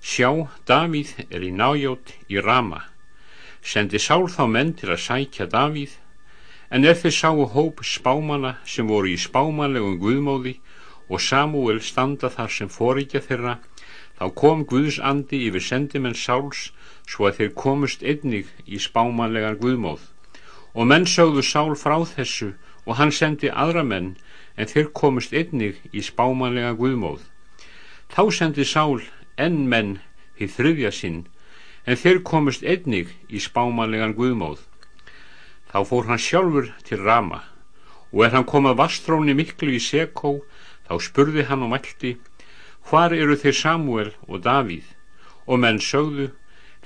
Sjá, Davíð er í Najót í Rama. Sendi Sál þá menn til að sækja Davíð, en er þeir sáu hóp spámana sem voru í spámanlegum guðmóði og Samúel standa þar sem foríkja þeirra þá kom Guðs andi yfir sendimenn Sáls svo að þeir komust einnig í spámanlegan Guðmóð. Og menn sögðu Sál frá þessu og hann sendi aðra menn en þeir komust einnig í spámanlegan Guðmóð. Þá sendi Sál enn menn í þriðja sinn en þeir komust einnig í spámanlegan Guðmóð. Þá fór hann sjálfur til Rama og er hann komað vastróni miklu í Sekó Þá spurði hann og mælti, hvar eru þeir Samuel og Davíð? Og menn sögðu,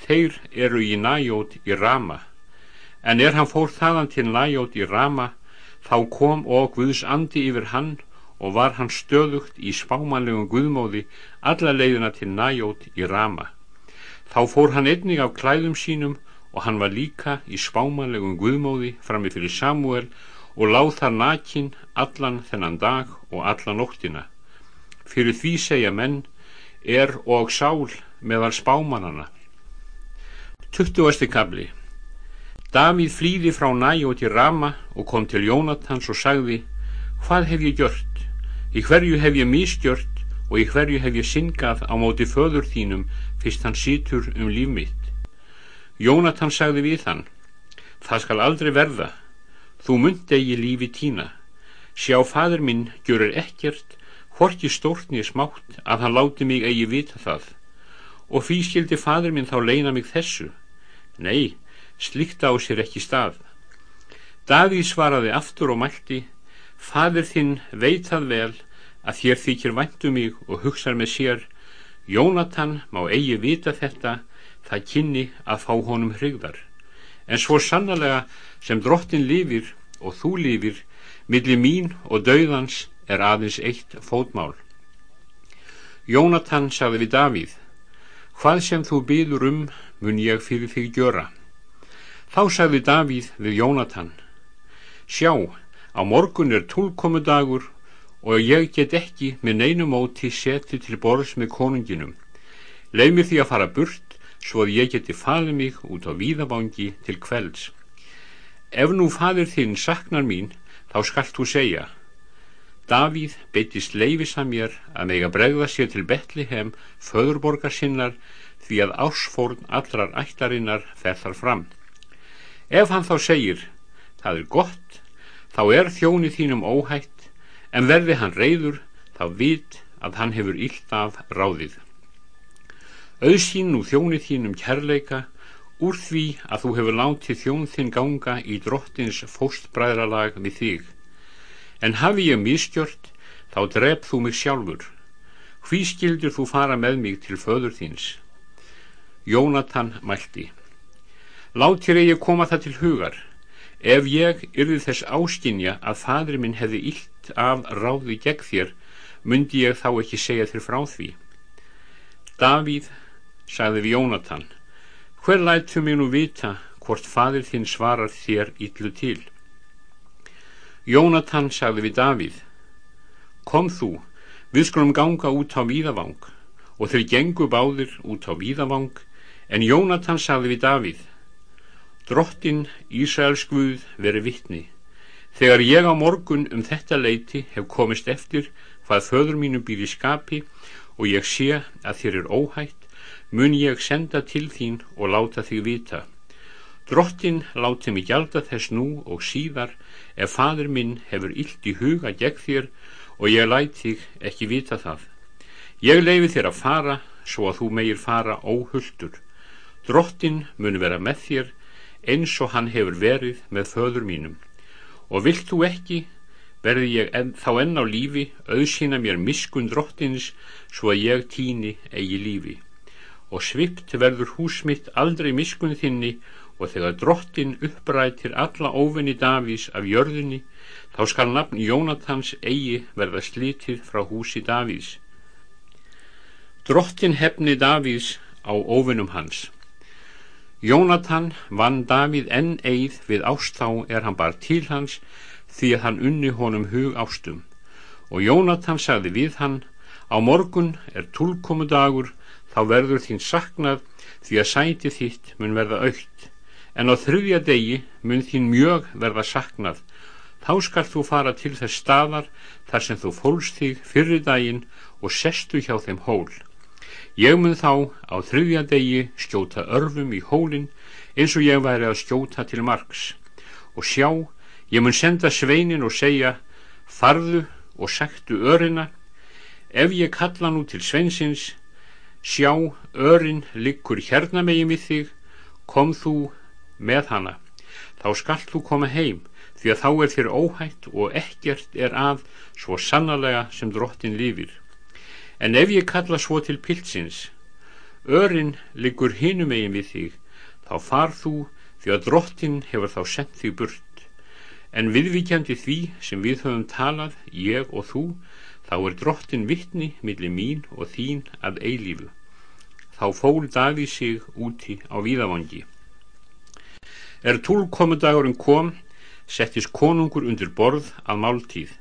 þeir eru í Najót í Rama. En er hann fór þaðan til Najót í Rama, þá kom og Guðs andi yfir hann og var hann stöðugt í spámanlegum Guðmóði alla leiðina til Najót í Rama. Þá fór hann einnig af klæðum sínum og hann var líka í spámanlegum Guðmóði frammi fyrir Samuel og láð þar nakin allan þennan dag og allan nóttina. Fyrir því segja menn er og sál meðal spámanana. 20. kabli Davíð flýði frá næjóti Rama og kom til Jónatans og sagði Hvað hef ég gjört? Í hverju hef ég misgjört og í hverju hef ég syngað á móti föður þínum fyrst hann situr um líf mitt? Jónatan sagði við hann, það skal aldrei verða, þú munt eigi lífi tína. Sjá fadur minn gjörur ekkert, hvorki stórtni smátt að hann láti mig eigi vita það. Og því skildi fadur minn þá leina mig þessu. Nei, slikta á sér ekki stað. Davíð svaraði aftur og mælti, fadur þinn veit það vel að þér þykir væntu um mig og hugsaður með sér, Jónatan má eigi vita þetta, það kynni að fá honum hrigðar. En svo sannlega sem drottin lifir og þú lifir, millir mín og dauðans er aðeins eitt fótmál. Jónatan sagði við Davíð, hvað sem þú byður um mun ég fyrir þig gjöra. Þá sagði Davíð við Jónatan, sjá, á morgun er tólkomudagur og ég get ekki með neinu móti seti til borðs með konunginum. Leif mér því að fara burt svo að ég geti falið mig út á víðavangi til kvelds. Ef nú fadir þinn saknar mín, þá skallt þú segja. Davíð beitist leifis að mér að mega bregða sér til Betliheim, föðurborgar sinnar, því að ásfórn allrar ættarinnar fer þar fram. Ef hann þá segir, það er gott, þá er þjóni þínum óhætt, en verði hann reyður, þá vit að hann hefur illt af ráðið auðsín nú þjónið þínum kærleika úr því að þú hefur látið þjón þinn ganga í drottins fóstbræðralag við þig. En hafi ég miskjört, þá drep þú mig sjálfur. Hví skildur þú fara með mig til föður þins? Jónatan mælti. Látir ég koma það til hugar. Ef ég yrði þess áskinja að fadri minn hefði illt af ráði gegn þér, myndi ég þá ekki segja þér frá því. Davíð sagði við Jónatan hver lætu mig nú vita hvort fadir þinn svarar þér yllu til? Jónatan sagði við Davíð kom þú við skulum ganga út á víðavang. Og þeir gengu báðir út á víðavang en Jónatan sagði við Davíð drottin Ísraels Guð veri vittni þegar ég á morgun um þetta leiti hef komist eftir hvað föður mínu býr í skapi og ég sé að þér er óhætt mun ég senda til þín og láta þig vita. Drottin láti mig gjalda þess nú og síðar ef fadur minn hefur illt í huga gegn þér og ég læt þig ekki vita það. Ég leifi þér að fara svo að þú megir fara óhulltur. Drottin mun vera með þér eins og hann hefur verið með föður mínum. Og vilt þú ekki, verði ég en, þá enn á lífi, auðsina mér miskun drottins svo að ég týni eigi lífi og svipt verður hús mitt aldrei miskun þinni og þegar drottin upprætir alla óvinni Davís af jörðinni þá skal nafn Jónatans eigi verða slitið frá húsi Davís drottin hefni Davís á óvinnum hans. Jónatan vann Davíð enn eigð við ástá er hann bar til hans því að hann unni honum hug ástum. Og Jónatan sagði við hann á morgun er tólkomudagur þá verður þín saknað því að sæti þitt mun verða aukt en á þrjúja degi mun þín mjög verða saknað. Þá skal þú fara til þess staðar þar sem þú fólst þig fyrri daginn og sestu hjá þeim hól. Ég mun þá á þrjúja degi skjóta örfum í hólinn eins og ég væri að skjóta til margs og sjá, ég mun senda sveinin og segja farðu og sektu örina. Ef ég kalla nú til sveinsins sjá, örin liggur hérna megin við þig, kom þú með hana, þá skall þú koma heim, því að þá er þér óhætt og ekkert er að svo sannlega sem drottin lifir. En ef ég kalla svo til pilsins, örin liggur hinu megin við þig, þá far þú því að drottin hefur þá sendt þig burt. En viðvíkjandi því sem við höfum talað, ég og þú, þá er drottin vittni millir mín og þín að eilífu. Þá fól Daví sig úti á víðavangi. Er tólkomudagurinn kom, settist konungur undir borð að máltíð.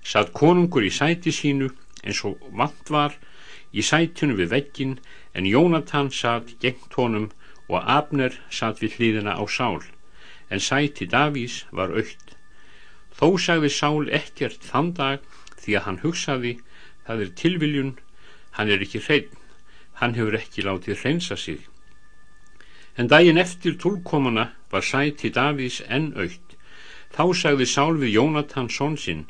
Satt konungur í sæti sínu eins og vant var í sætinu við veggin en Jónatan satt gengt honum og Abner satt við hlýðina á sál en sæti Davís var aukt Þó sagði Sál ekkert þann dag því að hann hugsaði, það er tilviljun, hann er ekki hrein, hann hefur ekki látið hreinsa sig. En daginn eftir tólkomana var sæti Davís enn aukt. Þá sagði Sál við Jónatan sónsinn,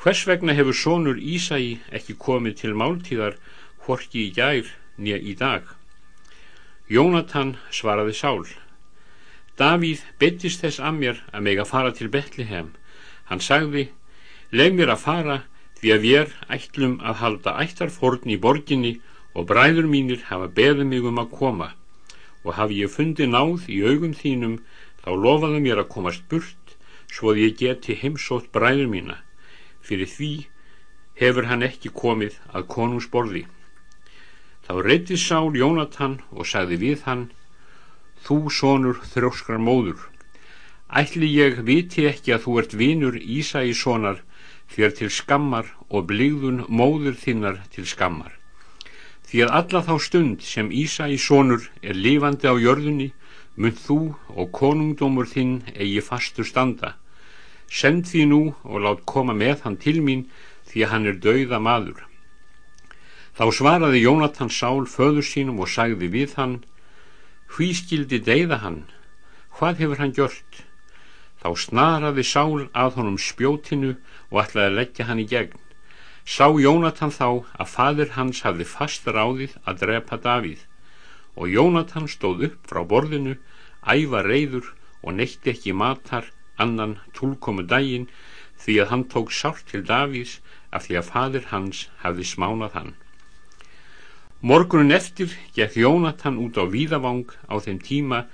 hvers vegna hefur sónur Ísæi ekki komið til máltíðar hvorki í gær nýja í dag? Jónatan svaraði Sál, Davíð betist þess að mér að meg að fara til Betlehem. Hann sagði, leið mér að fara því að við ætlum að halda ættarforn í borginni og bræður mínir hafa beðið mig um að koma og hafi ég fundið náð í augum þínum þá lofaðu mér að komast burt svo að ég geti heimsótt bræður mína. Fyrir því hefur hann ekki komið að konungsborði. Þá reytti Sál Jónatan og sagði við hann, þú sonur þrjóskrar móður ætli ég viti ekki að þú ert vinur Ísæi sonar þér til skammar og blíðun móður þinnar til skammar. Því að alla þá stund sem Ísæi sonur er lifandi á jörðunni mynd þú og konungdómur þinn eigi fastur standa. Send því nú og lát koma með hann til mín því að hann er dauða maður. Þá svaraði Jónatan Sál föður sínum og sagði við hann hví skildi deyða hann? Hvað hefur hann gjört þá snaraði Sál að honum spjótinu og ætlaði að leggja hann í gegn. Sá Jónatan þá að fadir hans hafði fast ráðið að drepa Davíð. Og Jónatan stóð upp frá borðinu æfa reyður og neitti ekki matar annan tólkomu daginn því að hann tók sárt til Davíðs af því að fadir hans hafði smánað hann. Morgunin eftir gekk Jónatan út á Víðavang. Á þeim tíma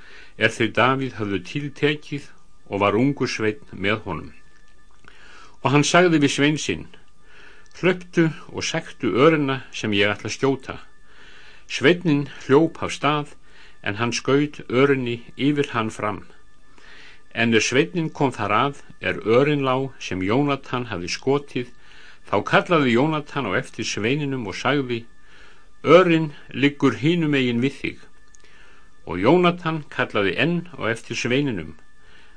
er þeir Davíð hafðu tiltekið og var ungu sveinn með honum. Og hann sagði við sveinsinn, hlöptu og sektu örina sem ég ætla að skjóta. Sveitnin hljóp af stað en hann skaut örinni yfir hann fram. En er sveitnin kom þar að er örinlá sem Jónatan hafði skotið, þá kallaði Jónatan á eftir sveininum og sagði, Örin liggur hínum eigin við þig og Jónatan kallaði enn og eftir sveininum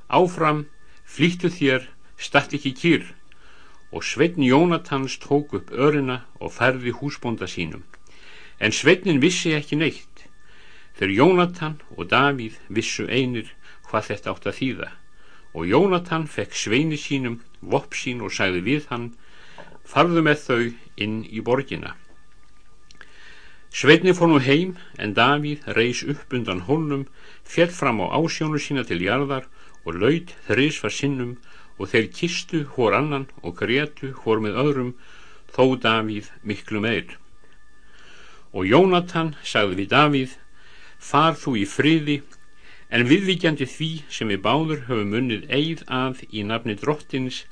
áfram, flýttu þér statt ekki kýr. Og sveitn Jónatans tók upp örina og færði húsbónda sínum. En sveitnin vissi ekki neitt þegar Jónatan og Davíð vissu einir hvað þetta átt að þýða. Og Jónatan fekk sveini sínum vopp sín og sagði við hann farðu með þau inn í borgina. Sveitni fór nú heim en Davíð reys upp undan hólnum, fjell fram á ásjónu sína til jarðar og laud þreys var sinnum og þeir kistu hór annan og gretu hór með öðrum þó Davíð miklu meir. Og Jónatan sagði við Davíð, far þú í friði en viðvíkjandi því sem við báður höfum munnið eigð að í nafni drottins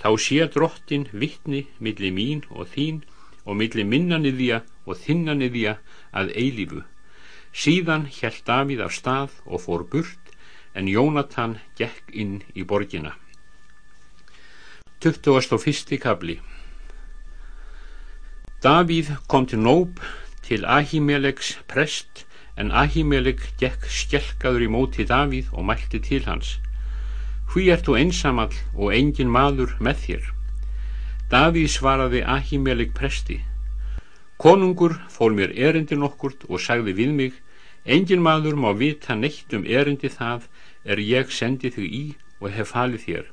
þá sé drottin vittni millir mín og þín og millir minnaniðja og þinnaniðja að eilífu. Síðan hjælt Davíð af stað og fór burt en Jónatan gekk inn í borgina. 21. kabli Davíð kom til Nób til Ahimelegs prest en Ahimeleg gekk skjelkaður í móti Davíð og mælti til hans. Hví ert þú einsamall og engin maður með þér? Davíð svaraði Ahimeleg presti Konungur fól mér erindi nokkurt og sagði við mig, engin maður má vita neitt um erindi það er ég sendi þig í og hef falið þér.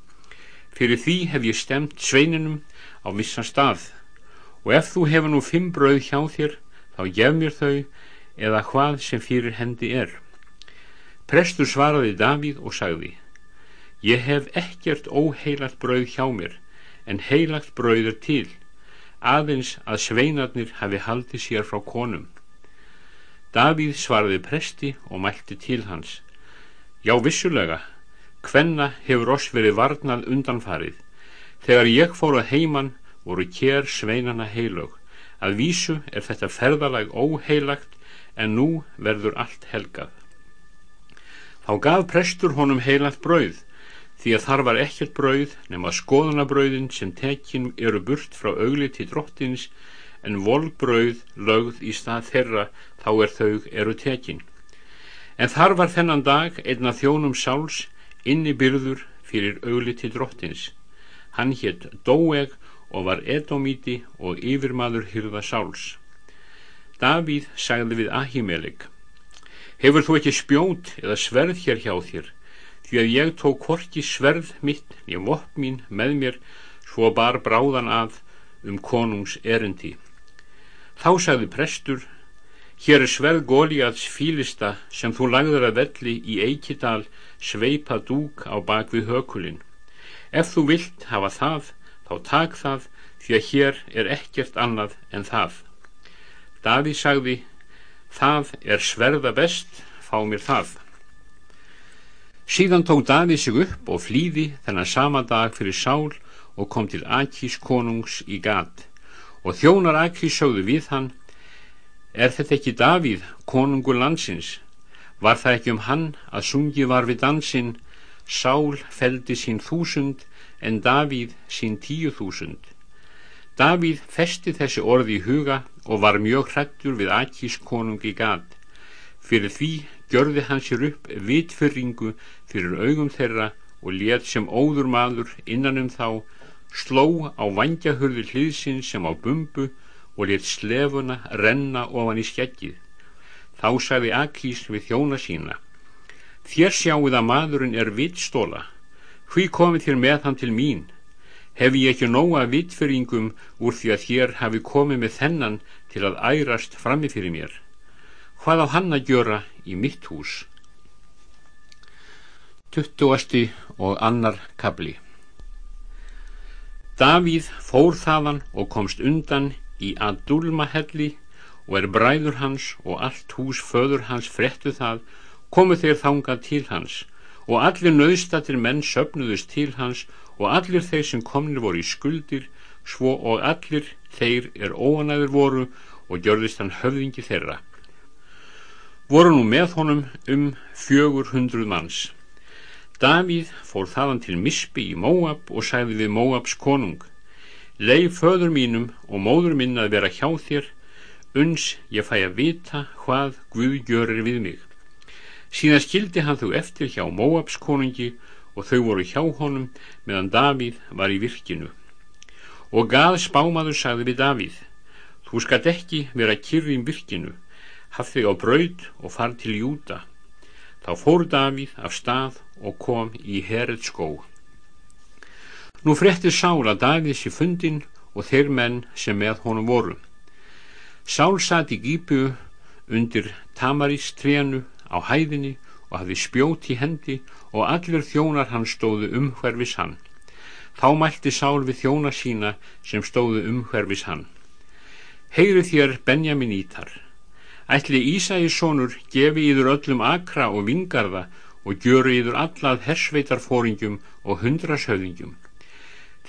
Fyrir því hef ég stemt sveininum á missan stað og ef þú hefur nú fimm brauð hjá þér, þá gef mér þau eða hvað sem fyrir hendi er. Prestur svaraði Davíð og sagði, ég hef ekkert óheilagt brauð hjá mér, en heilagt brauð er til aðeins að sveinarnir hafi haldið sér frá konum. Davíð svaraði presti og mælti til hans. Já, vissulega, hvenna hefur oss verið varnað undanfarið. Þegar ég fór að heiman voru kér sveinana heilög. Að vísu er þetta ferðalag óheilagt en nú verður allt helgað. Þá gaf prestur honum heilagt brauð því að þar var ekkert brauð nema skoðanabrauðin sem tekin eru burt frá augli til drottins en volbrauð lögð í stað þeirra þá er þau eru tekin. En þar var þennan dag einna þjónum sáls inni byrður fyrir augli til drottins. Hann hétt Dóeg og var Edomíti og yfirmaður hyrða sáls. Davíð sagði við Ahimelik Hefur þú ekki spjót eða sverð hér hjá þér því að ég tók horki sverð mitt í vopp mín með mér svo bar bráðan að um konungs erendi. Þá sagði prestur Hér er sverð Góliaths fílista sem þú lagður að velli í Eikidal sveipa dúk á bakvið hökulinn. Ef þú vilt hafa það, þá tak það því að hér er ekkert annað en það. Daví sagði, það er sverða best, fá mér það. Síðan tók Daví sig upp og flýði þennan sama dag fyrir sál og kom til Akís konungs í gat og þjónar Akís sögðu við hann, er þetta ekki Davíð, konungur landsins? Var það ekki um hann að sungi var við dansinn, Sál feldi sín þúsund en Davíð sín tíu þúsund. Davíð festi þessi orði í huga og var mjög hrættur við Akís konung í gad. Fyrir því gjörði hann sér upp vitfyrringu fyrir augum þeirra og let sem óður maður innan um þá, sló á vangjahurði hliðsinn sem á bumbu og let slefuna renna ofan í skeggið. Þá sagði Akís við þjóna sína, þér sjáuð að maðurinn er vittstóla, hví komið þér með hann til mín, hef ég ekki nóga vitfyringum úr því að þér hafi komið með þennan til að ærast frammi fyrir mér. Hvað á hann að gjöra í mitt hús? Tuttuasti og annar kabli Davíð fór þaðan og komst undan í Adulmahelli og er bræður hans og allt hús föður hans frettu það, komu þeir þangað til hans. Og allir nöðstatir menn söpnuðust til hans og allir þeir sem komnir voru í skuldir svo og allir þeir er óanæður voru og gjörðist hann höfðingi þeirra. Voru nú með honum um fjögur hundruð manns. Davíð fór þaðan til Mispi í Móab og sagði við Móabs konung leif föður mínum og móður minn að vera hjá þér uns ég fæ að vita hvað Guð gjörir við mig síðan skildi hann þú eftir hjá Móabs konungi og þau voru hjá honum meðan Davíð var í virkinu. Og gað spámaður sagði við Davíð, þú skatt ekki vera kyrðin virkinu, haf þig á braud og far til Júta. Þá fór Davíð af stað og kom í herrið skó. Nú frettir Sál að Davíð sé fundin og þeir menn sem með honum voru. Sál satt í gípu undir tamaristrénu á hæðinni og hafði spjót í hendi og allir þjónar hann stóðu umhverfis hann. Þá mælti Sál við þjóna sína sem stóðu umhverfis hann. Heyri þér Benjamin Ítar. Ætli Ísæi sonur gefi íður öllum akra og vingarða og gjöru íður allað hersveitarfóringjum og hundrashöfðingjum.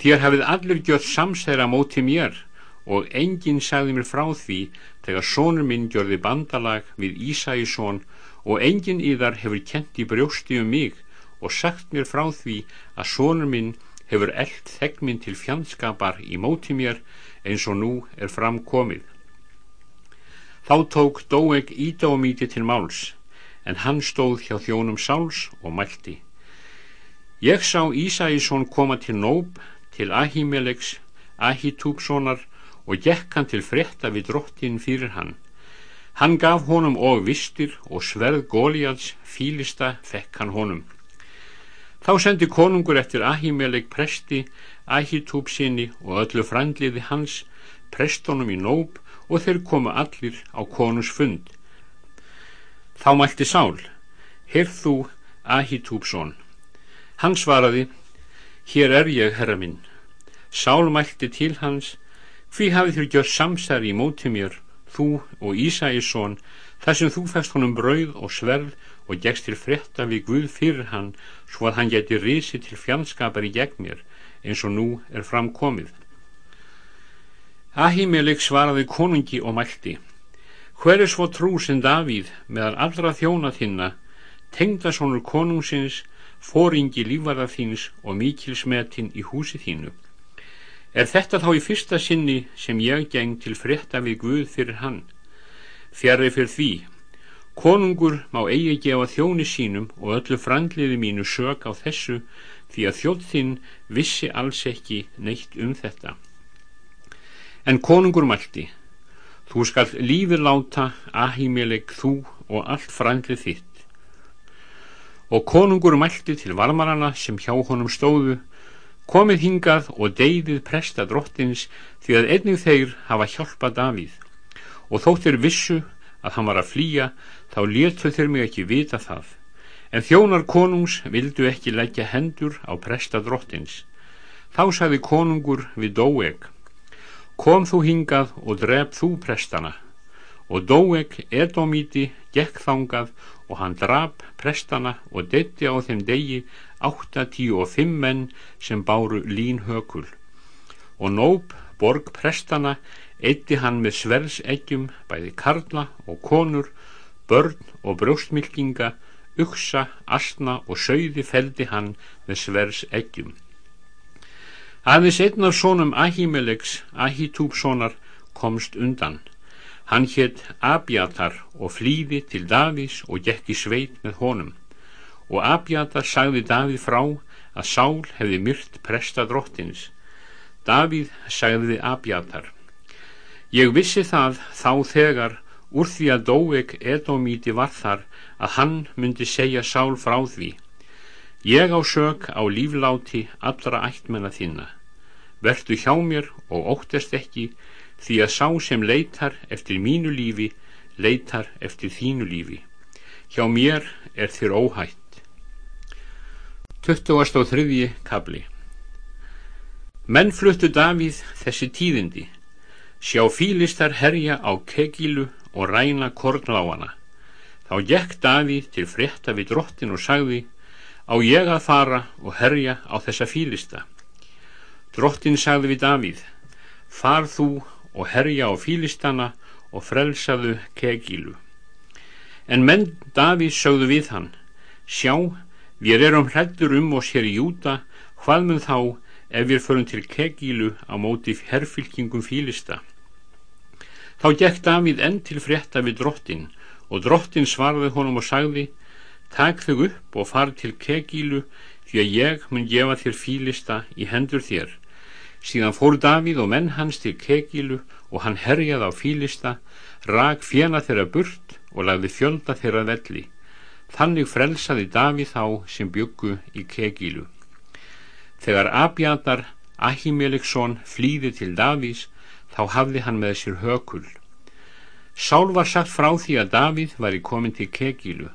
Þér hafið allir gjört samsæra móti mér og enginn sagði mér frá því þegar sonur minn gjörði bandalag við Ísæi son og enginn í þar hefur kent í brjósti um mig og sagt mér frá því að sonur minn hefur eld þegminn til fjandskapar í móti mér eins og nú er framkomið. Þá tók Dóeg Ídómíti til máls, en hann stóð hjá þjónum sáls og mælti. Ég sá Ísæsson koma til Nób, til Ahimelegs, Ahitúpssonar og gekk hann til frétta við drottin fyrir hann. Hann gaf honum og vistir og sverð Góliads fílista fekk hann honum. Þá sendi konungur eftir Ahimeleg presti, Ahitúb sinni og öllu frandliði hans, prestónum í nóp og þeir komu allir á konus fund. Þá mælti Sál, heyrð þú Ahitúbsson. Hann svaraði, hér er ég, herra minn. Sál mælti til hans, hví hafið þér gjör samsari í móti mér þú og Ísæsson þar sem þú fæst honum brauð og sverð og gegst til frétta við Guð fyrir hann svo að hann geti risi til fjandskapar í gegn mér eins og nú er framkomið Ahimelik svaraði konungi og mælti hver er svo trú sem Davíð meðal allra þjóna þinna tengdasónur konungsins fóringi lífvarða þíns og mikilsmetin í húsi þínu Er þetta þá í fyrsta sinni sem ég geng til frétta við Guð fyrir hann? Fjari fyrir því. Konungur má eigi gefa þjóni sínum og öllu frandliði mínu sög á þessu því að þjóðþinn vissi alls ekki neitt um þetta. En konungur mælti, þú skal lífið láta ahímileg þú og allt frændlið þitt. Og konungur mælti til varmarana sem hjá honum stóðu, komið hingað og deyðið presta drottins því að einnig þeir hafa hjálpað Davíð. Og þóttir vissu að hann var að flýja, þá létu þeir mig ekki vita það. En þjónar konungs vildu ekki leggja hendur á presta drottins. Þá sagði konungur við Dóeg, kom þú hingað og dref þú prestana. Og Dóeg, Edomíti, gekk þangað og hann draf prestana og detti á þeim degi 85 menn sem báru línhökul. Og Nób, borg prestana, eitti hann með sverðseggjum bæði karla og konur, börn og brjóstmylkinga uksa, asna og sögði feldi hann með svers eggjum. Aðeins einn af sónum Ahimelegs, Ahitúbssonar, komst undan. Hann hétt Abjatar og flýði til Davís og gekk í sveit með honum. Og Abjatar sagði Davíð frá að Sál hefði myrt presta drottins. Davíð sagði Abjatar. Ég vissi það þá þegar úr því að Dóek Edomíti var þar að hann myndi segja sál frá því ég á sög á lífláti allra ættmenna þinna verðu hjá mér og óttast ekki því að sá sem leitar eftir mínu lífi leitar eftir þínu lífi hjá mér er þér óhætt 23. kabli Menn fluttu Davíð þessi tíðindi sjá fílistar herja á kegilu og ræna kornláana Þá gekk Davíð til frétta við drottin og sagði á ég að fara og herja á þessa fílista. Drottin sagði við Davíð far þú og herja á fílistana og frelsaðu kegilu. En menn Davíð sögðu við hann sjá, við erum hrættur um oss hér í Júta hvað mun þá ef við förum til kegilu á móti herfylkingum fílista. Þá gekk Davíð enn til frétta við drottin og drottin svarði honum og sagði Takk þau upp og far til kegílu því að ég mun gefa þér fílista í hendur þér. Síðan fór Davíð og menn hans til kegílu og hann herjaði á fílista, rak fjena þeirra burt og lagði fjölda þeirra velli. Þannig frelsaði Davíð þá sem byggu í kegílu. Þegar Abjatar, Ahimeliksson, flýði til Davís, þá hafði hann með sér hökull. Sál var sagt frá því að Davíð var í komin til Kegilu.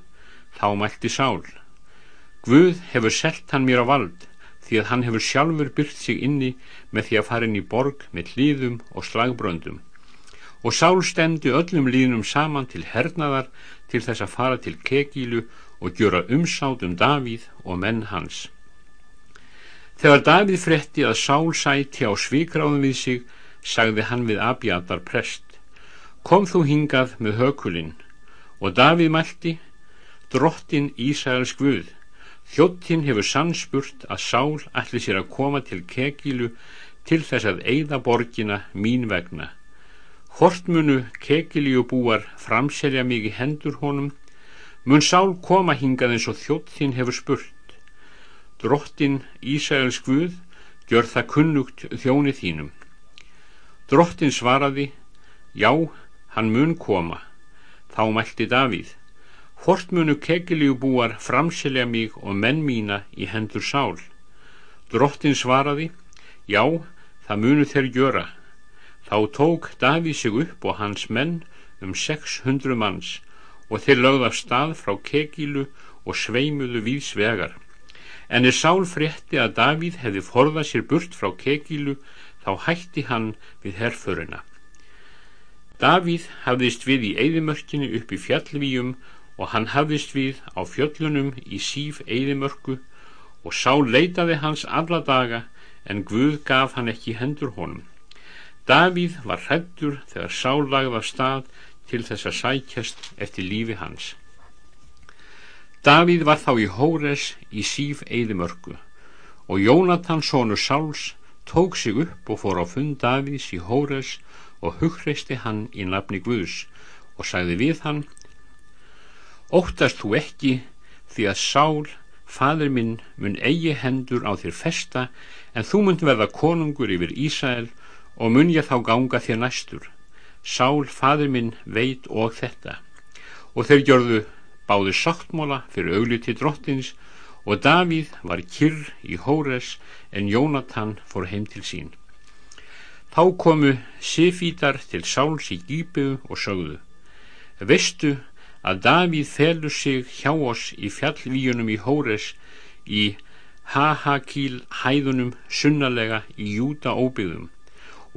Þá mælti Sál. Guð hefur selt hann mér á vald því að hann hefur sjálfur byrkt sig inni með því að fara inn í borg með hlýðum og slagbröndum. Og Sál stemdi öllum líðnum saman til hernaðar til þess að fara til Kegilu og gjöra umsátt um Davíð og menn hans. Þegar Davíð fretti að Sál sæti á svíkráðum við sig, sagði hann við Abjatar prest kom þú hingað með hökulinn og Davíð mælti drottin Ísæðars Guð þjóttinn hefur sannspurt að Sál ætli sér að koma til kekilu til þess að eigða borgina mín vegna. Hortmunu kekilíu búar framselja mig í hendur honum? Mun Sál koma hingað eins og þjóttinn hefur spurt? Drottin Ísæðars Guð gjör það kunnugt þjóni þínum. Drottin svaraði já hann mun koma þá mælti Davíð hvort munu kegiliubúar framselja mig og menn mína í hendur sál? Drottin svaraði já, það munu þeir gjöra. Þá tók Davíð sig upp og hans menn um 600 manns og þeir lögð af stað frá kegilu og sveimuðu við svegar en er sál frétti að Davíð hefði forðað sér burt frá kegilu þá hætti hann við herföruna Davíð hafðist við í eigðimörkinu upp í fjallvíum og hann hafðist við á fjöllunum í síf eigðimörku og sá leitaði hans alla daga en Guð gaf hann ekki hendur honum. Davíð var hrettur þegar sá lagða stað til þess að sækjast eftir lífi hans. Davíð var þá í Hóres í síf eigðimörku og Jónatan sónu Sáls tók sig upp og fór á fund Davíðs í Hóres og hugreisti hann í nafni Guðs og sagði við hann Óttast þú ekki því að Sál fadur minn mun eigi hendur á þér festa, en þú munt verða konungur yfir Ísæl og mun ég þá ganga þér næstur. Sál, fadur minn, veit og þetta. Og þeir gjörðu báðu sáttmóla fyrir augliti drottins og Davíð var kyrr í Hóres en Jónatan fór heim til sín. Þá komu Sifítar til Sáls í Gípu og sögðu Veistu að Davíð felur sig hjá oss í fjallvíunum í Hóres í Hahakíl hæðunum sunnalega í Júta óbyggðum.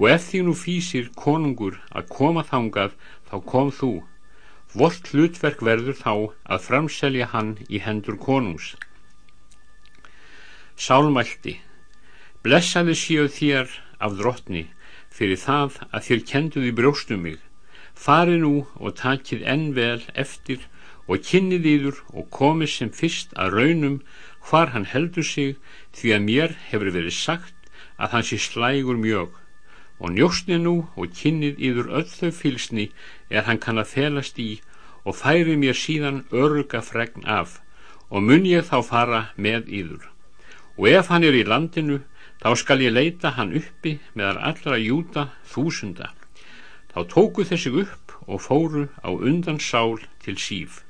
Og ef því nú fýsir konungur að koma þangað þá kom þú. Vort hlutverk verður þá að framselja hann í hendur konungs. Sálmælti Blessaði séu þér af drottni fyrir það að þér kenduði brjóstum mig fari nú og takið enn vel eftir og kynnið yður og komið sem fyrst að raunum hvar hann heldur sig því að mér hefur verið sagt að hann sé slægur mjög og njóstið nú og kynnið yður öll þau fylsni er hann kann að felast í og færi mér síðan öruga fregn af og mun ég þá fara með yður og ef hann er í landinu Þá skal ég leita hann uppi meðan allra júta þúsunda. Þá tóku þessi upp og fóru á undan sál til síf.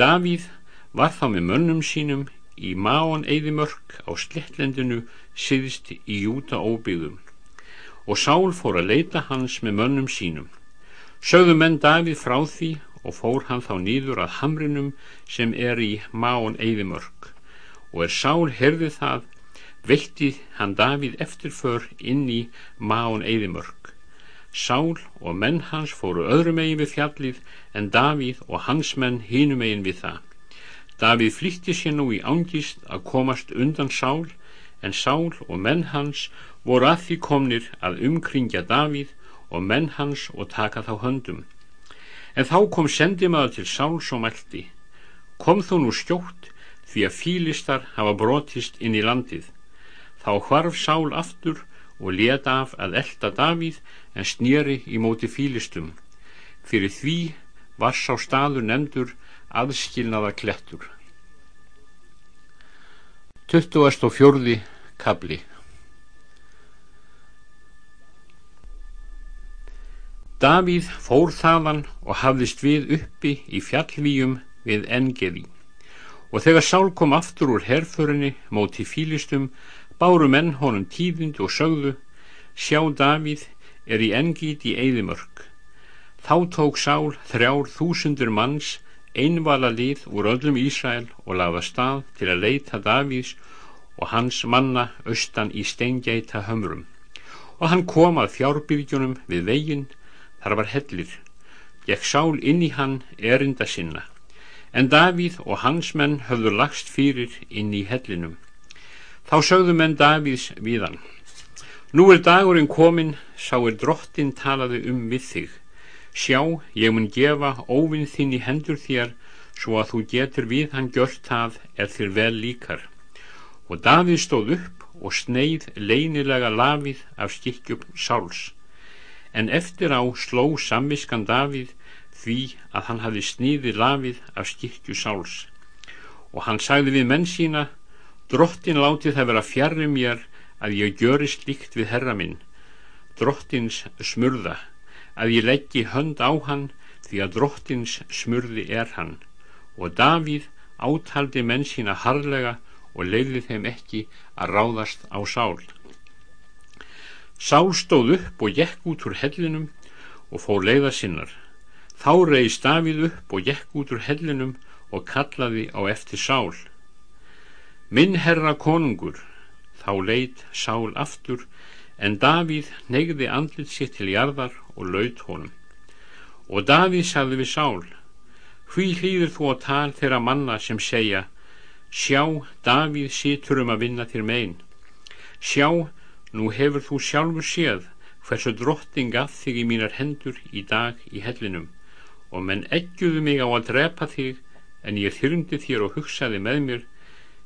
Davíð var þá með mönnum sínum í máan eðimörk á slettlendinu siðst í júta óbyggðum og Sál fór að leita hans með mönnum sínum. Sögðu menn Davíð frá því og fór hann þá nýður að hamrinum sem er í máan eðimörk og er Sál herði það veitti hann Davíð eftirför inn í Máun Eidimörk. Sál og menn hans fóru öðrum eigin við fjallið en Davíð og hans menn hinum eigin við það. Davíð flýtti sér nú í ángist að komast undan Sál en Sál og menn hans voru að því komnir að umkringja Davíð og menn hans og taka þá höndum. En þá kom sendimaður til Sáls og mælti. Kom þú nú skjótt því að fílistar hafa brotist inn í landið. Þá hvarf Sál aftur og leta af að elda Davíð en snýri í móti fílistum. Fyrir því var sá staður nefndur aðskilnaða klettur. 24. kabli Davíð fór þaðan og hafðist við uppi í fjallvíum við Engedi og þegar Sál kom aftur úr herförinni móti fílistum báru menn honum tíðund og sögðu sjá Davíð er í engít í Eidimörk þá tók Sál þrjár þúsundur manns einvala lið úr öllum Ísrael og laða stað til að leita Davíðs og hans manna austan í steingæta hömrum og hann kom að fjárbyrgjunum við veginn þar var hellir. Gekk Sál inn í hann erinda sinna. En Davíð og hans menn höfðu lagst fyrir inn í hellinum Þá sögðu menn Davíðs við hann. Nú er dagurinn komin, sá er drottin talaði um við þig. Sjá, ég mun gefa óvinn þinn í hendur þér, svo að þú getur við hann gjört það er þér vel líkar. Og Davíð stóð upp og sneið leinilega lafið af skikkjum sáls. En eftir á sló samviskan Davíð því að hann hafi sniðið lafið af skikkju sáls. Og hann sagði við menn sína, Drottin láti það vera fjarrir mér að ég görist líkt við herra minn, drottins smurða, að ég leggi hönd á hann því að drottins smurði er hann. Og Davíð átaldi menn sína harlega og leiði þeim ekki að ráðast á sál. Sál stóð upp og gekk út úr hellinum og fór leiða sinnar. Þá reið Davíð upp og gekk út úr hellinum og kallaði á eftir sál. Minn herra konungur, þá leit Sál aftur, en Davíð negði andlit sér til jarðar og laut honum. Og Davíð sagði við Sál, hví hlýður þú að tal þeirra manna sem segja, sjá, Davíð situr um að vinna þér megin. Sjá, nú hefur þú sjálfur séð hversu drotting af þig í mínar hendur í dag í hellinum og menn eggjúðu mig á að drepa þig en ég þyrndi þér og hugsaði með mér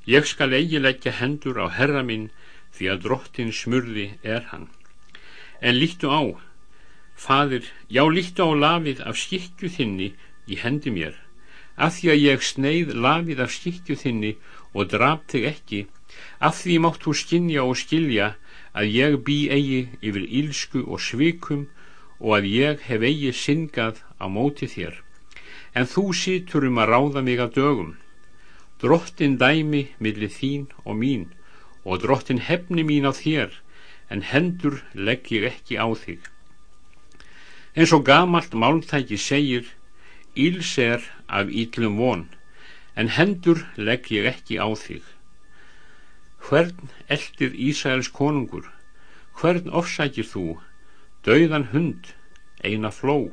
Ég skal eigi leggja hendur á herra minn því að drottin smurði er hann. En líktu á, fadir, já líktu á lafið af skikju þinni í hendi mér, af því að ég sneið lafið af skikju þinni og draf þig ekki, af því mátt þú skinja og skilja að ég bý eigi yfir ílsku og svikum og að ég hef eigi syngað á móti þér. En þú situr um að ráða mig að dögum. Drottin dæmi millir þín og mín og drottin hefni mín á þér, en hendur legg ég ekki á þig. En svo gamalt máltæki segir, íls er af ítlum von, en hendur legg ég ekki á þig. Hvern eldir Ísæls konungur, hvern ofsækir þú, dauðan hund, eina fló.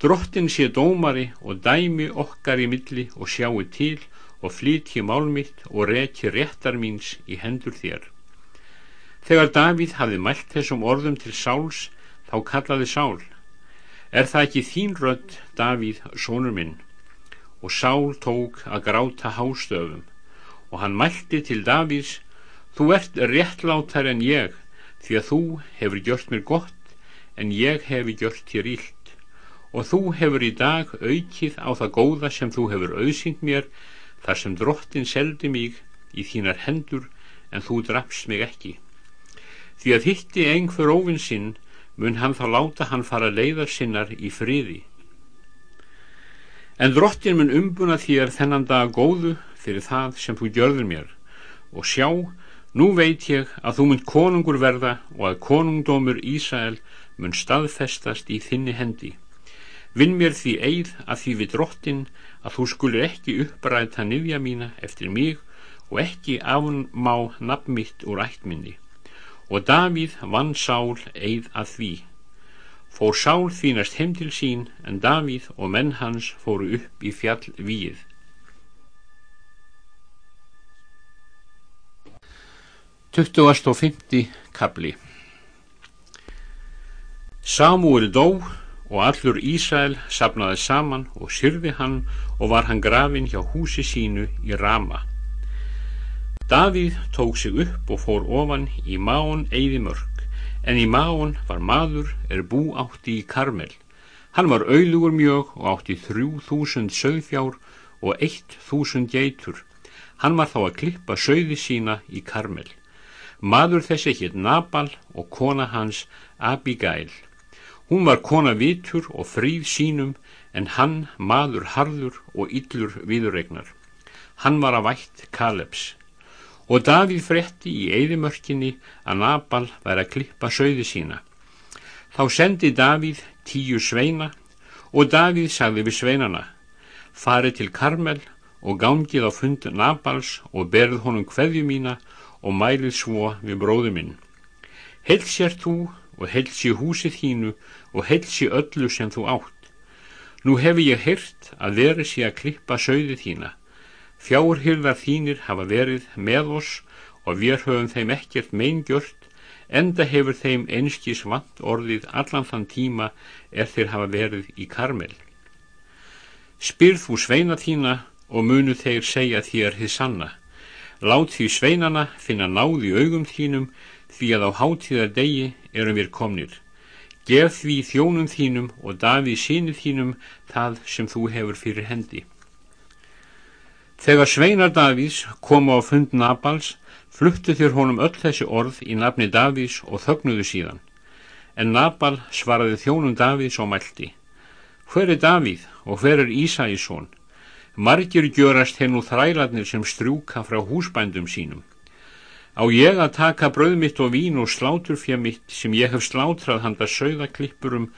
Drottin sé dómari og dæmi okkar í milli og sjáu til og flítji málmitt og reki réttar míns í hendur þér. Þegar Davíð hafði mælt þessum orðum til Sáls, þá kallaði Sál, er það ekki þín rödd, Davíð, sónur minn? Og Sál tók að gráta hástöfum og hann mælti til Davíðs, þú ert réttlátar en ég, því að þú hefur gjört mér gott en ég hefi gjört þér ílt og þú hefur í dag aukið á það góða sem þú hefur auðsýnt mér þar sem drottin seldi mig í þínar hendur en þú drafst mig ekki. Því að hitti einhver óvinn sinn mun hann þá láta hann fara leiðar sinnar í friði. En drottin mun umbuna þér þennan dag góðu fyrir það sem þú gjörður mér. Og sjá Nú veit ég að þú mynd konungur verða og að konungdómur Ísæl mun staðfestast í þinni hendi. Vinn mér því eið að því við drottin að þú skulur ekki uppræta nifja mína eftir mig og ekki afnmá nafn mitt úr ættminni. Og Davíð vann Sál eið að því. Fór Sál þínast heim til sín en Davíð og menn hans fóru upp í fjall víð. Tuttugast og fymti kabli Samúil dó og allur Ísæl sapnaði saman og syrði hann og var hann grafin hjá húsi sínu í Rama. Davíð tók sig upp og fór ofan í Máon Eyði mörg, en í Máon var maður er bú átti í Karmel. Hann var auðlugur mjög og átti þrjú þúsund sögfjár og eitt þúsund geitur. Hann var þá að klippa sögði sína í Karmel. Maður þessi hétt Nabal og kona hans Abigail. Hún var kona vitur og fríð sínum en hann maður harður og yllur viðurregnar. Hann var að vætt Kalebs. Og Davíð fretti í eðimörkinni að Nabal væri að klippa sögði sína. Þá sendi Davíð tíu sveina og Davíð sagði við sveinana farið til Karmel og gangið á fund Nabals og berð honum hverju mína og mælið svo við bróðu minn. Helsi er þú og helsi húsið þínu og helsi öllu sem þú átt. Nú hef ég hirt að verið sé að klippa sögði þína. Fjárhyrðar þínir hafa verið með oss og við höfum þeim ekkert meingjört, enda hefur þeim einskís vant orðið allan þann tíma er þeir hafa verið í karmel. Spyrð þú sveina þína og munu þeir segja þér þið sanna. Lát því sveinana finna náð í augum þínum því að á hátíðar degi erum við komnir. Gef því þjónum þínum og Davíð síni þínum það sem þú hefur fyrir hendi. Þegar sveinar Davíðs koma á fund Nabals, fluttu þér honum öll þessi orð í nafni Davíðs og þögnuðu síðan. En Nabal svaraði þjónum Davíðs og mælti. Hver er Davíð og hver er Ísæisson? Margir gjörast hennu þrælarnir sem strjúka frá húsbændum sínum. Á ég að taka brauð mitt og vín og sláturfja mitt sem ég hef slátrað handa sögðaklippurum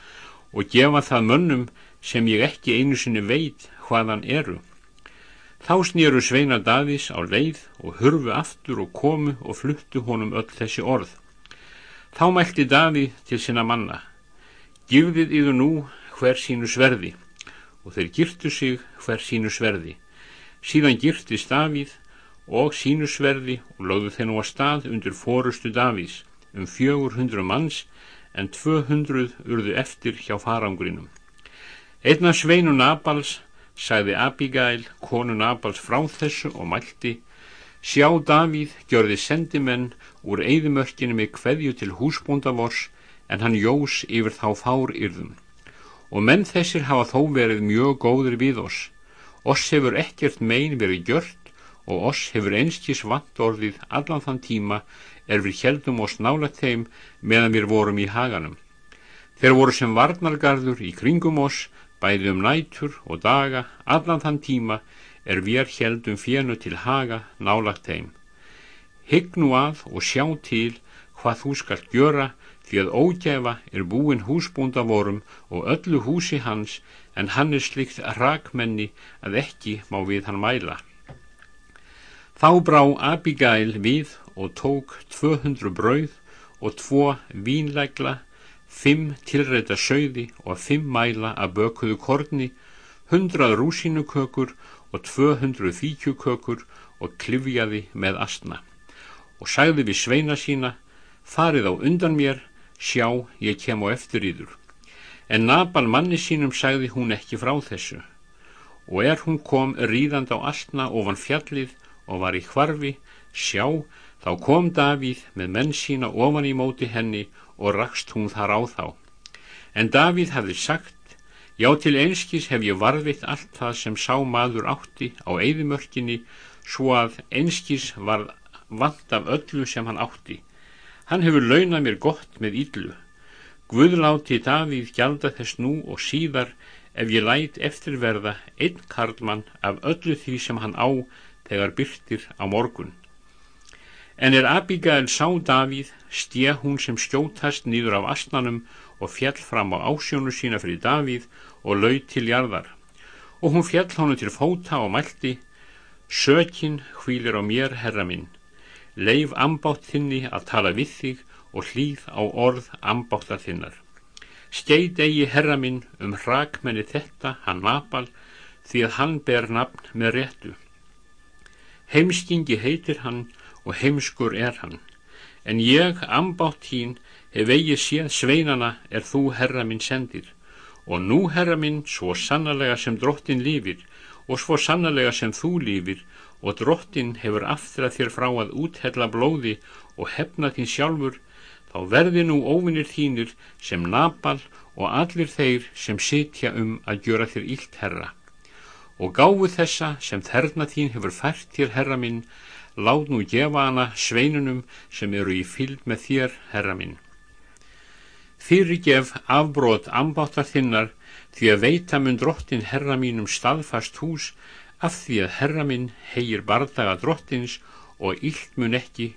og gefa það mönnum sem ég ekki einu sinni veit hvaðan eru. Þá snýru Sveina Davís á leið og hurfu aftur og komu og fluttu honum öll þessi orð. Þá mælti Daví til sinna manna. Gifðið yfir nú hver sínu sverði og þeir girtu sig hver sínu sverði. Síðan girtist Davíð og sínu sverði og lögðu þeir nú að stað undir fórustu Davíðs um fjögur hundru manns en tvö hundruð urðu eftir hjá farangrinum. Einna sveinu Nabals sagði Abigail, konu Nabals frá þessu og mælti Sjá Davíð gjörði sendimenn úr eigðumörkinu með kveðju til húsbóndavors en hann jós yfir þá fár yrðum og menn þessir hafa þó verið mjög góðir við oss Oss hefur ekkert megin verið gjört og oss hefur einskís vant orðið allan þann tíma er við heldum oss nála þeim meðan við vorum í haganum. Þeir voru sem varnargarður í kringum oss, bæði um nætur og daga, allan þann tíma er við heldum fjernu til haga nálagt þeim. Hygg nú að og sjá til hvað þú skalt gjöra því að ógæfa er búin húsbúnda vorum og öllu húsi hans en hann er slikt rakmenni að ekki má við hann mæla. Þá brá Abigail við og tók 200 brauð og tvo vínlegla, fimm tilreita sögði og fimm mæla að bökuðu korni, hundrað rúsinukökur og 200 fíkjukökur og klifjaði með astna. Og sagði við sveina sína, farið á undan mér sjá, ég kem á eftir íður. En Nabal manni sínum sagði hún ekki frá þessu. Og er hún kom ríðand á astna ofan fjallið og var í hvarfi, sjá, þá kom Davíð með menn sína ofan í móti henni og rakst hún þar á þá. En Davíð hafði sagt, já til einskis hef ég varfitt allt það sem sá maður átti á eigðimörkinni, svo að einskis var vant af öllu sem hann átti Hann hefur launað mér gott með íllu. Guðláti Davíð gjalda þess nú og síðar ef ég læt eftirverða einn karlmann af öllu því sem hann á þegar byrtir á morgun. En er Abigail sá Davíð, stjá hún sem skjótast nýður af asnanum og fjall fram á ásjónu sína fyrir Davíð og laut til jarðar. Og hún fjall honu til fóta og mælti, sökin hvílir á mér, herra minn leif ambátt þinni að tala við þig og hlýð á orð ambáttar þinnar. Skeit eigi herra minn um hrakmenni þetta, hann Nabal, því að hann ber nafn með réttu. Heimskingi heitir hann og heimskur er hann, en ég, ambátt þín, hef eigi séð sveinana er þú herra minn sendir, og nú herra minn svo sannlega sem drottin lífir, og svo sannlega sem þú lífir, og drottin hefur aftur að þér frá að úthella blóði og hefna þín sjálfur, þá verði nú óvinnir þínir sem Nabal og allir þeir sem sitja um að gjöra þér ílt herra. Og gáfu þessa sem þerna þín hefur fært þér herra minn, láð nú gefa hana sveinunum sem eru í fylg með þér herra minn. Fyrirgef afbrót ambáttar þinnar því að veita mun drottin herra mínum staðfast hús af því að herra minn hegir bardaga drottins og illt mun ekki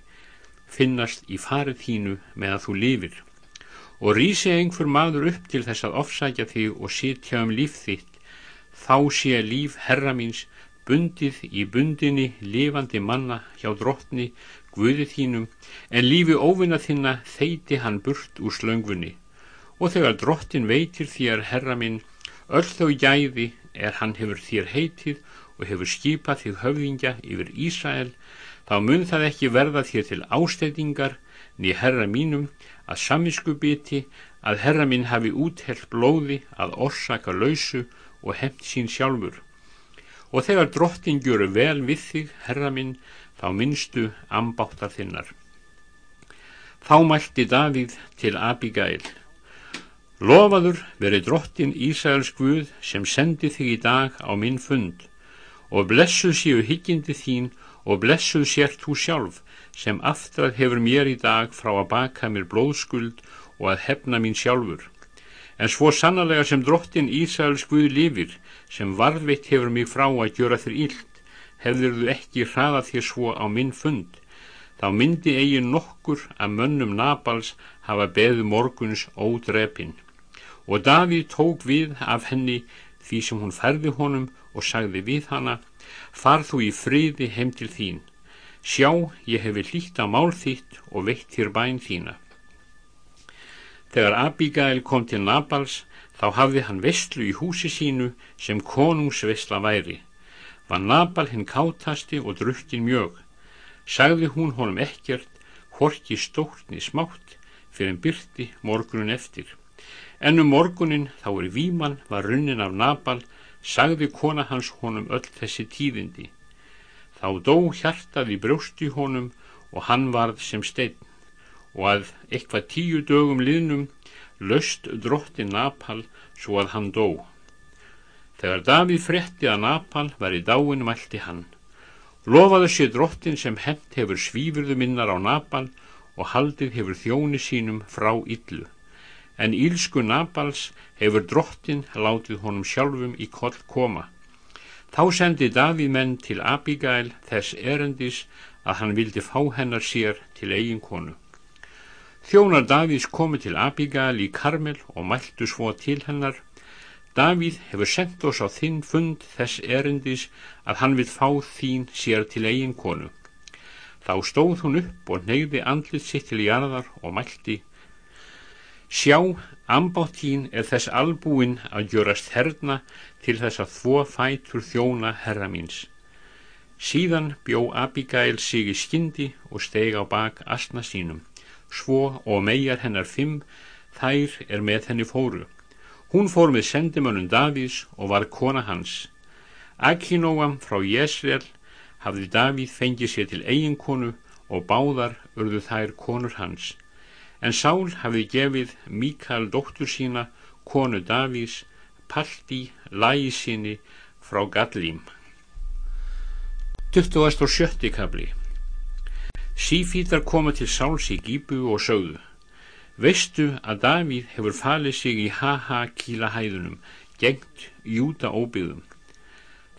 finnast í farið þínu með að þú lifir og rýsi einhver maður upp til þess að ofsækja þig og sitja um líf þitt þá sé líf herra míns bundið í bundinni lifandi manna hjá drottni Guði þínum en lífi óvinna þinna þeiti hann burt úr slöngfunni og þegar drottin veitir þér herra minn öll þau gæði er hann hefur þér heitið og hefur skipað þig höfðingja yfir Ísrael, þá mun það ekki verða þér til ástætingar ný herra mínum að saminsku biti að herra minn hafi úthelt blóði að orsaka lausu og hefnt sín sjálfur. Og þegar drottin gjöru vel við þig, herra minn, þá minnstu ambáttar þinnar. Þá mælti Davíð til Abigail. Lofaður veri drottin Ísraels Guð sem sendi þig í dag á minn fund og blessuð séu hyggjindi þín og blessuð sért þú sjálf sem aftrað hefur mér í dag frá að baka mér blóðskuld og að hefna mín sjálfur. En svo sannlega sem drottin Ísæls Guð lifir, sem varðveitt hefur mig frá að gjöra þér illt, hefður þú ekki hraða þér svo á minn fund, þá myndi eigi nokkur að mönnum Nabals hafa beðu morguns ódrepin. Og Davíð tók við af henni því sem hún ferði honum og sagði við hana, far þú í friði heim til þín, sjá ég hefi hlýtt að mál þitt og veitt þér bæn þína. Þegar Abigail kom til Nabals, þá hafði hann vestlu í húsi sínu sem konungsvesla væri. Var Nabal hinn kátasti og drukkin mjög. Sagði hún honum ekkert, horki stókni smátt, fyrir en byrti morgunun eftir. En um morgunin þá er Víman var runnin af Nabal sagði kona hans honum öll þessi tíðindi. Þá dó hjartað í brjósti honum og hann varð sem steinn og að eitthvað tíu dögum liðnum löst drottin Napal svo að hann dó. Þegar Davíð fretti að Napal var í dáin mælti hann. Lofaðu sé drottin sem hent hefur svífurðu minnar á Napal og haldið hefur þjóni sínum frá illu. En ílsku Napals hefur drottin látið honum sjálfum í koll koma. Þá sendi Davíð menn til Abigail þess erendis að hann vildi fá hennar sér til eigin konu. Þjónar Davíðs komi til Abigail í Karmel og mæltu svo til hennar. Davíð hefur sendt oss á þinn fund þess erendis að hann vil fá þín sér til eigin konu. Þá stóð hún upp og neyði andlit sitt til jarðar og mælti. Sjá, ambáttín er þess albúin að gjörast herna til þess að þvo fætur þjóna herra míns. Síðan bjó Abigail sig í skyndi og steg á bak asna sínum svo og megar hennar fimm, þær er með henni fóru. Hún fór með sendimönnum Davís og var kona hans. Akinóam frá Jesrel hafði Davíð fengið sér til eiginkonu og báðar urðu þær konur hans. En Sál hafði gefið Míkal dóttur sína, konu Davís, Palti, lægi síni frá Gallím. 27. kabli Sífítar koma til Sáls í Gíbu og sögðu Veistu að Davíð hefur falið sig í ha-ha kíla hæðunum gengt júta óbyðum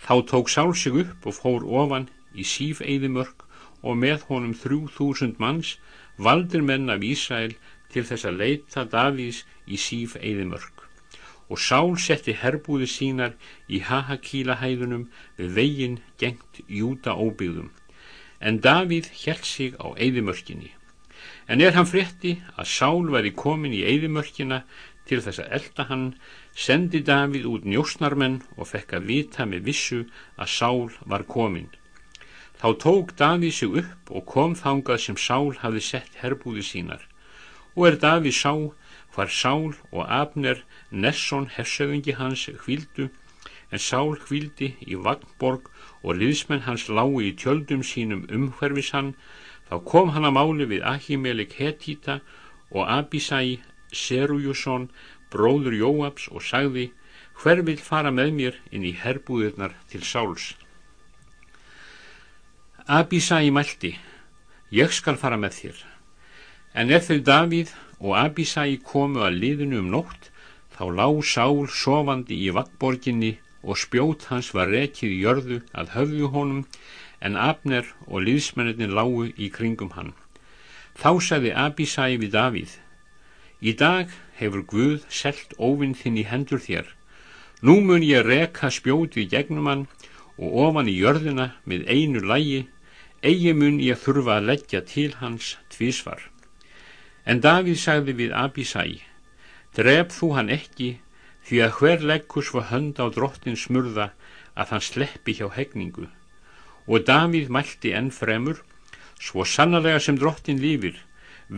Þá tók Sál sig upp og fór ofan í síf eðimörk og með honum þrjú þúsund manns valdir menn af Ísæl til þess að leita Davíðs í síf eðimörk og Sál setti herbúði sínar í ha-ha kíla hæðunum við veginn gengt júta óbyðum en Davíð hjælt sig á eigðimörkinni. En er hann frétti að Sál væri komin í eigðimörkina til þess að elda hann, sendi Davíð út njósnarmenn og fekk að vita með vissu að Sál var komin. Þá tók Davíð sig upp og kom þangað sem Sál hafi sett herbúði sínar. Og er Davíð sá hvar Sál og Abner, Nesson, hersöðungi hans, hvildu, en Sál hvildi í Vagnborg og liðsmenn hans lágu í tjöldum sínum umhverfis hann, þá kom hann að máli við Ahimelik Hetita og Abisai Serujusson, bróður Jóabs og sagði, hver vil fara með mér inn í herbúðirnar til Sáls? Abisai mælti, ég skal fara með þér. En er þau Davíð og Abisai komu að liðinu um nótt, þá lág Sál sofandi í vaktborginni og spjót hans var rekið í jörðu að höfðu honum en Abner og liðsmennin lágu í kringum hann. Þá sagði Abisai við Davíð, í dag hefur Guð selt óvinn þinn í hendur þér. Nú mun ég reka spjóti gegnum hann og ofan í jörðina með einu lægi, eigi mun ég þurfa að leggja til hans tvísvar. En Davíð sagði við Abisai, dref þú hann ekki því að hver leggur svo hönd á drottin smurða að hann sleppi hjá hegningu? Og Davíð mælti enn fremur svo sannarlega sem drottin lífir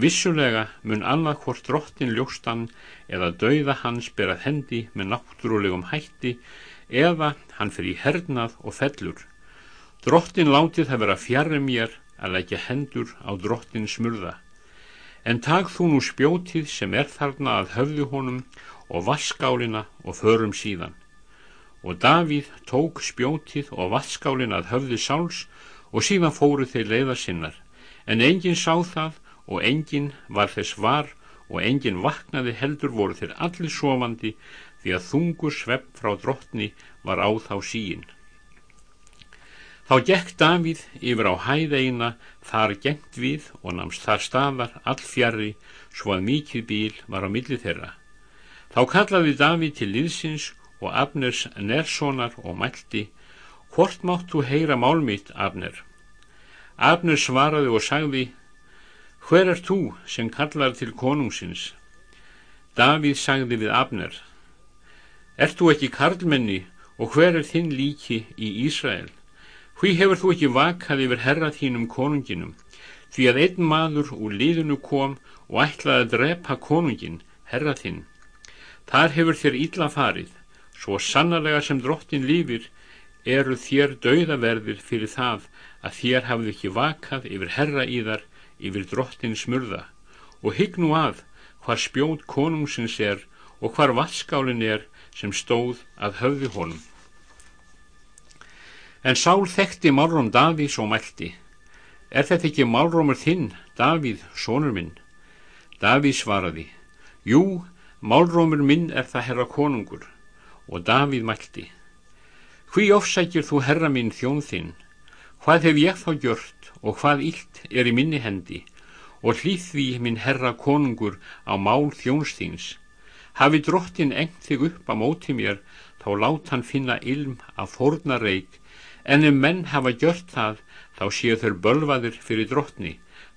vissulega mun annað hvort drottin ljóstan eða dauða hans berað hendi með náttúrulegum hætti eða hann fyrir hernað og fellur. Drottin látið það vera fjarrir mér að leggja hendur á drottin smurða. En tag þú nú spjótið sem er þarna að höfðu honum og vaskálina og förum síðan. Og Davíð tók spjótið og vaskálina að höfði sáls og síðan fóru þeir leiða sinnar. En enginn sá það og enginn var þess var og enginn vaknaði heldur voru þeir allir sofandi því að þungur svepp frá drottni var á þá síin. Þá gekk Davíð yfir á hæðeina þar gengt við og namst þar stafar all fjari svo að mikið bíl var á milli þeirra. Þá kallaði Davíð til liðsins og Abners Nersonar og mælti, hvort mátt þú heyra málmitt, Abner? Abner svaraði og sagði, hver er þú sem kallar til konungsins? Davíð sagði við Abner, ert þú ekki karlmenni og hver er þinn líki í Ísrael? Hví hefur þú ekki vakað yfir herra þínum konunginum? Því að einn maður úr liðinu kom og ætlaði að drepa konungin, herra þinn. Þar hefur þér ítla farið, svo sannarlega sem drottin lífir, eru þér dauðaverðir fyrir það að þér hafðu ekki vakað yfir herra í þar yfir drottin smurða og hygg nú að hvar spjót konungsins er og hvar vatskálin er sem stóð að höfði honum. En Sál þekkti málrum Davís og mælti. Er þetta ekki málrumur þinn, Davíð, sonur minn? Davís svaraði. Jú, málrumur minn er það herra konungur. Og Davíð mælti. Hví ofsækir þú herra minn þjón þinn? Hvað hef ég þá gjört og hvað illt er í minni hendi? Og hlýð því minn herra konungur á mál þjónsþins. Hafi drottin engt þig upp á móti mér, þá lát hann finna ilm af fornareik en ef menn hafa gjört það þá séu þeir bölvaðir fyrir drottni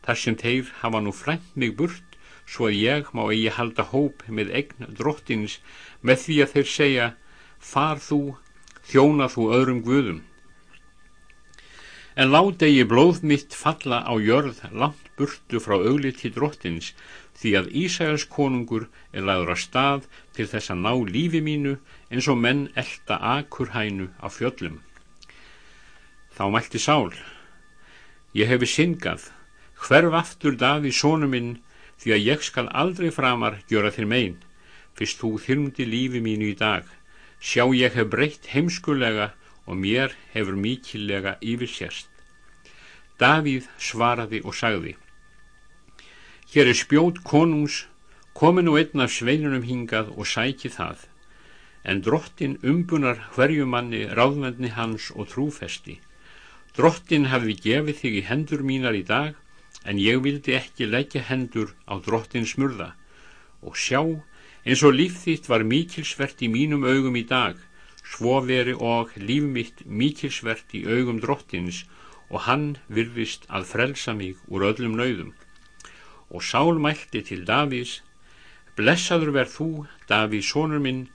þar sem þeir hafa nú frænt mig burt svo að ég má eigi halda hóp með egn drottins með því að þeir segja far þú, þjóna þú öðrum guðum. En lát eigi blóð mitt falla á jörð langt burtu frá augliti drottins því að Ísæðars konungur er lagður að stað til þess að ná lífi mínu eins og menn elda akurhænu á fjöllum. Þá mælti Sál, ég hefi syngað, hverf aftur Daví sónu minn, því að ég skal aldrei framar gjöra þér megin, fyrst þú þyrmdi lífi mínu í dag, sjá ég hef breytt heimskulega og mér hefur mikillega yfirsérst. Davíð svaraði og sagði, hér er spjót konungs, komin og einn af sveinunum hingað og sæki það, en drottin umbunar hverjumanni ráðmennni hans og trúfesti, Drottin hafði gefið þig í hendur mínar í dag, en ég vildi ekki leggja hendur á drottin smurða. Og sjá, eins og líf þitt var mikilsvert í mínum augum í dag, svo veri og líf mitt mikilsvert í augum drottins, og hann virðist að frelsa mig úr öllum nauðum. Og Sál mælti til Davís, blessaður verð þú, Davís sonur minn,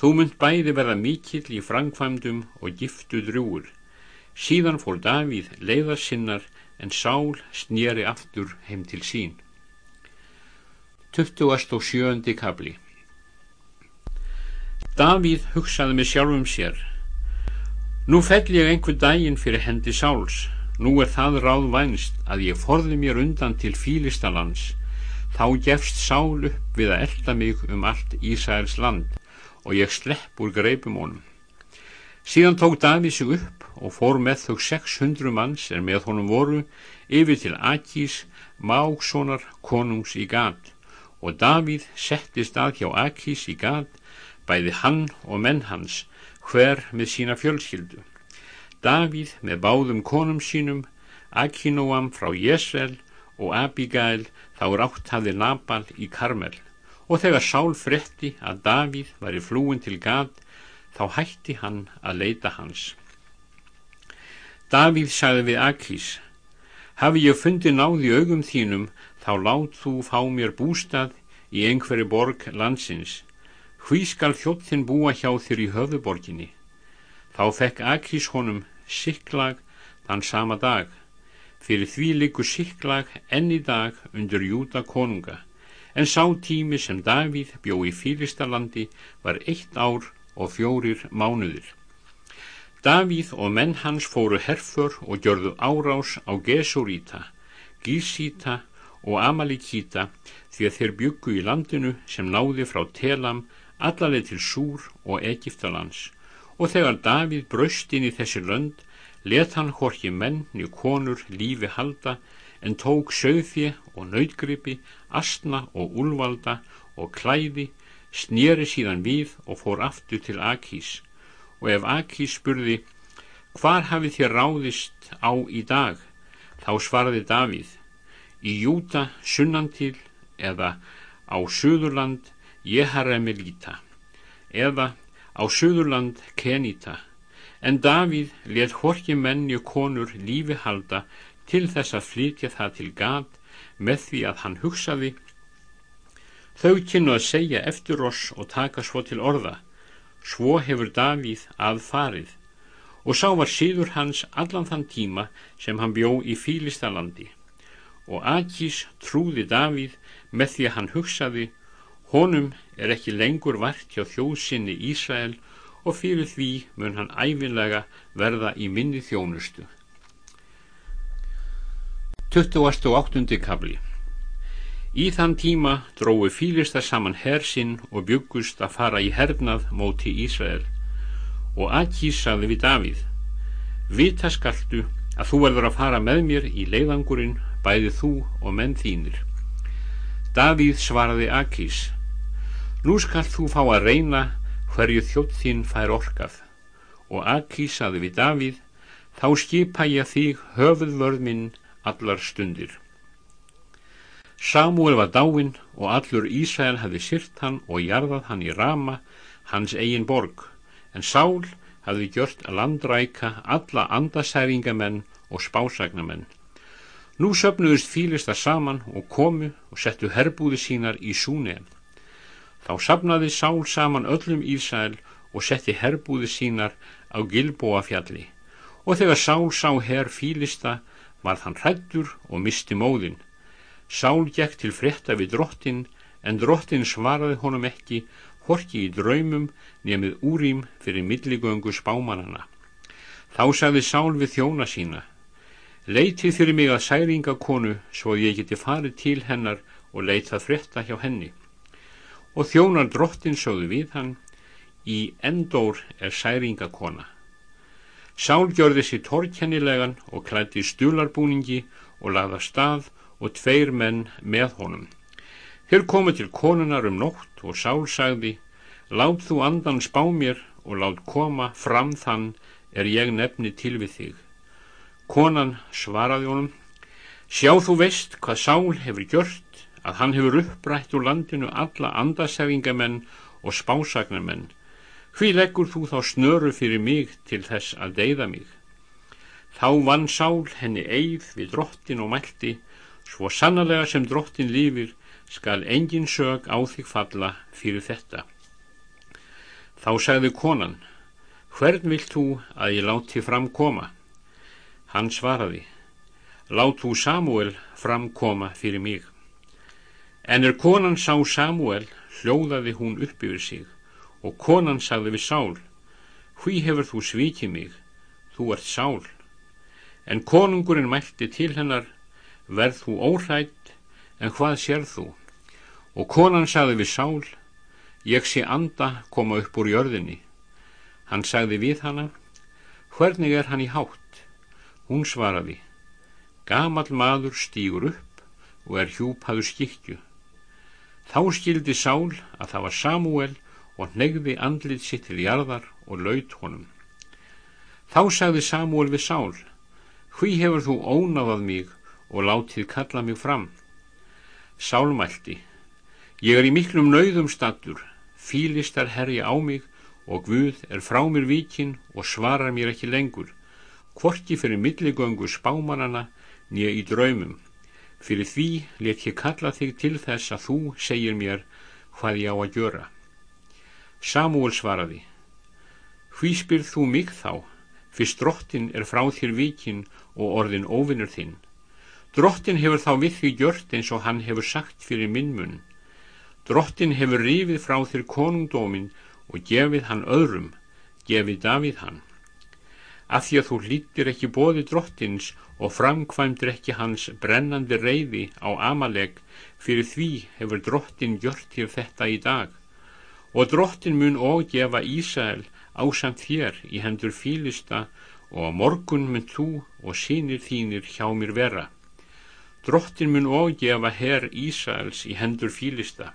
þú mynd bæði verða mikill í frangfæmdum og giftu drúur. Síðan fór Davíð leiðar sinnar en Sál snýri aftur heim til sín. 27. kabli Davíð hugsaði með sjálfum sér. Nú fell ég einhver daginn fyrir hendi Sáls. Nú er það ráð vænst að ég forði mér undan til Fílistalands. Þá gefst Sál upp við að elda mig um allt Ísæls land og ég slepp úr greipum honum. Síðan tók Davíð sig upp og fór með þau 600 manns er með honum voru yfir til Akís, mákssonar konungs í gat og Davíð settist að hjá Akís í gat, bæði hann og menn hans, hver með sína fjölskyldu. Davíð með báðum konum sínum, Akínóam frá Jesel og Abigail þá rátt hafði Nabal í Karmel og þegar Sál fretti að Davíð var í flúin til gat þá hætti hann að leita hans. Davíð sagði við Akís, hafi ég fundið náð í augum þínum, þá lát þú fá mér bústað í einhverju borg landsins. Hví skal þjóttin búa hjá þér í höfuborginni? Þá fekk Akís honum siklag þann sama dag. Fyrir því likur siklag enn í dag undir Júta konunga. En sá tími sem Davíð bjó í Fílistalandi var eitt ár og fjórir mánuðir. Davíð og menn hans fóru herfur og gjörðu árás á Gesuríta, Gísíta og Amalíkíta því að þeir byggu í landinu sem náði frá Telam allaleg til Súr og Egiptalands og þegar Davíð braust inn í þessi lönd let hann horki menn í konur lífi halda en tók sögþi og nautgripi, astna og úlvalda og klæði snýri síðan við og fór aftur til Akís. Og ef Akís spurði hvar hafið þér ráðist á í dag? Þá svaraði Davíð í Júta sunnantil eða á Suðurland Jeharemelíta eða á Suðurland Kenita. En Davíð let horki menni og konur lífi halda til þess að flytja það til gat með því að hann hugsaði Þau kynnu að segja eftir oss og taka svo til orða. Svo hefur Davíð aðfarið og sá var síður hans allan þann tíma sem hann bjó í Fílistalandi. Og Akís trúði Davíð með því að hann hugsaði, honum er ekki lengur vart hjá þjóðsynni Ísrael og fyrir því mun hann æfinlega verða í minni þjónustu. 28. kabli Í þann tíma drói fýlista saman hersinn og byggust að fara í hernað móti Ísrael og Akís saði við Davíð Vita skaltu að þú verður að fara með mér í leiðangurinn bæði þú og menn þínir. Davíð svaraði Akís, nú skall þú fá að reyna hverju þjótt þín fær orkað. Og Akís saði við Davíð, þá skipa ég þig höfuðvörð minn allar stundir. Samuel var dáinn og allur Ísæl hefði syrt hann og jarðað hann í Rama, hans eigin borg, en Sál hefði gjört landræka alla andasæringamenn og spásagnamenn. Nú söpnuðust fílista saman og komu og settu herbúði sínar í súnefn. Þá sapnaði Sál saman öllum Ísæl og setti herbúði sínar á Gilboa fjalli og þegar Sál sá herr fílista var hann hrættur og misti móðin. Sál gekk til frétta við drottin en drottin svaraði honum ekki horki í draumum nefnið úrým fyrir milligöngu spámanana. Þá sagði Sál við þjóna sína Leitið fyrir mig að særingakonu svo ég geti farið til hennar og leitað frétta hjá henni. Og þjónar drottin sögðu við hann, í endór er særingakona. Sál gjörði sér torkennilegan og klætti stularbúningi og laða stað og tveir menn með honum. Þeir komu til konunar um nótt og Sál sagði, lát þú andan spá mér og lát koma fram þann er ég nefni til við þig. Konan svaraði honum, sjá þú veist hvað Sál hefur gjört, að hann hefur upprætt úr landinu alla andasefingamenn og spásagnamenn. Hví leggur þú þá snöru fyrir mig til þess að deyða mig? Þá vann Sál henni eigð við drottin og mælti, svo sannlega sem drottin lífir skal engin sög á þig falla fyrir þetta. Þá sagði konan, hvern vilt þú að ég láti fram koma? Hann svaraði, lát þú Samuel framkoma fyrir mig. En er konan sá Samuel, hljóðaði hún upp yfir sig og konan sagði við Sál, hví hefur þú svikið mig, þú ert Sál. En konungurinn mælti til hennar, verð þú óhrætt, en hvað sér þú? Og konan sagði við Sál, ég sé anda koma upp úr jörðinni. Hann sagði við hana, hvernig er hann í hátt? Hún svaraði, gamal maður stýgur upp og er hjúpaður skikju. Þá skildi Sál að það var Samuel og negði andlið sitt til jarðar og laut honum. Þá sagði Samuel við Sál, hví hefur þú ónáðað mig og látið kalla mig fram? Sál mælti, ég er í miklum nauðum stattur, fílistar herja á mig og Guð er frá mér vikinn og svarar mér ekki lengur hvorki fyrir milligöngu spámanana nýja í draumum. Fyrir því let ég kalla þig til þess að þú segir mér hvað ég á að gjöra. Samúl svaraði, hví spyrð þú mig þá, fyrst drottin er frá þér vikinn og orðin óvinnur þinn. Drottin hefur þá við því gjört eins og hann hefur sagt fyrir minn munn. Drottin hefur rifið frá þér konungdómin og gefið hann öðrum, gefið Davíð hann. Af því að þú hlýttir ekki bóði drottins og framkvæmdur ekki hans brennandi reyði á amaleg fyrir því hefur drottin gjört þér þetta í dag. Og drottin mun ógefa Ísæl ásamt þér í hendur fílista og á morgun mun þú og sínir þínir hjá mér vera drottin mun ógefa herr Ísæls í hendur fílista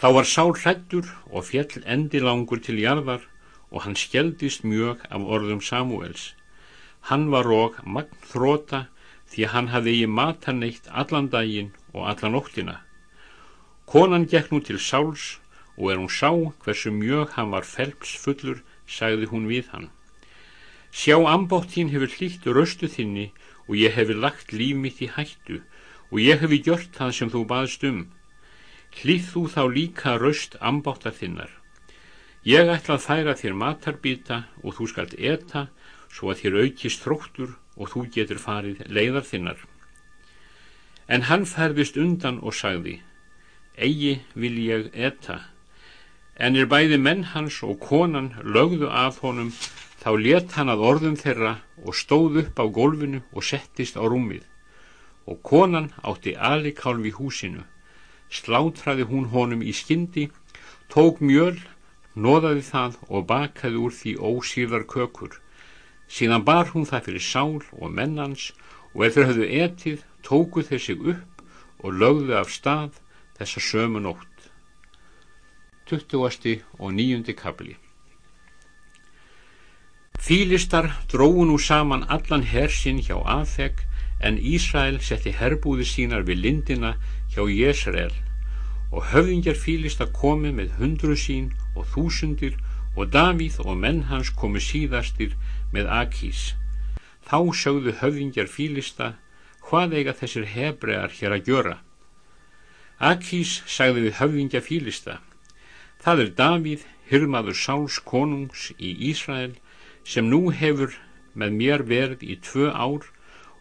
þá var sál hrættur og fjell endilangur til jarðar og hann skjeldist mjög af orðum Samuels. Hann var og magn þróta því hann hafði í matan neitt allan daginn og allan óttina. Konan gekk nú til Sáls og er hún sá hversu mjög hann var felpsfullur, sagði hún við hann. Sjá ambótt þín hefur hlýtt röstu þinni og ég hefur lagt líf mitt í hættu og ég hefur gjört það sem þú baðst um. Hlýtt þú þá líka röst ambóttar þinnar Ég ætla að færa þér matarbýta og þú skalt eta svo að þér aukist þróttur og þú getur farið leiðar þinnar. En hann færðist undan og sagði, eigi vil ég eta. En er bæði menn hans og konan lögðu að honum, þá let hann að orðum þeirra og stóð upp á gólfinu og settist á rúmið. Og konan átti alikálf í húsinu. Slátraði hún honum í skyndi, tók mjöl, nóðaði það og bakaði úr því ósýðar kökur. Síðan bar hún það fyrir sál og mennans og ef þeir höfðu etið, tóku þeir sig upp og lögðu af stað þessa sömu nótt. 20. og 9. kapli Fílistar dróðu nú saman allan hersinn hjá Afeg en Ísrael setti herbúði sínar við lindina hjá Jésrael og höfðingjar Fílista komi með hundru sín og þúsundir og Davíð og menn hans komu síðastir með Akís. Þá sögðu höfðingjar Fílista hvað eiga þessir hebrear hér að gjöra. Akís sagði við höfðingja Fílista Það er Davíð, hyrmaður Sáls konungs í Ísrael sem nú hefur með mér verð í tvö ár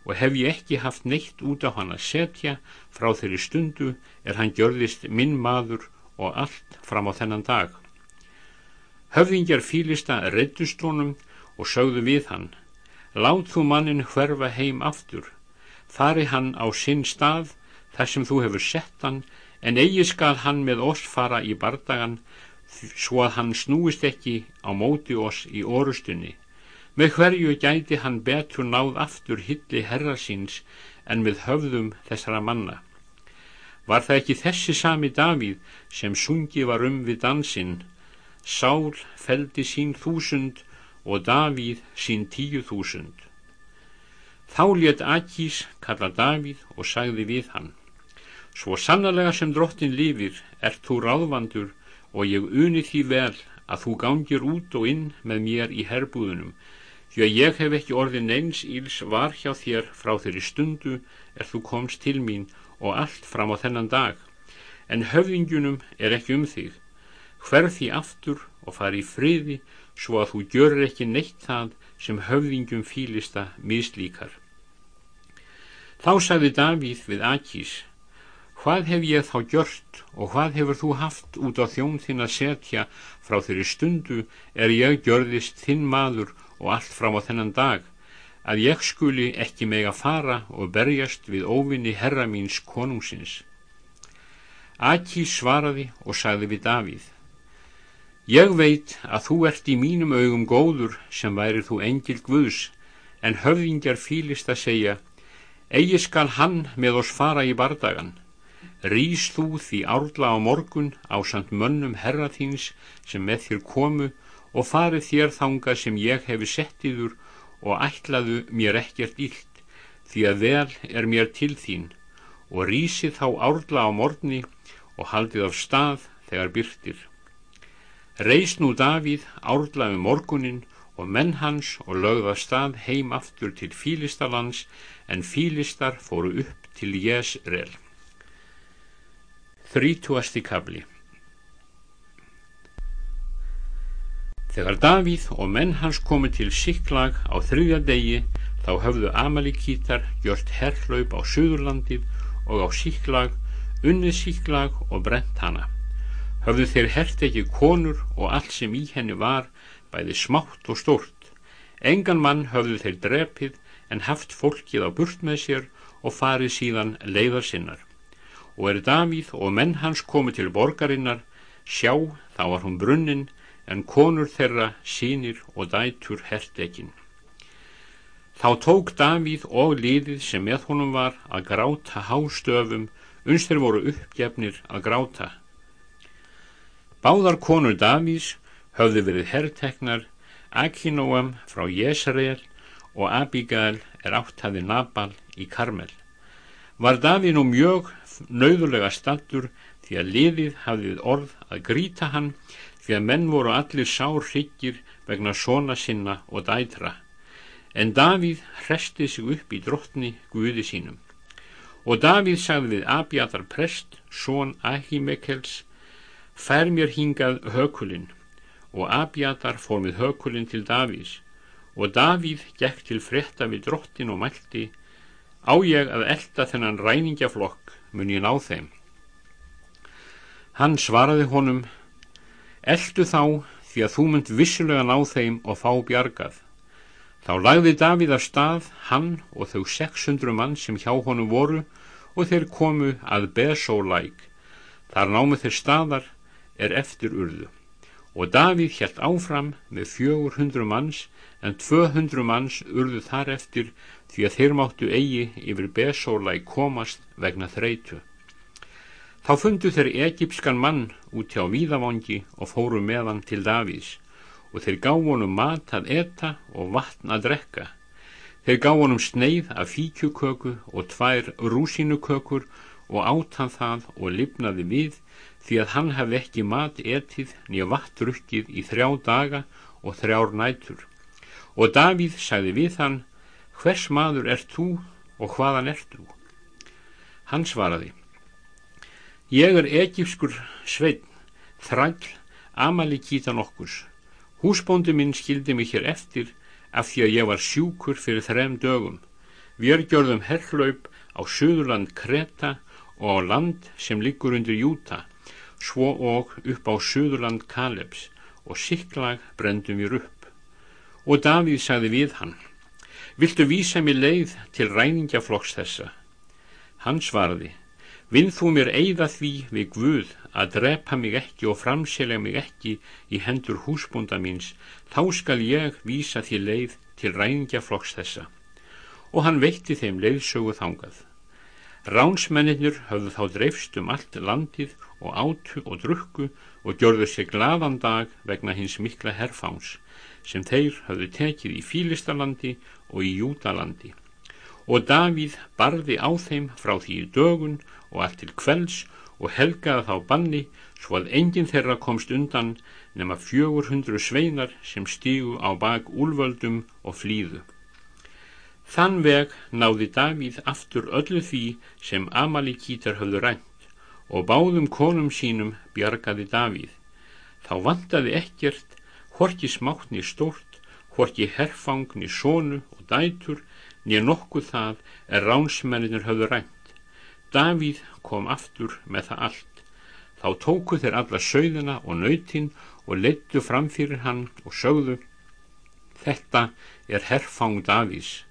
og hef ég ekki haft neitt út á hann að setja frá þeirri stundu er hann gjörðist minn maður og allt fram á þennan dag. Höfðingjar fílista reytust honum og sögðu við hann, lát þú mannin hverfa heim aftur, fari hann á sinn stað þar sem þú hefur sett hann, en eigi skal hann með oss fara í bardagan svo að hann snúist ekki á móti oss í orustunni. Með hverju gæti hann betur náð aftur hilli herra síns en með höfðum þessara manna. Var það ekki þessi sami Davíð sem sungi var um við dansinn, Sál feldi sín þúsund og Davíð sín tíu þúsund. Þá let Akís kalla Davíð og sagði við hann, Svo sannlega sem drottin lifir, ert þú ráðvandur og ég uni því vel að þú gangir út og inn með mér í herbúðunum, því að ég hef ekki orðin eins íls var hjá þér frá þeirri stundu er þú komst til mín og allt fram á þennan dag, en höfðingjunum er ekki um þig. Hverð því aftur og fari í friði svo að þú gjörur ekki neitt það sem höfðingjum fílista mislíkar. Þá sagði Davíð við Akís, Hvað hef ég þá gjört og hvað hefur þú haft út á þjón þinn að setja frá þeirri stundu er ég gjörðist þinn maður og allt fram á þennan dag að ég skuli ekki meg að fara og berjast við óvinni herra míns konungsins. Aki svaraði og sagði við Davíð Ég veit að þú ert í mínum augum góður sem væri þú engil Guðs en höfðingjar fýlist að segja Egi skal hann með oss fara í bardagan Rýs þú því árla á morgun á samt mönnum herra þíns sem með þér komu og farið þér þangað sem ég hefi sett yður og ætlaðu mér ekkert illt því að vel er mér til þín og rýsið þá árla á morgni og haldið af stað þegar byrtir. Reys nú Davíð árla um morgunin og menn hans og lögða stað heim aftur til Fílistarlands en Fílistar fóru upp til Jésrel. Þrítúasti kabli Þegar Davíð og menn hans komu til Siklag á þriðja degi þá höfðu Amalíkítar gjört herrlaup á Suðurlandið og á Siklag, unnið Siklag og brent hana. Höfðu þeir hert ekki konur og allt sem í henni var, bæði smátt og stórt. Engan mann höfðu þeir drepið en haft fólkið á burt með sér og farið síðan leiðar sinnar og er Davíð og menn hans komið til borgarinnar, sjá þá var hún brunnin en konur þeirra sínir og dætur hertekinn. Þá tók Davíð og liðið sem með honum var að gráta hástöfum, uns þeir voru uppgefnir að gráta. Báðar konur Davíðs höfðu verið herrteknar, Akinóam frá Jésareel og Abigail er áttaði Nabal í Karmel. Var Davíð nú mjög nauðulega stattur því að liðið hafðið orð að gríta hann því að menn voru allir sár hryggir vegna svona sinna og dætra. En Davíð hresti sig upp í drottni Guði sínum. Og Davíð sagði við Abjadar prest, són Ahimekels, fær mér hingað hökulinn. Og Abjadar fór með hökulinn til Davíðs. Og Davíð gekk til frétta við drottin og mælti, á ég að elda þennan ræningjaflokk mun ég ná þeim. Hann svaraði honum, eldu þá því að þú mynd vissilega ná þeim og fá bjargað. Þá lagði Davíð af stað, hann og þau 600 mann sem hjá honum voru og þeir komu að Besólæk. Þar námu þeir staðar er eftir urðu. Og Davíð helt áfram með 400 manns en 200 manns urðu þar eftir því að þeir máttu eigi yfir besóla í komast vegna þreitu. Þá fundu þeir egipskan mann út hjá Víðavangi og fóru meðan til Davís og þeir gá honum mat að eta og vatn að drekka. Þeir gá honum sneið af fíkjuköku og tvær rúsinukökur og átan það og lifnaði við því að hann hefði ekki mat etið nýja vattrukkið í þrjá daga og þrjár nætur. Og Davíð sagði við hann, hvers maður ert þú og hvaðan ert þú? Hann svaraði, ég er egipskur sveitn, þræll, amalíkítan okkurs. Húsbóndi minn skildi mig hér eftir af því að ég var sjúkur fyrir þrem dögum. Við gjörðum herrlaup á söðurland Kreta og á land sem liggur undir Júta svo og upp á Suðurland Kalebs og siklag brendum við upp. Og Davíð sagði við hann, viltu vísa mér leið til ræningjaflokks þessa? Hann svarði, vinn þú mér eigða því við Guð að drepa mig ekki og framselja mig ekki í hendur húsbúnda míns, þá skal ég vísa því leið til ræningjaflokks þessa. Og hann veitti þeim leiðsögu þangað. Ránsmennir höfðu þá dreifst um allt landið og átu og drukku og gjörðu sér glaðan dag vegna hins mikla herfáns sem þeir höfðu tekið í Fílistalandi og í Júdalandi. Og Davíð barði á þeim frá því í dögun og allt til kvelds og helgaði þá banni svo að enginn þeirra komst undan nema fjögur hundru sveinar sem stígu á bak úlvöldum og flýðu. Þann veg náði Davíð aftur öllu því sem Amalíkítar höfðu rænt og báðum konum sínum bjargaði Davíð. Þá vantaði ekkert, horki smáttni stórt, horki herfangni sónu og dætur, nýja nokkuð það er ránsmenninur höfðu rænt. Davíð kom aftur með það allt. Þá tóku þeir alla sögðuna og nöytin og leittu fram fyrir hann og sögðu, þetta er herfang Davís.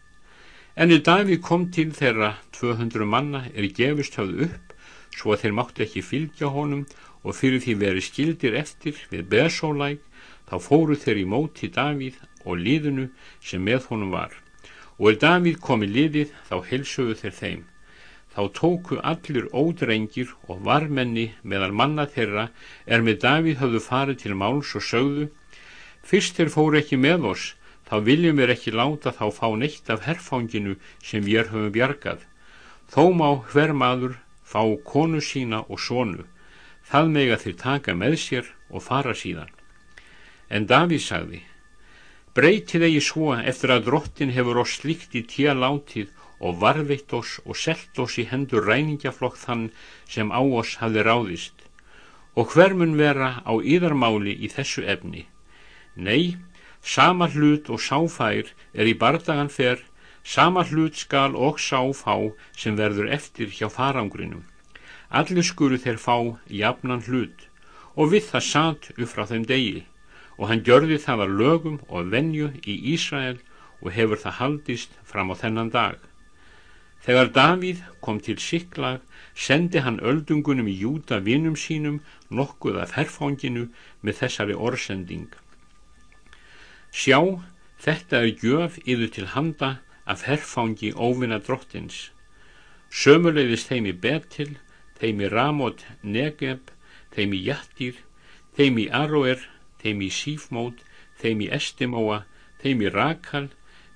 En í dag við kom til þeirra 200 manna er gefist höfð upp svo að þeir máttu ekki fylgja honum og fyrir því verið skildir eftir við Bersólæk þá fóru þeir í móti Davíð og liðinu sem með honum var. Og er Davíð komið liðið þá helsuðu þeir þeim. Þá tóku allir ódrengir og varmenni meðan manna þeirra er með Davíð höfðu farið til máls og sögðu Fyrst þeir fóru ekki með oss þá viljum við ekki láta þá fá neitt af herfanginu sem við höfum bjargað. Þó má hver maður fá konu sína og sonu, það mega þeir taka með sér og fara síðan. En Davíð sagði, breytið eigi svo eftir að drottin hefur oss slikt í tíu látið og varveitt oss og selt oss í hendur ræningjaflokk þann sem á oss hafði ráðist. Og hver mun vera á yðarmáli í þessu efni? Nei, Sama hlut og sáfær er í bardagan fer, sama hlut skal og sáfá sem verður eftir hjá farangrinum. Allir skuru þeir fá jafnan hlut og við það satt upp frá þeim degi og hann gjörði það að lögum og venju í Ísrael og hefur það haldist fram á þennan dag. Þegar Davíð kom til Siklag sendi hann öldungunum í Júta vinum sínum nokkuð af herfanginu með þessari orðsending. Sjá, þetta er gjöf yfir til handa af herfangi óvinna drottins. Sömulegðist þeim í Betil, þeim í Ramot Negeb, þeim í Jattir, þeim í Aroer, þeim í Sífmót, þeim í Estimóa, þeim í Rakal,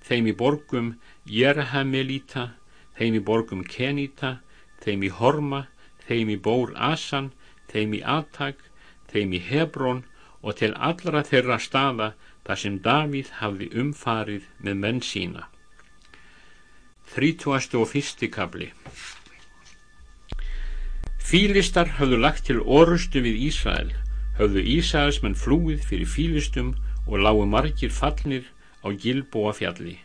þeim í borgum Jerahamelíta, þeim í borgum Kenita, þeim í Horma, þeim í Bór Asan, þeim í Atag, þeim í Hebrón og til allra þeirra staða þar sem Davíð hafði umfarið með menn sína. 31. kabli Fílistar höfðu lagt til orustu við Ísrael, höfðu Ísraelsmenn flúið fyrir fílistum og lágu margir fallnir á Gilboa fjalli.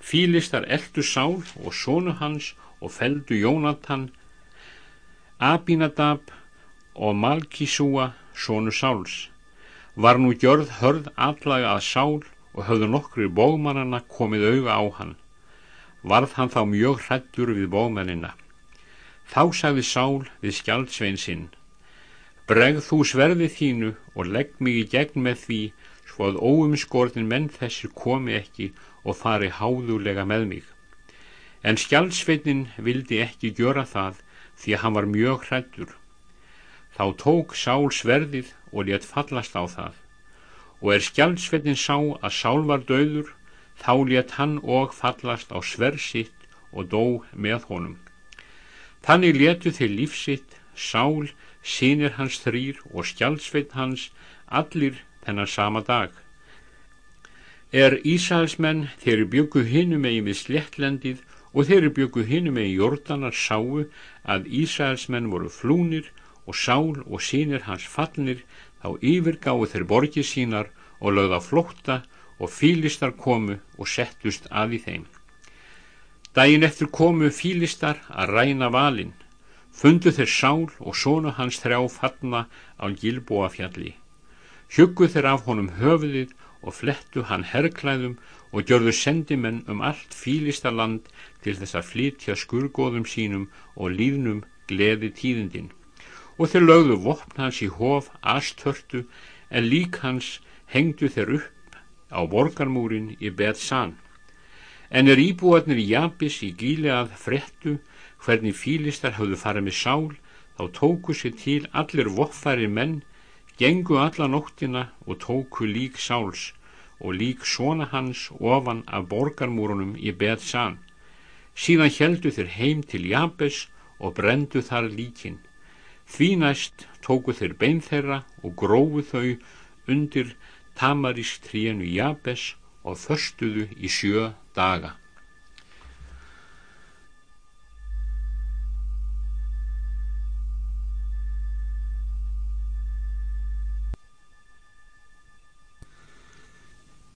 Fílistar eldu Sál og sónu hans og feldu Jónatan, Abinadab og Malkisúa sónu Sáls var nú gjörð hörð allega að sál og höfðu nokkru bógmannana komið auga á hann. Varð hann þá mjög hrættur við bógmannina. Þá sagði sál við skjaldsvein sinn, bregð þú sverði þínu og legg mig í gegn með því, svo að óumskorðin menn þessir komi ekki og fari háðulega með mig. En skjálsveitnin vildi ekki gjöra það því að hann var mjög hrættur. Þá tók Sál sverðið og létt fallast á það. Og er skjálsveitnin sá að Sál var döður, þá létt hann og fallast á sversitt og dó með honum. Þannig letu þeir lífsitt, Sál, sínir hans þrýr og skjálsveit hans, allir þennan sama dag. Er Ísælsmenn þeirri byggu hinum megin við slettlendið og þeirri byggu hinum megin jórdanar sáu að Ísælsmenn voru flúnir og Sál og sínir hans fallnir þá yfirgáðu þeir borgið sínar og lögða flótta og fílistar komu og settust að í þeim. Dægin eftir komu fílistar að ræna valin, fundu þeir sál og sónu hans þrjá fatna á gilbóafjalli. Hjöggu þeir af honum höfuðið og flettu hann herrklæðum og gjörðu sendimenn um allt fílistaland til þess að flytja skurgóðum sínum og líðnum gleði tíðindin. Og þeir lögðu vopn hans í hof astörtu en lík hans hengdu þeir upp á borgarmúrin í Betsan. En er íbúarnir Jabis í gíli að frettu hvernig fílistar hafðu farið með sál, þá tóku sér til allir voffæri menn, gengu alla nóttina og tóku lík sáls og lík svona hans ofan af borgarmúrunum í Betsan. Síðan heldu þeir heim til Jabes og brendu þar líkin. Því næst tóku þeir bein þeirra og grófu þau undir tamarist tríenu Jabes og þörstuðu í sjö daga